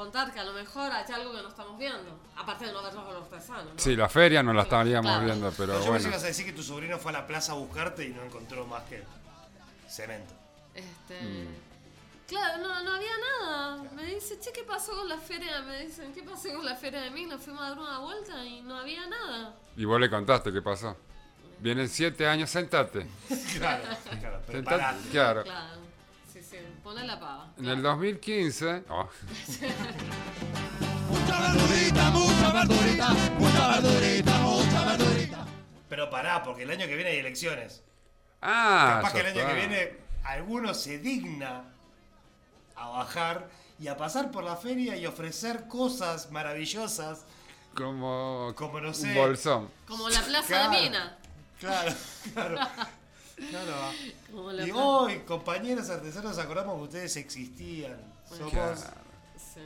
Speaker 1: Contar que a lo mejor hay algo que no estamos viendo, aparte de no verlos con los. ¿no?
Speaker 2: Sí, la feria no la estaríamos
Speaker 1: Claro.
Speaker 2: viendo, pero
Speaker 3: yo pensé
Speaker 2: bueno.
Speaker 3: que ibas a decir que tu sobrino fue a la plaza a buscarte y no encontró más que cemento.
Speaker 1: Este,
Speaker 2: Mm.
Speaker 1: Claro, no, no había nada. Me dice, che, ¿qué pasó con la feria? Me dicen, ¿qué pasó con la feria de Mina? Fuimos a dar una vuelta y no había nada.
Speaker 2: Y vos le contaste qué pasó. Vienen siete años, sentate. (laughs)
Speaker 3: Claro, claro,
Speaker 2: Sentate. Claro,
Speaker 1: pone la pava.
Speaker 2: En el 2015, oh,
Speaker 17: Mucha verdurita, mucha verdurita, mucha verdurita, mucha verdurita.
Speaker 3: Pero pará, porque el año que viene hay elecciones.
Speaker 2: Ah,
Speaker 3: Capaz que el año
Speaker 2: está.
Speaker 3: que viene alguno se digna a bajar y a pasar por la feria y ofrecer cosas maravillosas.
Speaker 2: como,
Speaker 3: Como no
Speaker 2: un
Speaker 3: sé.
Speaker 2: bolsón.
Speaker 1: Como la plaza
Speaker 3: Claro.
Speaker 1: de Mina.
Speaker 3: Claro, claro. (laughs) Claro.
Speaker 1: Como la
Speaker 3: Y hoy, compañeros artesanos, acordamos que ustedes existían. Somos.
Speaker 2: Claro.
Speaker 1: Sí.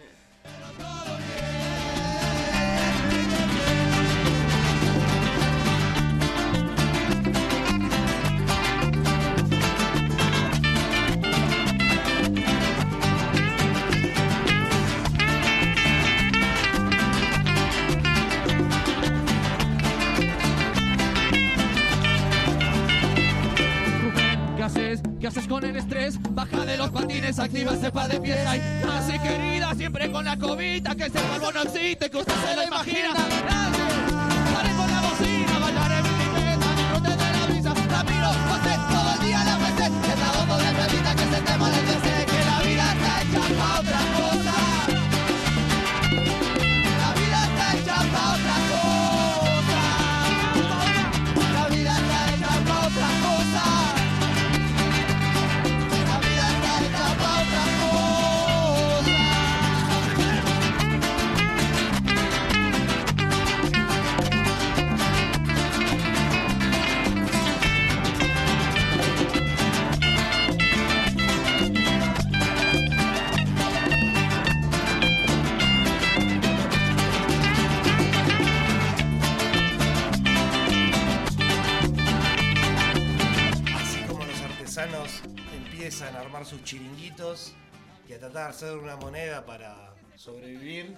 Speaker 17: ¿Qué haces con el estrés? Baja de los patines, activa cepa de pieza y así querida, siempre con la cobita, que ese polvo no existe, que usted se lo imagina. Sale con la bocina, bailar en bicicleta, disfrute de la brisa, la miro, todo el día la de que se que la vida está hecha para
Speaker 3: armar sus chiringuitos y a tratar de hacer una moneda para sobrevivir.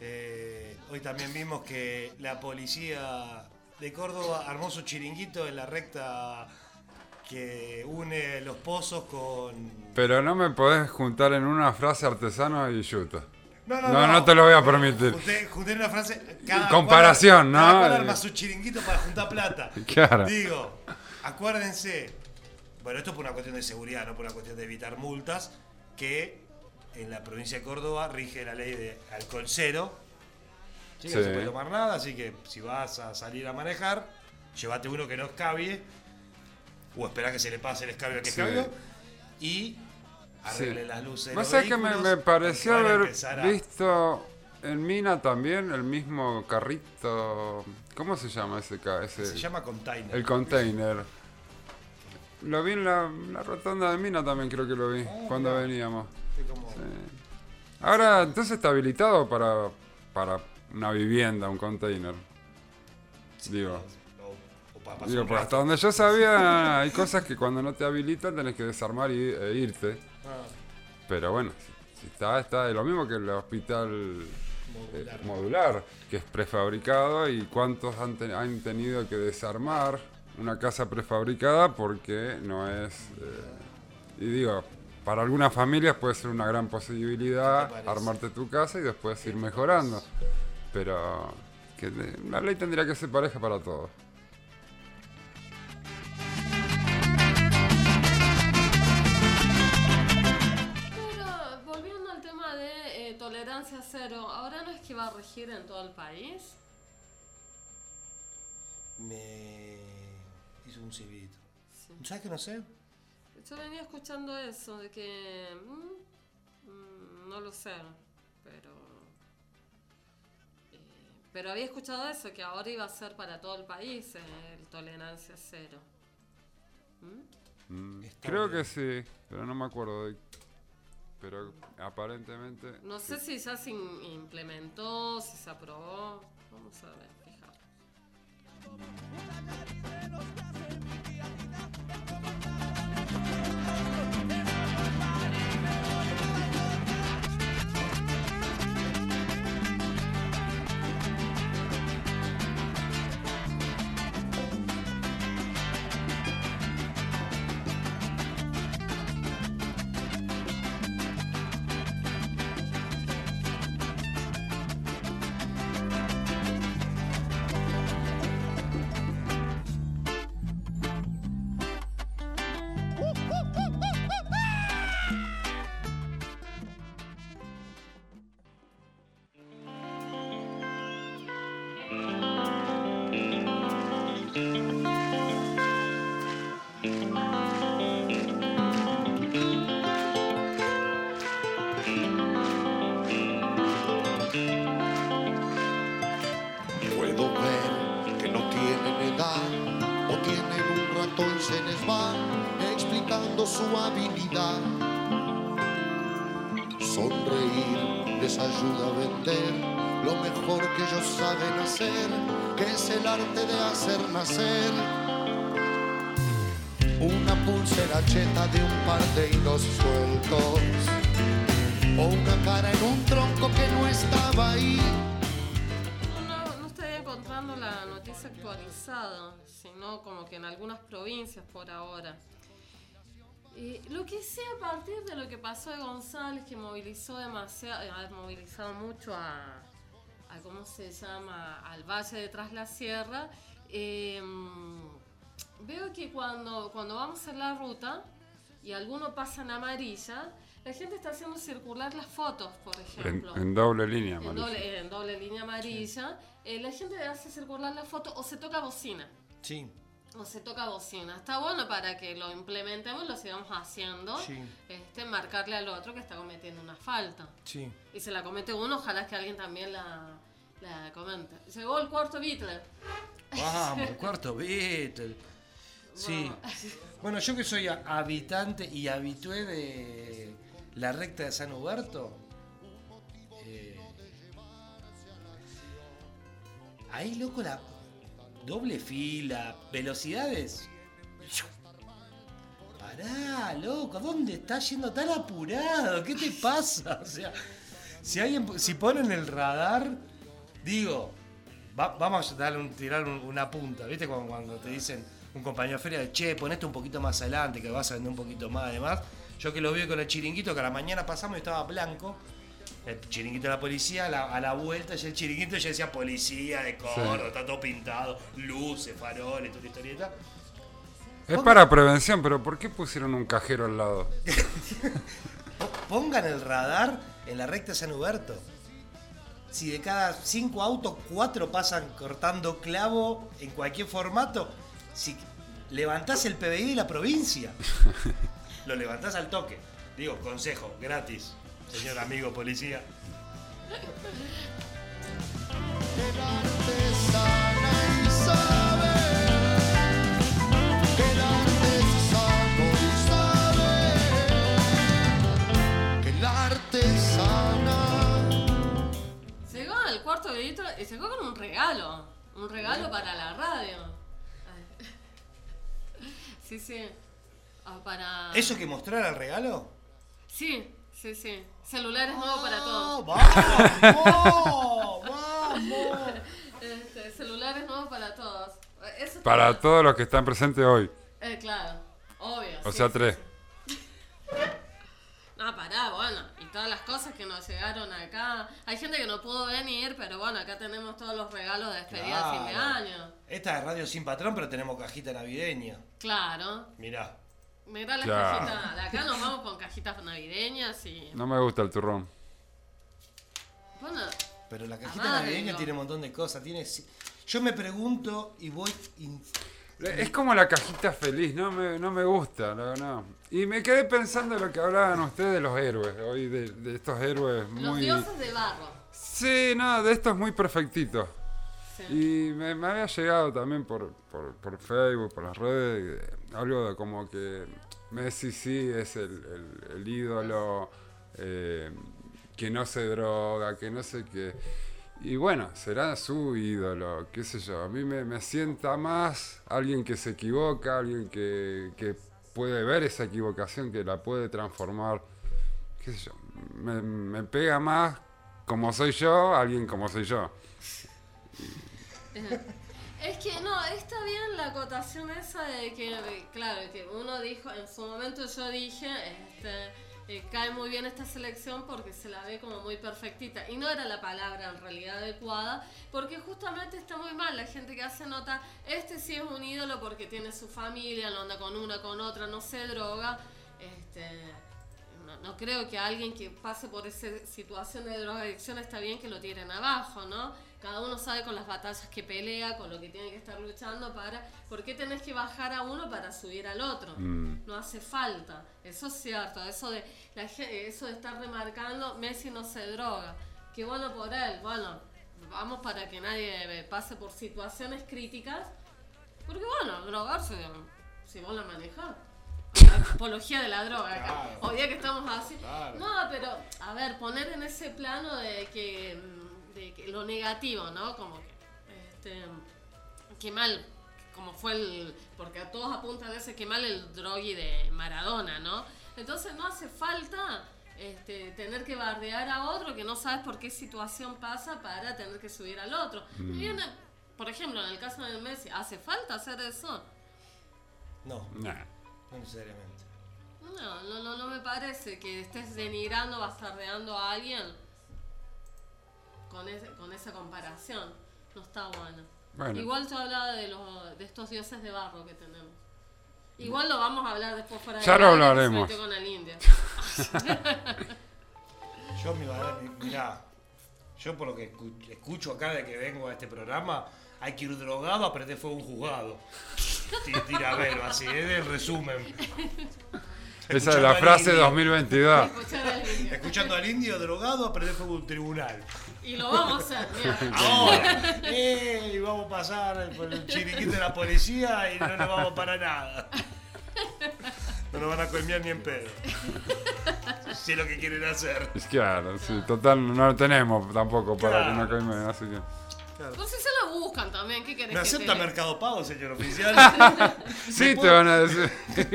Speaker 3: Eh, hoy también vimos que la policía de Córdoba armó su chiringuito en la recta que une los pozos con...
Speaker 2: Pero no me podés juntar en una frase artesano y yuta.
Speaker 3: No, no,
Speaker 2: no,
Speaker 3: no.
Speaker 2: no te lo voy a permitir.
Speaker 3: Junté, junté una frase... Cada
Speaker 2: Comparación,
Speaker 3: cual-
Speaker 2: ¿no?
Speaker 3: Cada cual
Speaker 2: Eh.
Speaker 3: arma su chiringuito para juntar plata.
Speaker 2: Claro.
Speaker 3: Digo, acuérdense, bueno, esto por una cuestión de seguridad, no por una cuestión de evitar multas, que en la provincia de Córdoba rige la ley de alcohol cero. ¿sí? Que No
Speaker 2: Sí.
Speaker 3: se puede tomar nada, así que si vas a salir a manejar, llévate uno que no escabie, o espera que se le pase el escabio al que
Speaker 2: Sí.
Speaker 3: escabió, y arregle
Speaker 2: Sí.
Speaker 3: las luces
Speaker 2: Vos sabés que me, pareció haber
Speaker 3: a-
Speaker 2: visto en Mina también el mismo carrito. ¿Cómo se llama ese? ese
Speaker 3: Se llama container.
Speaker 2: El container. Lo vi en la, la rotonda de Mina también, creo que lo vi,
Speaker 3: Ah,
Speaker 2: cuando
Speaker 3: mirá.
Speaker 2: veníamos.
Speaker 3: Sí, como-
Speaker 2: Sí. Ahora, entonces está habilitado para, para una vivienda, un container. Digo. Digo, pues hasta donde yo sabía, (laughs) hay cosas que cuando no te habilitan tenés que desarmar y, e irte.
Speaker 3: Ah.
Speaker 2: Pero bueno, si, si está, está. Lo mismo que el hospital
Speaker 3: Modular.
Speaker 2: eh, modular, que es prefabricado y cuántos han tenido que desarmar una casa prefabricada porque no es... eh, y digo, para algunas familias puede ser una gran posibilidad armarte tu casa y después ir mejorando. Pero que la ley tendría que ser pareja para todos.
Speaker 1: Pero volviendo al tema de eh, tolerancia cero, ¿ahora no es que va a regir en todo el país?
Speaker 3: Me hizo un silbito. ¿Sabes que no sé?
Speaker 1: Yo venía escuchando eso, de que... mm, mm, no lo sé, pero... eh, pero había escuchado eso, que ahora iba a ser para todo el país eh, el tolerancia cero. ¿Mm?
Speaker 2: Mm, creo
Speaker 3: bien.
Speaker 2: que sí, pero no me acuerdo de... Pero aparentemente...
Speaker 1: No sé si ya se implementó, si se aprobó. Vamos a ver, fijar.
Speaker 18: Su habilidad. Sonreír les ayuda a vender lo mejor que ellos saben hacer, que es el arte de hacer nacer. Una pulsera cheta de un par de hilos sueltos o una cara en un tronco que no estaba ahí.
Speaker 1: No, estoy encontrando la noticia actualizada, sino como que en algunas provincias por ahora. Lo que sé a partir de lo que pasó de González, que movilizó demasiado, eh, ha movilizado mucho a, a ¿cómo se llama? Al Valle de Tras la Sierra, eh, veo que cuando, cuando vamos en la ruta y alguno pasa en amarilla, la gente está haciendo circular las fotos, por ejemplo.
Speaker 2: en doble línea,
Speaker 1: En doble, en doble línea amarilla, eh, la gente hace circular la foto o se toca bocina.
Speaker 3: Sí.
Speaker 1: O se toca bocina. Está bueno para que lo implementemos, lo sigamos haciendo.
Speaker 3: Sí.
Speaker 1: Este, marcarle al otro que está cometiendo una falta.
Speaker 3: Sí.
Speaker 1: Y se la comete uno, ojalá que alguien también la, la comente. Llegó el cuarto Beatle.
Speaker 3: Vamos, el (laughs) cuarto Beatle. Sí. Bueno, yo que soy habitante y habitué de la recta de San Huberto. eh, ahí, loco, la doble fila, velocidades. pará, loco, ¿dónde estás yendo tan apurado? ¿Qué te pasa? O sea, si alguien, si ponen el radar, digo, va- vamos a darle un, tirar un- una punta, ¿viste? Cuando, te dicen un compañero de feria, che, ponete un poquito más adelante, que vas a vender un poquito más, además. Yo que lo vi con el chiringuito, que a la mañana pasamos y estaba blanco. El chiringuito de la policía, a la, a la vuelta, ya el chiringuito ya decía policía de coro,
Speaker 2: Sí.
Speaker 3: está todo pintado, luces, faroles, toda la historieta.
Speaker 2: Es para prevención, pero ¿por qué pusieron un cajero al lado? (laughs)
Speaker 3: Pongan el radar en la recta San Huberto. Si de cada cinco autos, cuatro pasan cortando clavo en cualquier formato, si levantás el PBI de la provincia, (laughs) lo levantás al toque. Digo, consejo, gratis, señor amigo policía.
Speaker 18: y sabe que el arte sano y sabe.
Speaker 1: Llegó al cuarto grito y llegó con un regalo. Un regalo para la radio. Sí, sí. Ah, para.
Speaker 3: ¿Eso que mostrar el regalo?
Speaker 1: Sí, sí, sí. Celulares nuevos para todos.
Speaker 3: ¡Vamos! ¡Vamos!
Speaker 1: Este, celulares nuevos para todos. Eso
Speaker 2: Para todos los que están presentes hoy.
Speaker 1: Eh, claro, obvio.
Speaker 2: O
Speaker 1: sí,
Speaker 2: sea,
Speaker 1: sí,
Speaker 2: tres.
Speaker 1: sí. (laughs) No, pará, bueno. Y todas las cosas que nos llegaron acá. Hay gente que no pudo venir, pero bueno, acá tenemos todos los regalos de despedida de fin de
Speaker 3: Claro.
Speaker 1: año.
Speaker 3: Esta es Radio Sin Patrón, pero tenemos cajita navideña.
Speaker 1: Claro.
Speaker 3: Mirá.
Speaker 1: Mirá las
Speaker 2: Claro.
Speaker 1: cajitas. De acá nos vamos con cajitas navideñas y.
Speaker 2: No me gusta el turrón.
Speaker 1: Bueno,
Speaker 3: Pero la cajita navideña tiene un montón de cosas. Tiene... Yo me pregunto y voy. in-
Speaker 2: Es como la cajita feliz, no me, no me gusta, no, no. Y me quedé pensando en lo que hablaban ustedes de los héroes, hoy de, de estos héroes
Speaker 1: los
Speaker 2: muy...
Speaker 1: dioses de barro.
Speaker 2: Sí, no, de estos muy perfectitos.
Speaker 1: Sí.
Speaker 2: Y me, me había llegado también por, por, por Facebook, por las redes, algo de como que Messi sí es el, el- ídolo, eh, que no se droga, que no sé qué. Y bueno, será su ídolo, qué sé yo. A mí me, me sienta más alguien que se equivoca, alguien que, que puede ver esa equivocación, que la puede transformar, qué sé yo. Me, me pega más como soy yo, alguien como soy yo.
Speaker 1: Es que no, está bien la acotación esa de que, claro, que uno dijo, en su momento yo dije, este, eh, cae muy bien esta selección porque se la ve como muy perfectita. Y no era la palabra en realidad adecuada, porque justamente está muy mal la gente que hace nota, este sí es un ídolo porque tiene su familia, no anda con una, con otra, no se droga. Este, no, no creo que alguien que pase por esa situación de drogadicción está bien que lo tiren abajo, ¿no? Cada uno sabe con las batallas que pelea, con lo que tiene que estar luchando para... ¿Por qué tenés que bajar a uno para subir al otro?
Speaker 2: Mm.
Speaker 1: No hace falta. Eso es cierto. Eso de, la, eso de estar remarcando, Messi no se droga. Qué bueno por él. Bueno, vamos para que nadie pase por situaciones críticas. Porque bueno, drogarse, si vos la manejás. La apología de la droga.
Speaker 3: Claro.
Speaker 1: Hoy día que estamos así.
Speaker 3: Claro.
Speaker 1: No, pero, a ver, poner en ese plano de que, mm, de que lo negativo, ¿no? Como que, este, qué mal, como fue el, porque a todos apuntan a ese qué mal el drogui de Maradona, ¿no? Entonces no hace falta este, tener que bardear a otro que no sabes por qué situación pasa para tener que subir al otro.
Speaker 3: Mm.
Speaker 1: Y viene, por ejemplo, en el caso del Messi, ¿hace falta hacer eso?
Speaker 3: No,
Speaker 2: Nah.
Speaker 3: no necesariamente.
Speaker 1: No, no, no, no me parece que estés denigrando, bastardeando a alguien con, ese- con esa comparación. No está bueno.
Speaker 2: Bueno.
Speaker 1: Igual yo hablaba de, los, de estos dioses de barro que tenemos. Igual lo vamos a hablar después fuera de
Speaker 2: Ya lo hablaremos.
Speaker 1: con el indio. (laughs)
Speaker 3: Yo, mi madre, mirá, yo por lo que escu- escucho acá de que vengo a este programa, hay que ir drogado a prender fuego a un juzgado. (laughs) Ti- Tira verlo, así, es el resumen.
Speaker 2: Esa es la frase
Speaker 3: Escuchando al
Speaker 2: 2022.
Speaker 1: Escuchar al
Speaker 3: indio.
Speaker 1: indio.
Speaker 3: Escuchando al indio drogado a prender fuego a un tribunal.
Speaker 1: Y lo vamos a hacer, mira.
Speaker 3: Ahora, eh, (laughs) y vamos a pasar por el chiriquito de la policía y no nos vamos para nada. No nos van a colmear ni en pedo. Si es lo que quieren hacer.
Speaker 2: Es claro, sí, total, no lo tenemos tampoco para que no
Speaker 3: Claro.
Speaker 2: comen, así que...
Speaker 1: No sé si se lo buscan también, ¿qué querés
Speaker 3: ¿Me
Speaker 1: que te
Speaker 3: acepta? Mercado Pago, señor oficial? (laughs)
Speaker 2: Sí,
Speaker 3: ¿Me
Speaker 2: te
Speaker 3: puedo-
Speaker 2: van a decir. (laughs)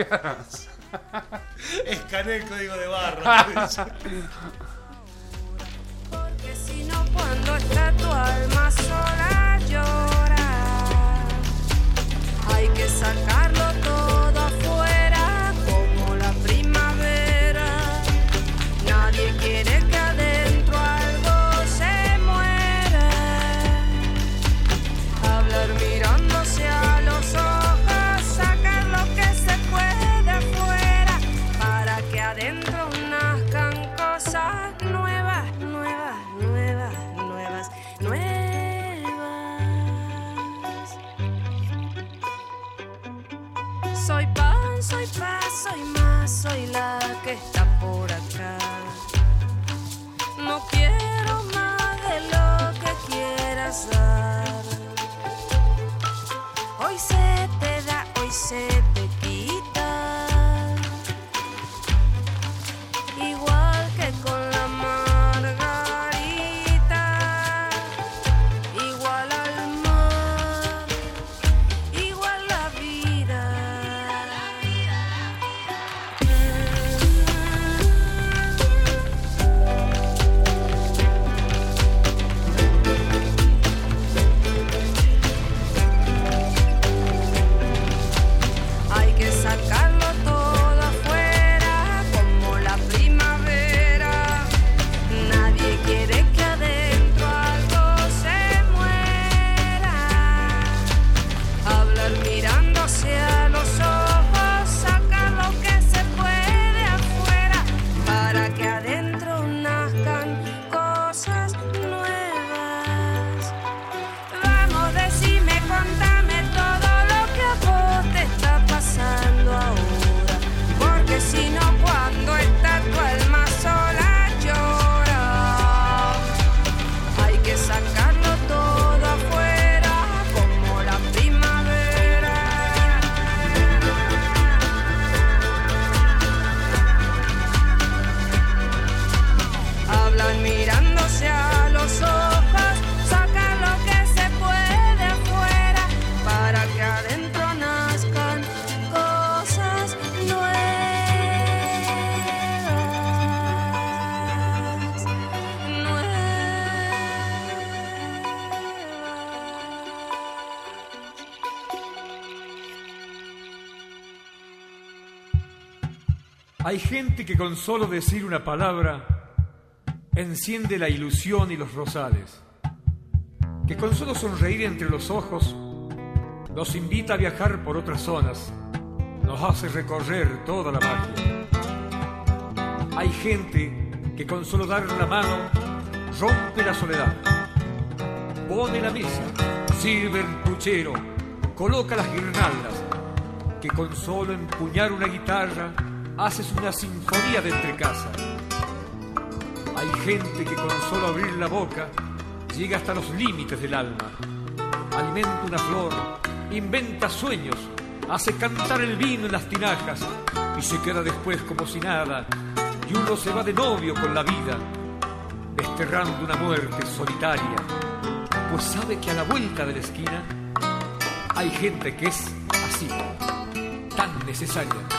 Speaker 3: Escaneé el código de barra.
Speaker 19: Sacarlo todo soy más, soy la que está por acá. No quiero más de lo que quieras dar. Hoy se te da, hoy se te Hay
Speaker 20: gente que con solo decir una palabra enciende la ilusión y los rosales, que con solo sonreír entre los ojos nos invita a viajar por otras zonas, nos hace recorrer toda la magia. Hay gente que con solo dar la mano rompe la soledad, pone la mesa, sirve el puchero, coloca las guirnaldas, que con solo empuñar una guitarra haces una sinfonía de entre casa. Hay gente que con solo abrir la boca llega hasta los límites del alma, alimenta una flor, inventa sueños, hace cantar el vino en las tinajas y se queda después como si nada, y uno se va de novio con la vida, desterrando una muerte solitaria, pues sabe que a la vuelta de la esquina hay gente que es así, tan necesaria.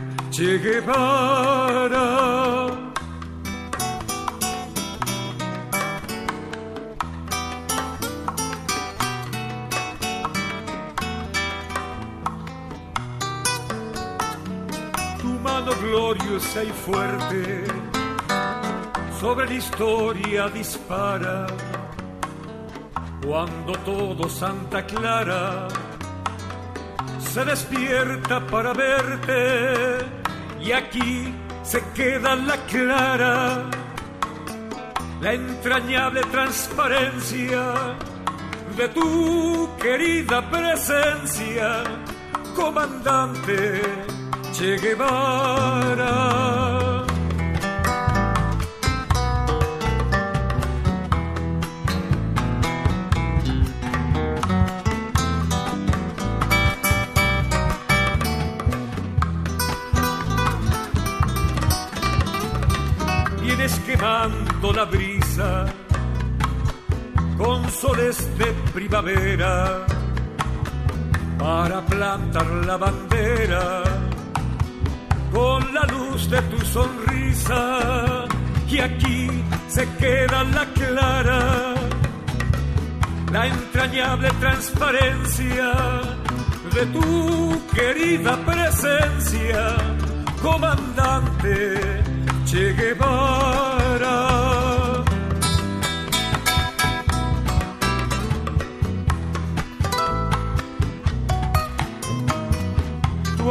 Speaker 20: Che Guevara. Tu mano gloriosa y fuerte sobre la historia dispara. Cuando todo Santa Clara se despierta para verte y aquí se queda la clara la entrañable transparencia de tu querida presencia, comandante Che Guevara. La brisa con soles de primavera para plantar la bandera con la luz de tu sonrisa. Y aquí se queda la clara la entrañable transparencia de tu querida presencia comandante Che Guevara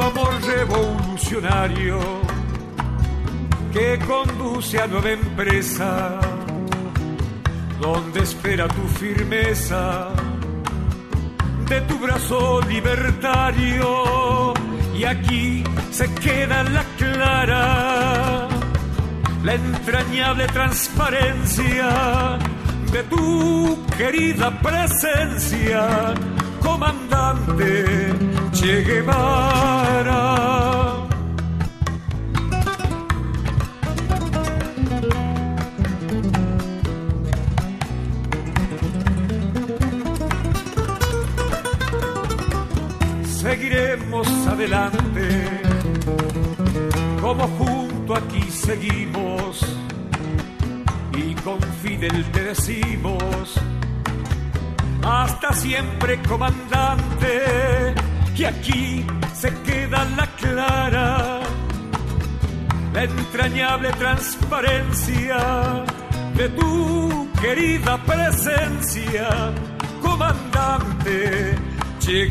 Speaker 20: amor revolucionario que conduce a nueva empresa, donde espera tu firmeza de tu brazo libertario. Y aquí se queda la clara, la entrañable transparencia de tu querida presencia, comandante Che. Seguiremos adelante, como junto aquí seguimos, y con Fidel te decimos, hasta siempre comandante, y aquí se queda la clara, la entrañable transparencia de tu querida presencia, comandante Che.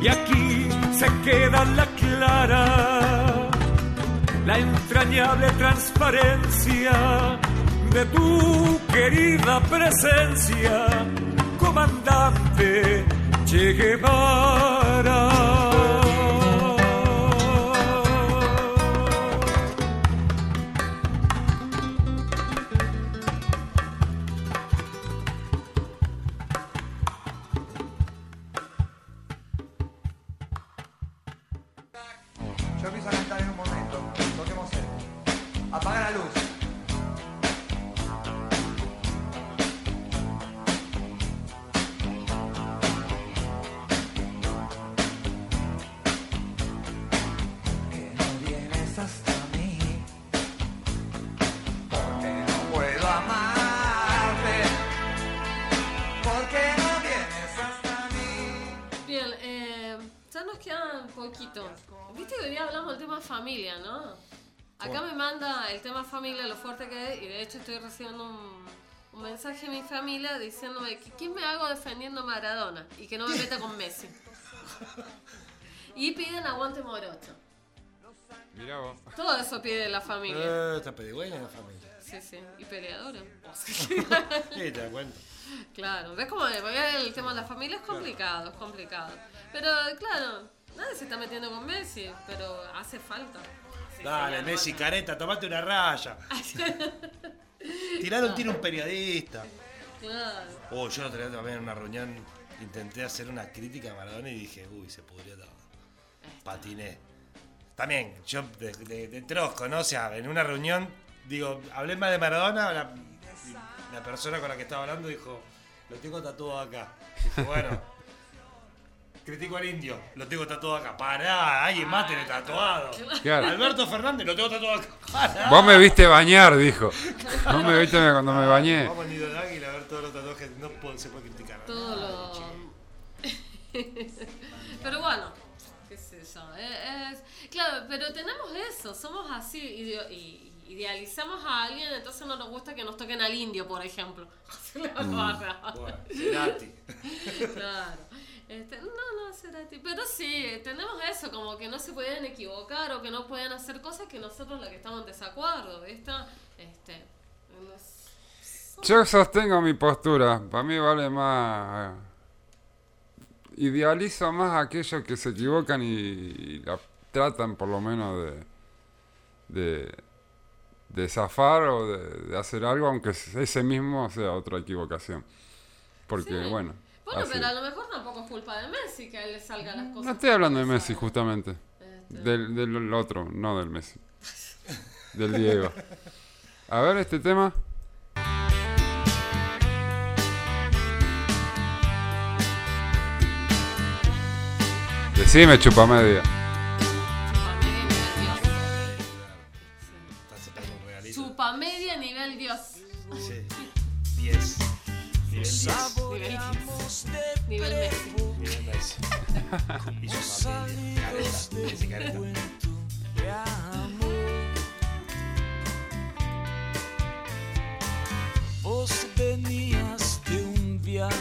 Speaker 20: Y aquí se queda la la entrañable transparencia de tu querida presencia, comandante Che Guevara.
Speaker 1: Ya nos queda un poquito. Viste que hoy día hablamos del tema familia, ¿no? Acá me manda el tema familia, lo fuerte que es, y de hecho estoy recibiendo un, un mensaje de mi familia diciéndome que quién me hago defendiendo a Maradona y que no me meta con Messi. y piden aguante morocho.
Speaker 2: Mirá vos.
Speaker 1: Todo eso pide la familia.
Speaker 3: Eh, está pedigüeña la familia.
Speaker 1: Sí, sí. Y peleadora. (laughs)
Speaker 3: Sí, te das cuenta.
Speaker 1: Claro, ¿ves cómo el tema de la familia es complicado, es complicado. Pero claro, nadie se está metiendo con Messi, pero hace falta. Sí,
Speaker 3: Dale, Messi,
Speaker 1: bueno.
Speaker 3: careta, tomate una raya. (laughs) Tiraron tiro a un periodista.
Speaker 1: Claro.
Speaker 3: Oh, yo el otro día también en una reunión intenté hacer una crítica a Maradona y dije, uy, se pudrió todo. Patiné. También, yo de, de- de trosco, ¿no? O sea, en una reunión, digo, hablé más de Maradona, la, la persona con la que estaba hablando dijo, lo tengo tatuado acá. Dije, bueno, critico al indio, lo tengo tatuado acá. Pará, alguien más tiene tatuado.
Speaker 2: Claro.
Speaker 3: Alberto Fernández, lo tengo tatuado acá. Pará.
Speaker 2: Vos me viste bañar, dijo. Vos me viste cuando me bañé.
Speaker 3: Vamos al nido de águila a ver todos los tatuajes. No se puede criticar.
Speaker 1: Todo lo... Pero bueno, qué sé yo. eh, es- Claro, pero tenemos eso, somos así, y idealizamos a alguien, entonces no nos gusta que nos toquen al indio, por ejemplo. (laughs) La
Speaker 3: Mm.
Speaker 1: barra.
Speaker 3: Bueno, Cerati. (laughs)
Speaker 1: claro. Este, no, no, Cerati. Pero sí, tenemos eso, como que no se pueden equivocar o que no pueden hacer cosas que nosotros la que estamos en desacuerdo, ¿viste? Este,
Speaker 2: Yo sostengo mi postura. Para mí vale más. Idealizo más a aquellos que se equivocan y, y la tratan por lo menos de. de. de zafar o de, de hacer algo, aunque ese mismo sea otra equivocación. Porque,
Speaker 1: Sí.
Speaker 2: bueno.
Speaker 1: Bueno,
Speaker 2: así.
Speaker 1: pero a lo mejor tampoco es culpa de Messi que a él le salgan las cosas.
Speaker 2: No estoy hablando de Messi, justamente.
Speaker 1: Este.
Speaker 2: Del, del otro, no del Messi. Del Diego. A ver este tema. Decime, chupa media.
Speaker 3: 10. Nivel
Speaker 1: Messi.
Speaker 3: Nivel Messi. Y su. Careta. Careta.
Speaker 21: de amor. Vos venías de un viaje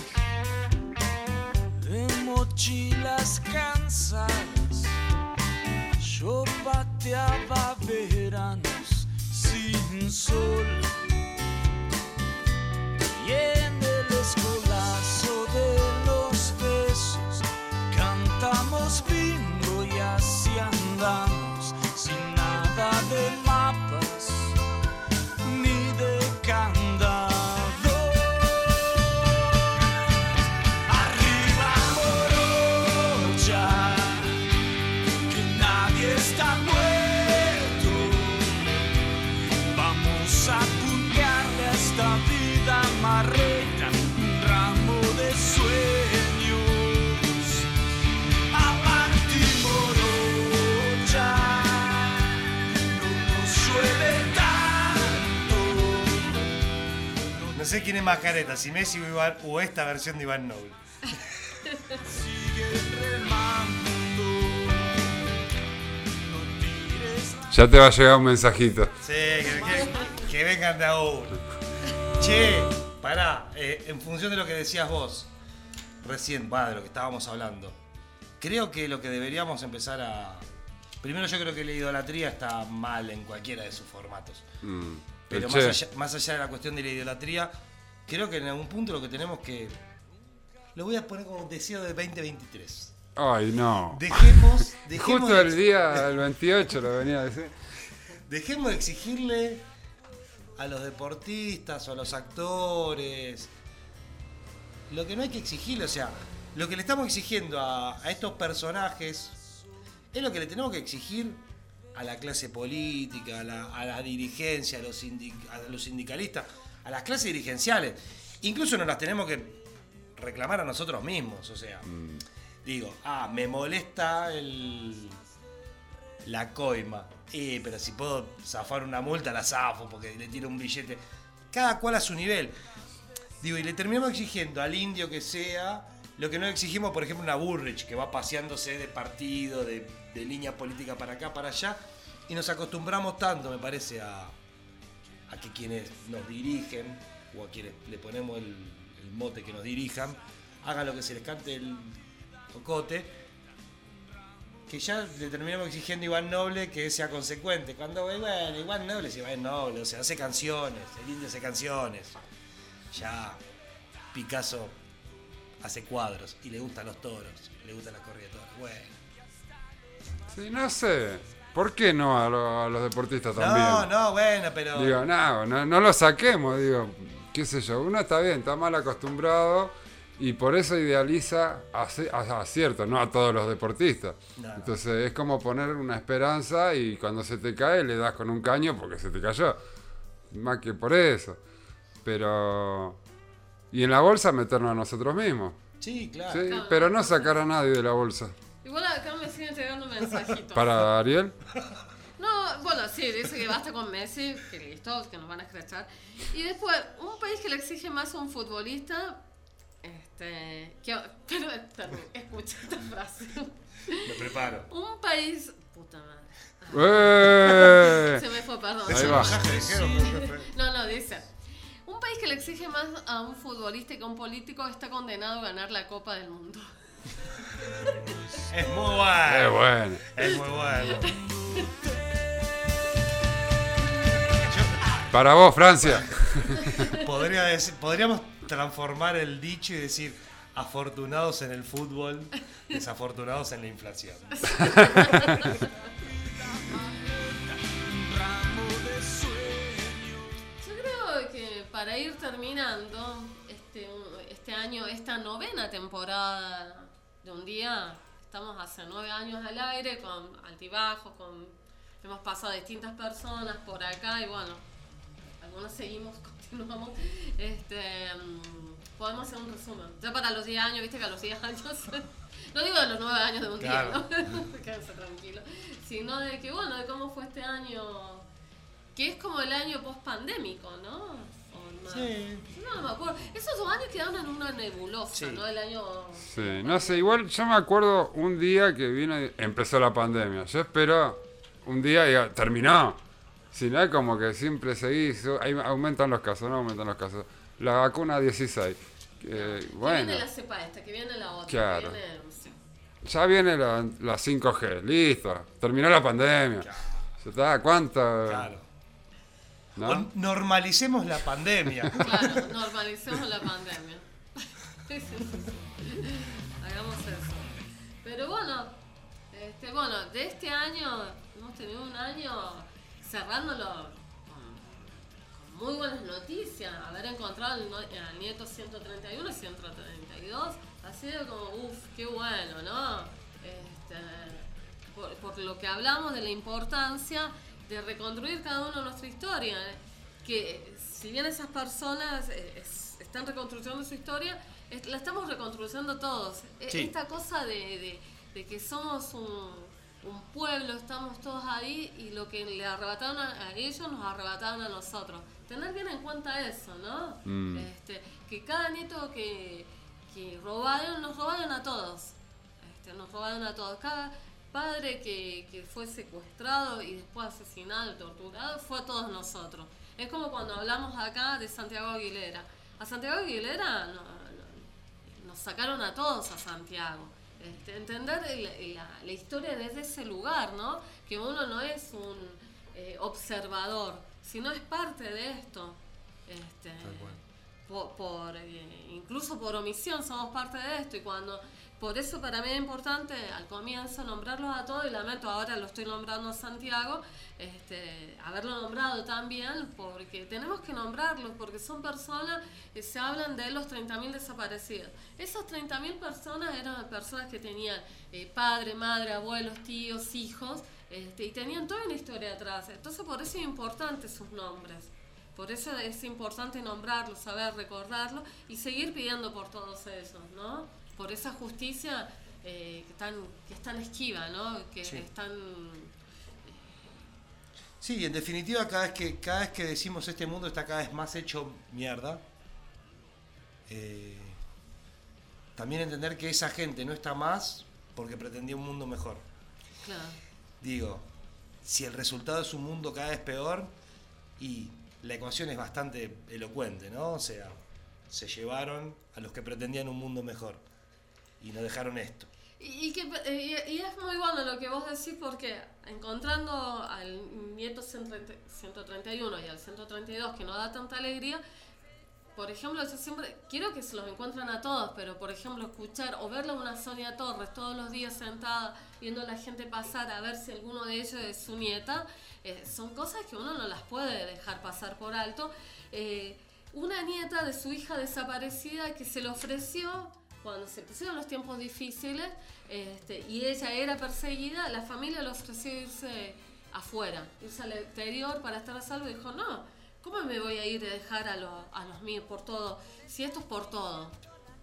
Speaker 21: de mochilas cansadas. Yo pateaba veranos sin sol.
Speaker 3: Sé quién es más careta, si Messi o, Iván- o esta versión de Iván Noble. (laughs)
Speaker 2: Ya te va a llegar un mensajito.
Speaker 3: Sí, que, que- que vengan de a uno. Che, pará, eh, en función de lo que decías vos, recién, va, de lo que estábamos hablando, creo que lo que deberíamos empezar a... Primero yo creo que la idolatría está mal en cualquiera de sus formatos.
Speaker 2: Mm.
Speaker 3: Pero más allá, más allá de la cuestión de la idolatría, creo que en algún punto lo que tenemos que... Lo voy a poner como deseo de 2023.
Speaker 2: Ay, no.
Speaker 3: Dejemos, (laughs) dejemos
Speaker 2: Justo
Speaker 3: de-
Speaker 2: el día, (laughs) el 28 lo venía a decir.
Speaker 3: Dejemos de exigirle a los deportistas o a los actores lo que no hay que exigirle. O sea, lo que le estamos exigiendo a, a estos personajes es lo que le tenemos que exigir a la clase política, a la, a la dirigencia, a los, sindi- a los sindicalistas, a las clases dirigenciales. Incluso nos las tenemos que reclamar a nosotros mismos. O sea, digo, ah, me molesta el, la coima. Eh, pero si puedo zafar una multa, la zafo porque le tiro un billete. Cada cual a su nivel. Digo, y le terminamos exigiendo al indio que sea lo que no exigimos, por ejemplo, una Burrich que va paseándose de partido, de, de línea política para acá, para allá. Y nos acostumbramos tanto, me parece, a, que quienes nos dirigen, o a quienes le ponemos el, el mote que nos dirijan, hagan lo que se les cante el cocote que ya le terminamos exigiendo a Iván Noble que sea consecuente. Cuando, bueno, Iván Noble es Iván Noble, o sea, hace canciones, el indio hace canciones. Ya Picasso hace cuadros y le gustan los toros, le gustan las corridas de toros. Bueno.
Speaker 2: Sí, no sé. ¿Por qué no a, lo- a los deportistas también?
Speaker 3: No, no, bueno, pero.
Speaker 2: Digo, no, no, no lo saquemos, digo, qué sé yo, uno está bien, está mal acostumbrado y por eso idealiza a, a- a cierto, no a todos los deportistas.
Speaker 3: No.
Speaker 2: Entonces es como poner una esperanza y cuando se te cae le das con un caño porque se te cayó. Más que por eso. Pero... Y en la bolsa meternos a nosotros mismos.
Speaker 3: Sí, claro.
Speaker 2: Sí,
Speaker 1: Claro.
Speaker 2: pero no sacar a nadie de la bolsa.
Speaker 1: Igual acá me siguen llegando mensajitos.
Speaker 2: Para Ariel.
Speaker 1: No, bueno, sí, dice que basta con Messi, que listo, que nos van a escrachar. Y después, un país que le exige más a un futbolista, Este, que- pero, escucha esta frase.
Speaker 3: Me preparo.
Speaker 1: Un país. Puta madre.
Speaker 2: ¡Eh!
Speaker 1: Se me fue, perdón.
Speaker 2: Ahí va.
Speaker 1: fue. No, no, dice. Un país que le exige más a un futbolista que a un político está condenado a ganar la Copa del Mundo.
Speaker 3: Es muy bueno.
Speaker 2: Es bueno.
Speaker 3: Es muy bueno.
Speaker 2: Para vos, Francia. (laughs)
Speaker 3: Podría decir- podríamos transformar el dicho y decir afortunados en el fútbol, desafortunados en la inflación. (laughs)
Speaker 1: Yo creo que para ir terminando este, este año, esta novena temporada de un día, estamos hace nueve años al aire con altibajos, con hemos pasado distintas personas por acá y bueno, algunos seguimos, (laughs) continuamos. Este, mm, podemos hacer un resumen. Ya para los 10 años, viste que a los 10 años, (laughs) no digo de los 9 años de un
Speaker 3: Claro.
Speaker 1: día, ¿no? (laughs) Quédense tranquilos, sino de que bueno, de cómo fue este año que es como el año post pandémico, ¿no? ¿O no?
Speaker 3: Sí.
Speaker 1: No, me acuerdo. Esos dos años quedaron en una nebulosa,
Speaker 3: Sí.
Speaker 1: ¿no? El año.
Speaker 2: Sí, no sé, igual yo me acuerdo un día que vino y empezó la pandemia. Yo espero un día y ya, terminó. Si no, es como que siempre seguís, ahí aumentan los casos, no aumentan los casos. La vacuna 16. que,
Speaker 1: Que
Speaker 2: bueno,
Speaker 1: viene la cepa esta, que viene la otra.
Speaker 2: Claro.
Speaker 1: Que viene,
Speaker 2: ya viene la, la 5G, listo. Terminó la pandemia. Ya está, ¿cuánto?
Speaker 3: Claro.
Speaker 2: ¿No?
Speaker 3: O Normalicemos la pandemia. (laughs)
Speaker 1: Claro, normalicemos la pandemia. (laughs) Sí, sí, sí. Hagamos eso. Pero bueno, este, bueno, de este año hemos tenido un año cerrándolo con, con muy buenas noticias. Haber encontrado al, al nieto 131 y 132 ha sido como, uff, qué bueno, ¿no? Este, por, por lo que hablamos de la importancia de reconstruir cada uno nuestra historia. ¿eh? Que si bien esas personas eh, es- están reconstruyendo su historia, es- la estamos reconstruyendo todos. E-
Speaker 3: Sí.
Speaker 1: Esta cosa de, de- de que somos un, un pueblo, estamos todos ahí y lo que le arrebataron a, a ellos nos arrebataron a nosotros. Tener bien en cuenta eso, ¿no?
Speaker 2: Mm.
Speaker 1: Este, que cada nieto que, que robaron, nos robaron a todos. Este, nos robaron a todos. Cada padre que, que fue secuestrado y después asesinado, torturado, fue a todos nosotros. Es como cuando hablamos acá de Santiago Aguilera. A Santiago Aguilera no- no- nos sacaron a todos a Santiago. Este, entender la, la historia desde ese lugar, ¿no? Que uno no es un eh, observador, sino es parte de esto. Este, por, por, eh, incluso por omisión somos parte de esto y cuando por eso para mí es importante al comienzo nombrarlos a todos y lamento ahora lo estoy nombrando a Santiago este, haberlo nombrado también porque tenemos que nombrarlos porque son personas que se hablan de los 30.000 desaparecidos. Esas 30.000 personas eran personas que tenían eh, padre, madre, abuelos, tíos, hijos este, y tenían toda una historia atrás. Entonces por eso es importante sus nombres. Por eso es importante nombrarlos, saber recordarlos y seguir pidiendo por todos esos, ¿no? Por esa justicia eh, que, tan, que es tan esquiva, ¿no? Que
Speaker 3: Sí.
Speaker 1: es tan...
Speaker 3: Sí, en definitiva, cada vez que, cada vez que decimos este mundo está cada vez más hecho mierda. eh, también entender que esa gente no está más porque pretendía un mundo mejor.
Speaker 1: Claro.
Speaker 3: Digo, si el resultado es un mundo cada vez peor, y la ecuación es bastante elocuente, ¿no? O sea, se llevaron a los que pretendían un mundo mejor y nos dejaron esto.
Speaker 1: Y, que, y, es muy bueno lo que vos decís porque encontrando al nieto 130 131 y al 132 que no da tanta alegría, por ejemplo, yo siempre quiero que se los encuentren a todos, pero por ejemplo, escuchar o verla una Sonia Torres todos los días sentada viendo a la gente pasar a ver si alguno de ellos es su nieta, eh, son cosas que uno no las puede dejar pasar por alto. Eh, una nieta de su hija desaparecida que se le ofreció cuando se pusieron los tiempos difíciles este, y ella era perseguida, la familia le ofreció irse afuera, irse al exterior para estar a salvo y dijo, no, ¿cómo me voy a ir a dejar a, lo- a los míos por todo? Si esto es por todo.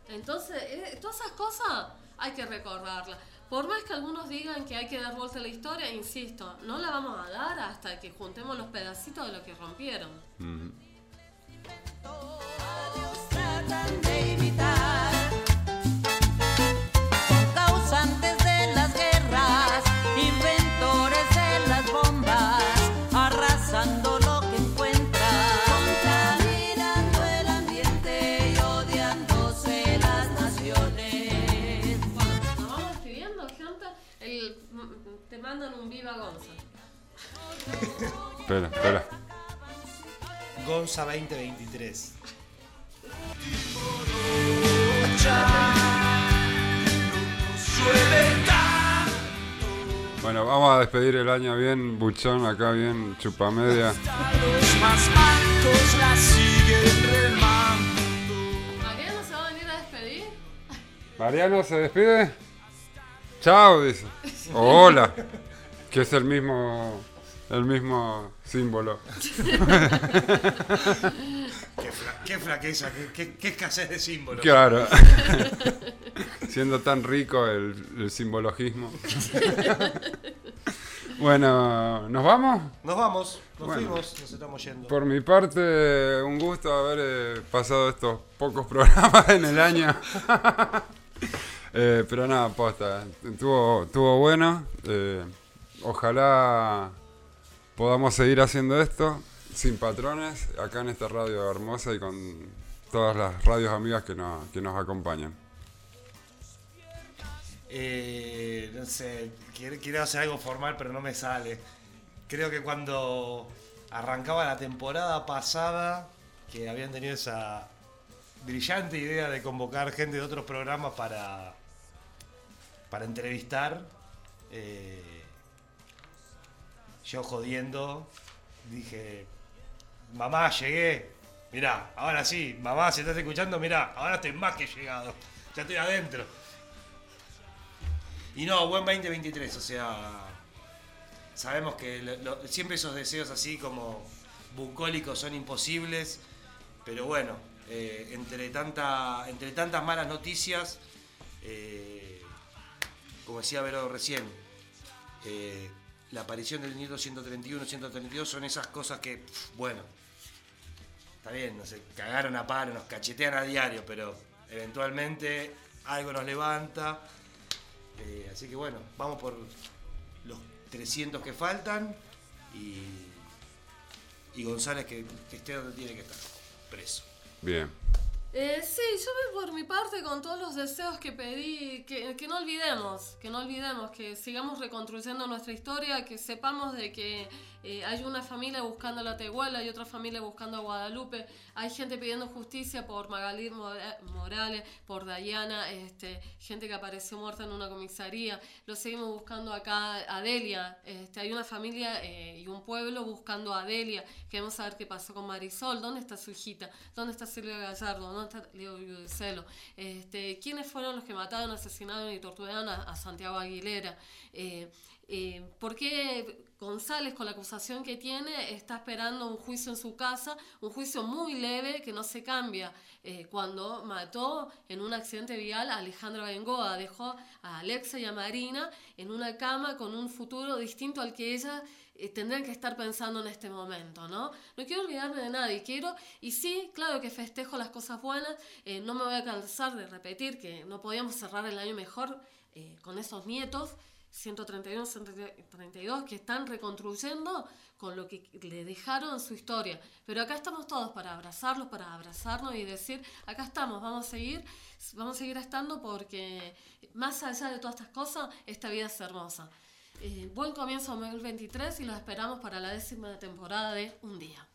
Speaker 1: Entonces, eh, todas esas cosas hay que recordarlas. Por más que algunos digan que hay que dar vuelta a la historia, insisto, no la vamos a dar hasta que juntemos los pedacitos de lo que rompieron.
Speaker 2: Ujú.
Speaker 10: Tratan
Speaker 2: Espera, espera.
Speaker 3: Gonza 2023.
Speaker 2: Bueno, vamos a despedir el año bien, buchón, acá bien, chupamedia.
Speaker 5: Más altos la siguen remando.
Speaker 1: ¿Mariano se va a venir a despedir?
Speaker 2: Mariano se despide. Chao, dice. O hola. Que es el mismo. El mismo símbolo. (laughs)
Speaker 3: Qué, fla- qué qué, qué- qué escasez de símbolos.
Speaker 2: Claro. (laughs) Siendo tan rico el, el simbologismo. bueno, ¿nos vamos?
Speaker 3: Nos vamos, nos
Speaker 2: Bueno.
Speaker 3: fuimos, nos estamos yendo.
Speaker 2: Por mi parte, un gusto haber eh, pasado estos pocos programas en el año. (laughs) Eh, pero nada, posta, estuvo, estuvo bueno. eh, ojalá podamos seguir haciendo esto sin patrones, acá en esta radio hermosa y con todas las radios amigas que nos, que nos acompañan.
Speaker 3: Eh, no sé, quiero, hacer algo formal, pero no me sale. Creo que cuando arrancaba la temporada pasada, que habían tenido esa brillante idea de convocar gente de otros programas para, para entrevistar, eh, yo jodiendo, dije, mamá, llegué. Mirá, ahora sí, mamá, si estás escuchando, mirá, ahora estoy más que llegado. Ya estoy adentro. Y no, buen 2023, o sea, sabemos que siempre esos deseos así como bucólicos son imposibles, pero bueno, eh, entre, tanta, entre tantas malas noticias, eh, como decía Vero recién, eh, la aparición del nieto 131, 132 son esas cosas que, bueno, está bien, nos cagaron a paro, nos cachetean a diario, pero eventualmente algo nos levanta. Eh, así que bueno, vamos por los 300 que faltan y, y González que esté donde tiene que estar, preso.
Speaker 2: Bien.
Speaker 1: Eh, sí, yo por mi parte con todos los deseos que pedí, que, que no olvidemos, que no olvidemos, que sigamos reconstruyendo nuestra historia, que sepamos de que eh, hay una familia buscando a la Tehuela, hay otra familia buscando a Guadalupe, hay gente pidiendo justicia por Magalí Mora- Morales, por Dayana, este, gente que apareció muerta en una comisaría, lo seguimos buscando acá a Delia, este, hay una familia eh, y un pueblo buscando a Delia, queremos saber qué pasó con Marisol, dónde está su hijita, dónde está Silvia Gallardo, dónde está Leo Yudicelo, este, quiénes fueron los que mataron, asesinaron y torturaron a, Santiago Aguilera, eh, ¿Por qué González, con la acusación que tiene, está esperando un juicio en su casa, un juicio muy leve que no se cambia? eh, cuando mató en un accidente vial a Alejandra Bengoa, dejó a Alexa y a Marina en una cama con un futuro distinto al que ella eh, tendrían que estar pensando en este momento, ¿no? No quiero olvidarme de nadie, quiero, y sí, claro que festejo las cosas buenas, eh, no me voy a cansar de repetir que no podíamos cerrar el año mejor eh, con esos nietos, 131, 132, que están reconstruyendo con lo que le dejaron su historia. Pero acá estamos todos para abrazarlos, para abrazarnos y decir, acá estamos, vamos a seguir, vamos a seguir estando porque más allá de todas estas cosas, esta vida es hermosa. Eh, buen comienzo 2023 y los esperamos para la décima temporada de Un Día.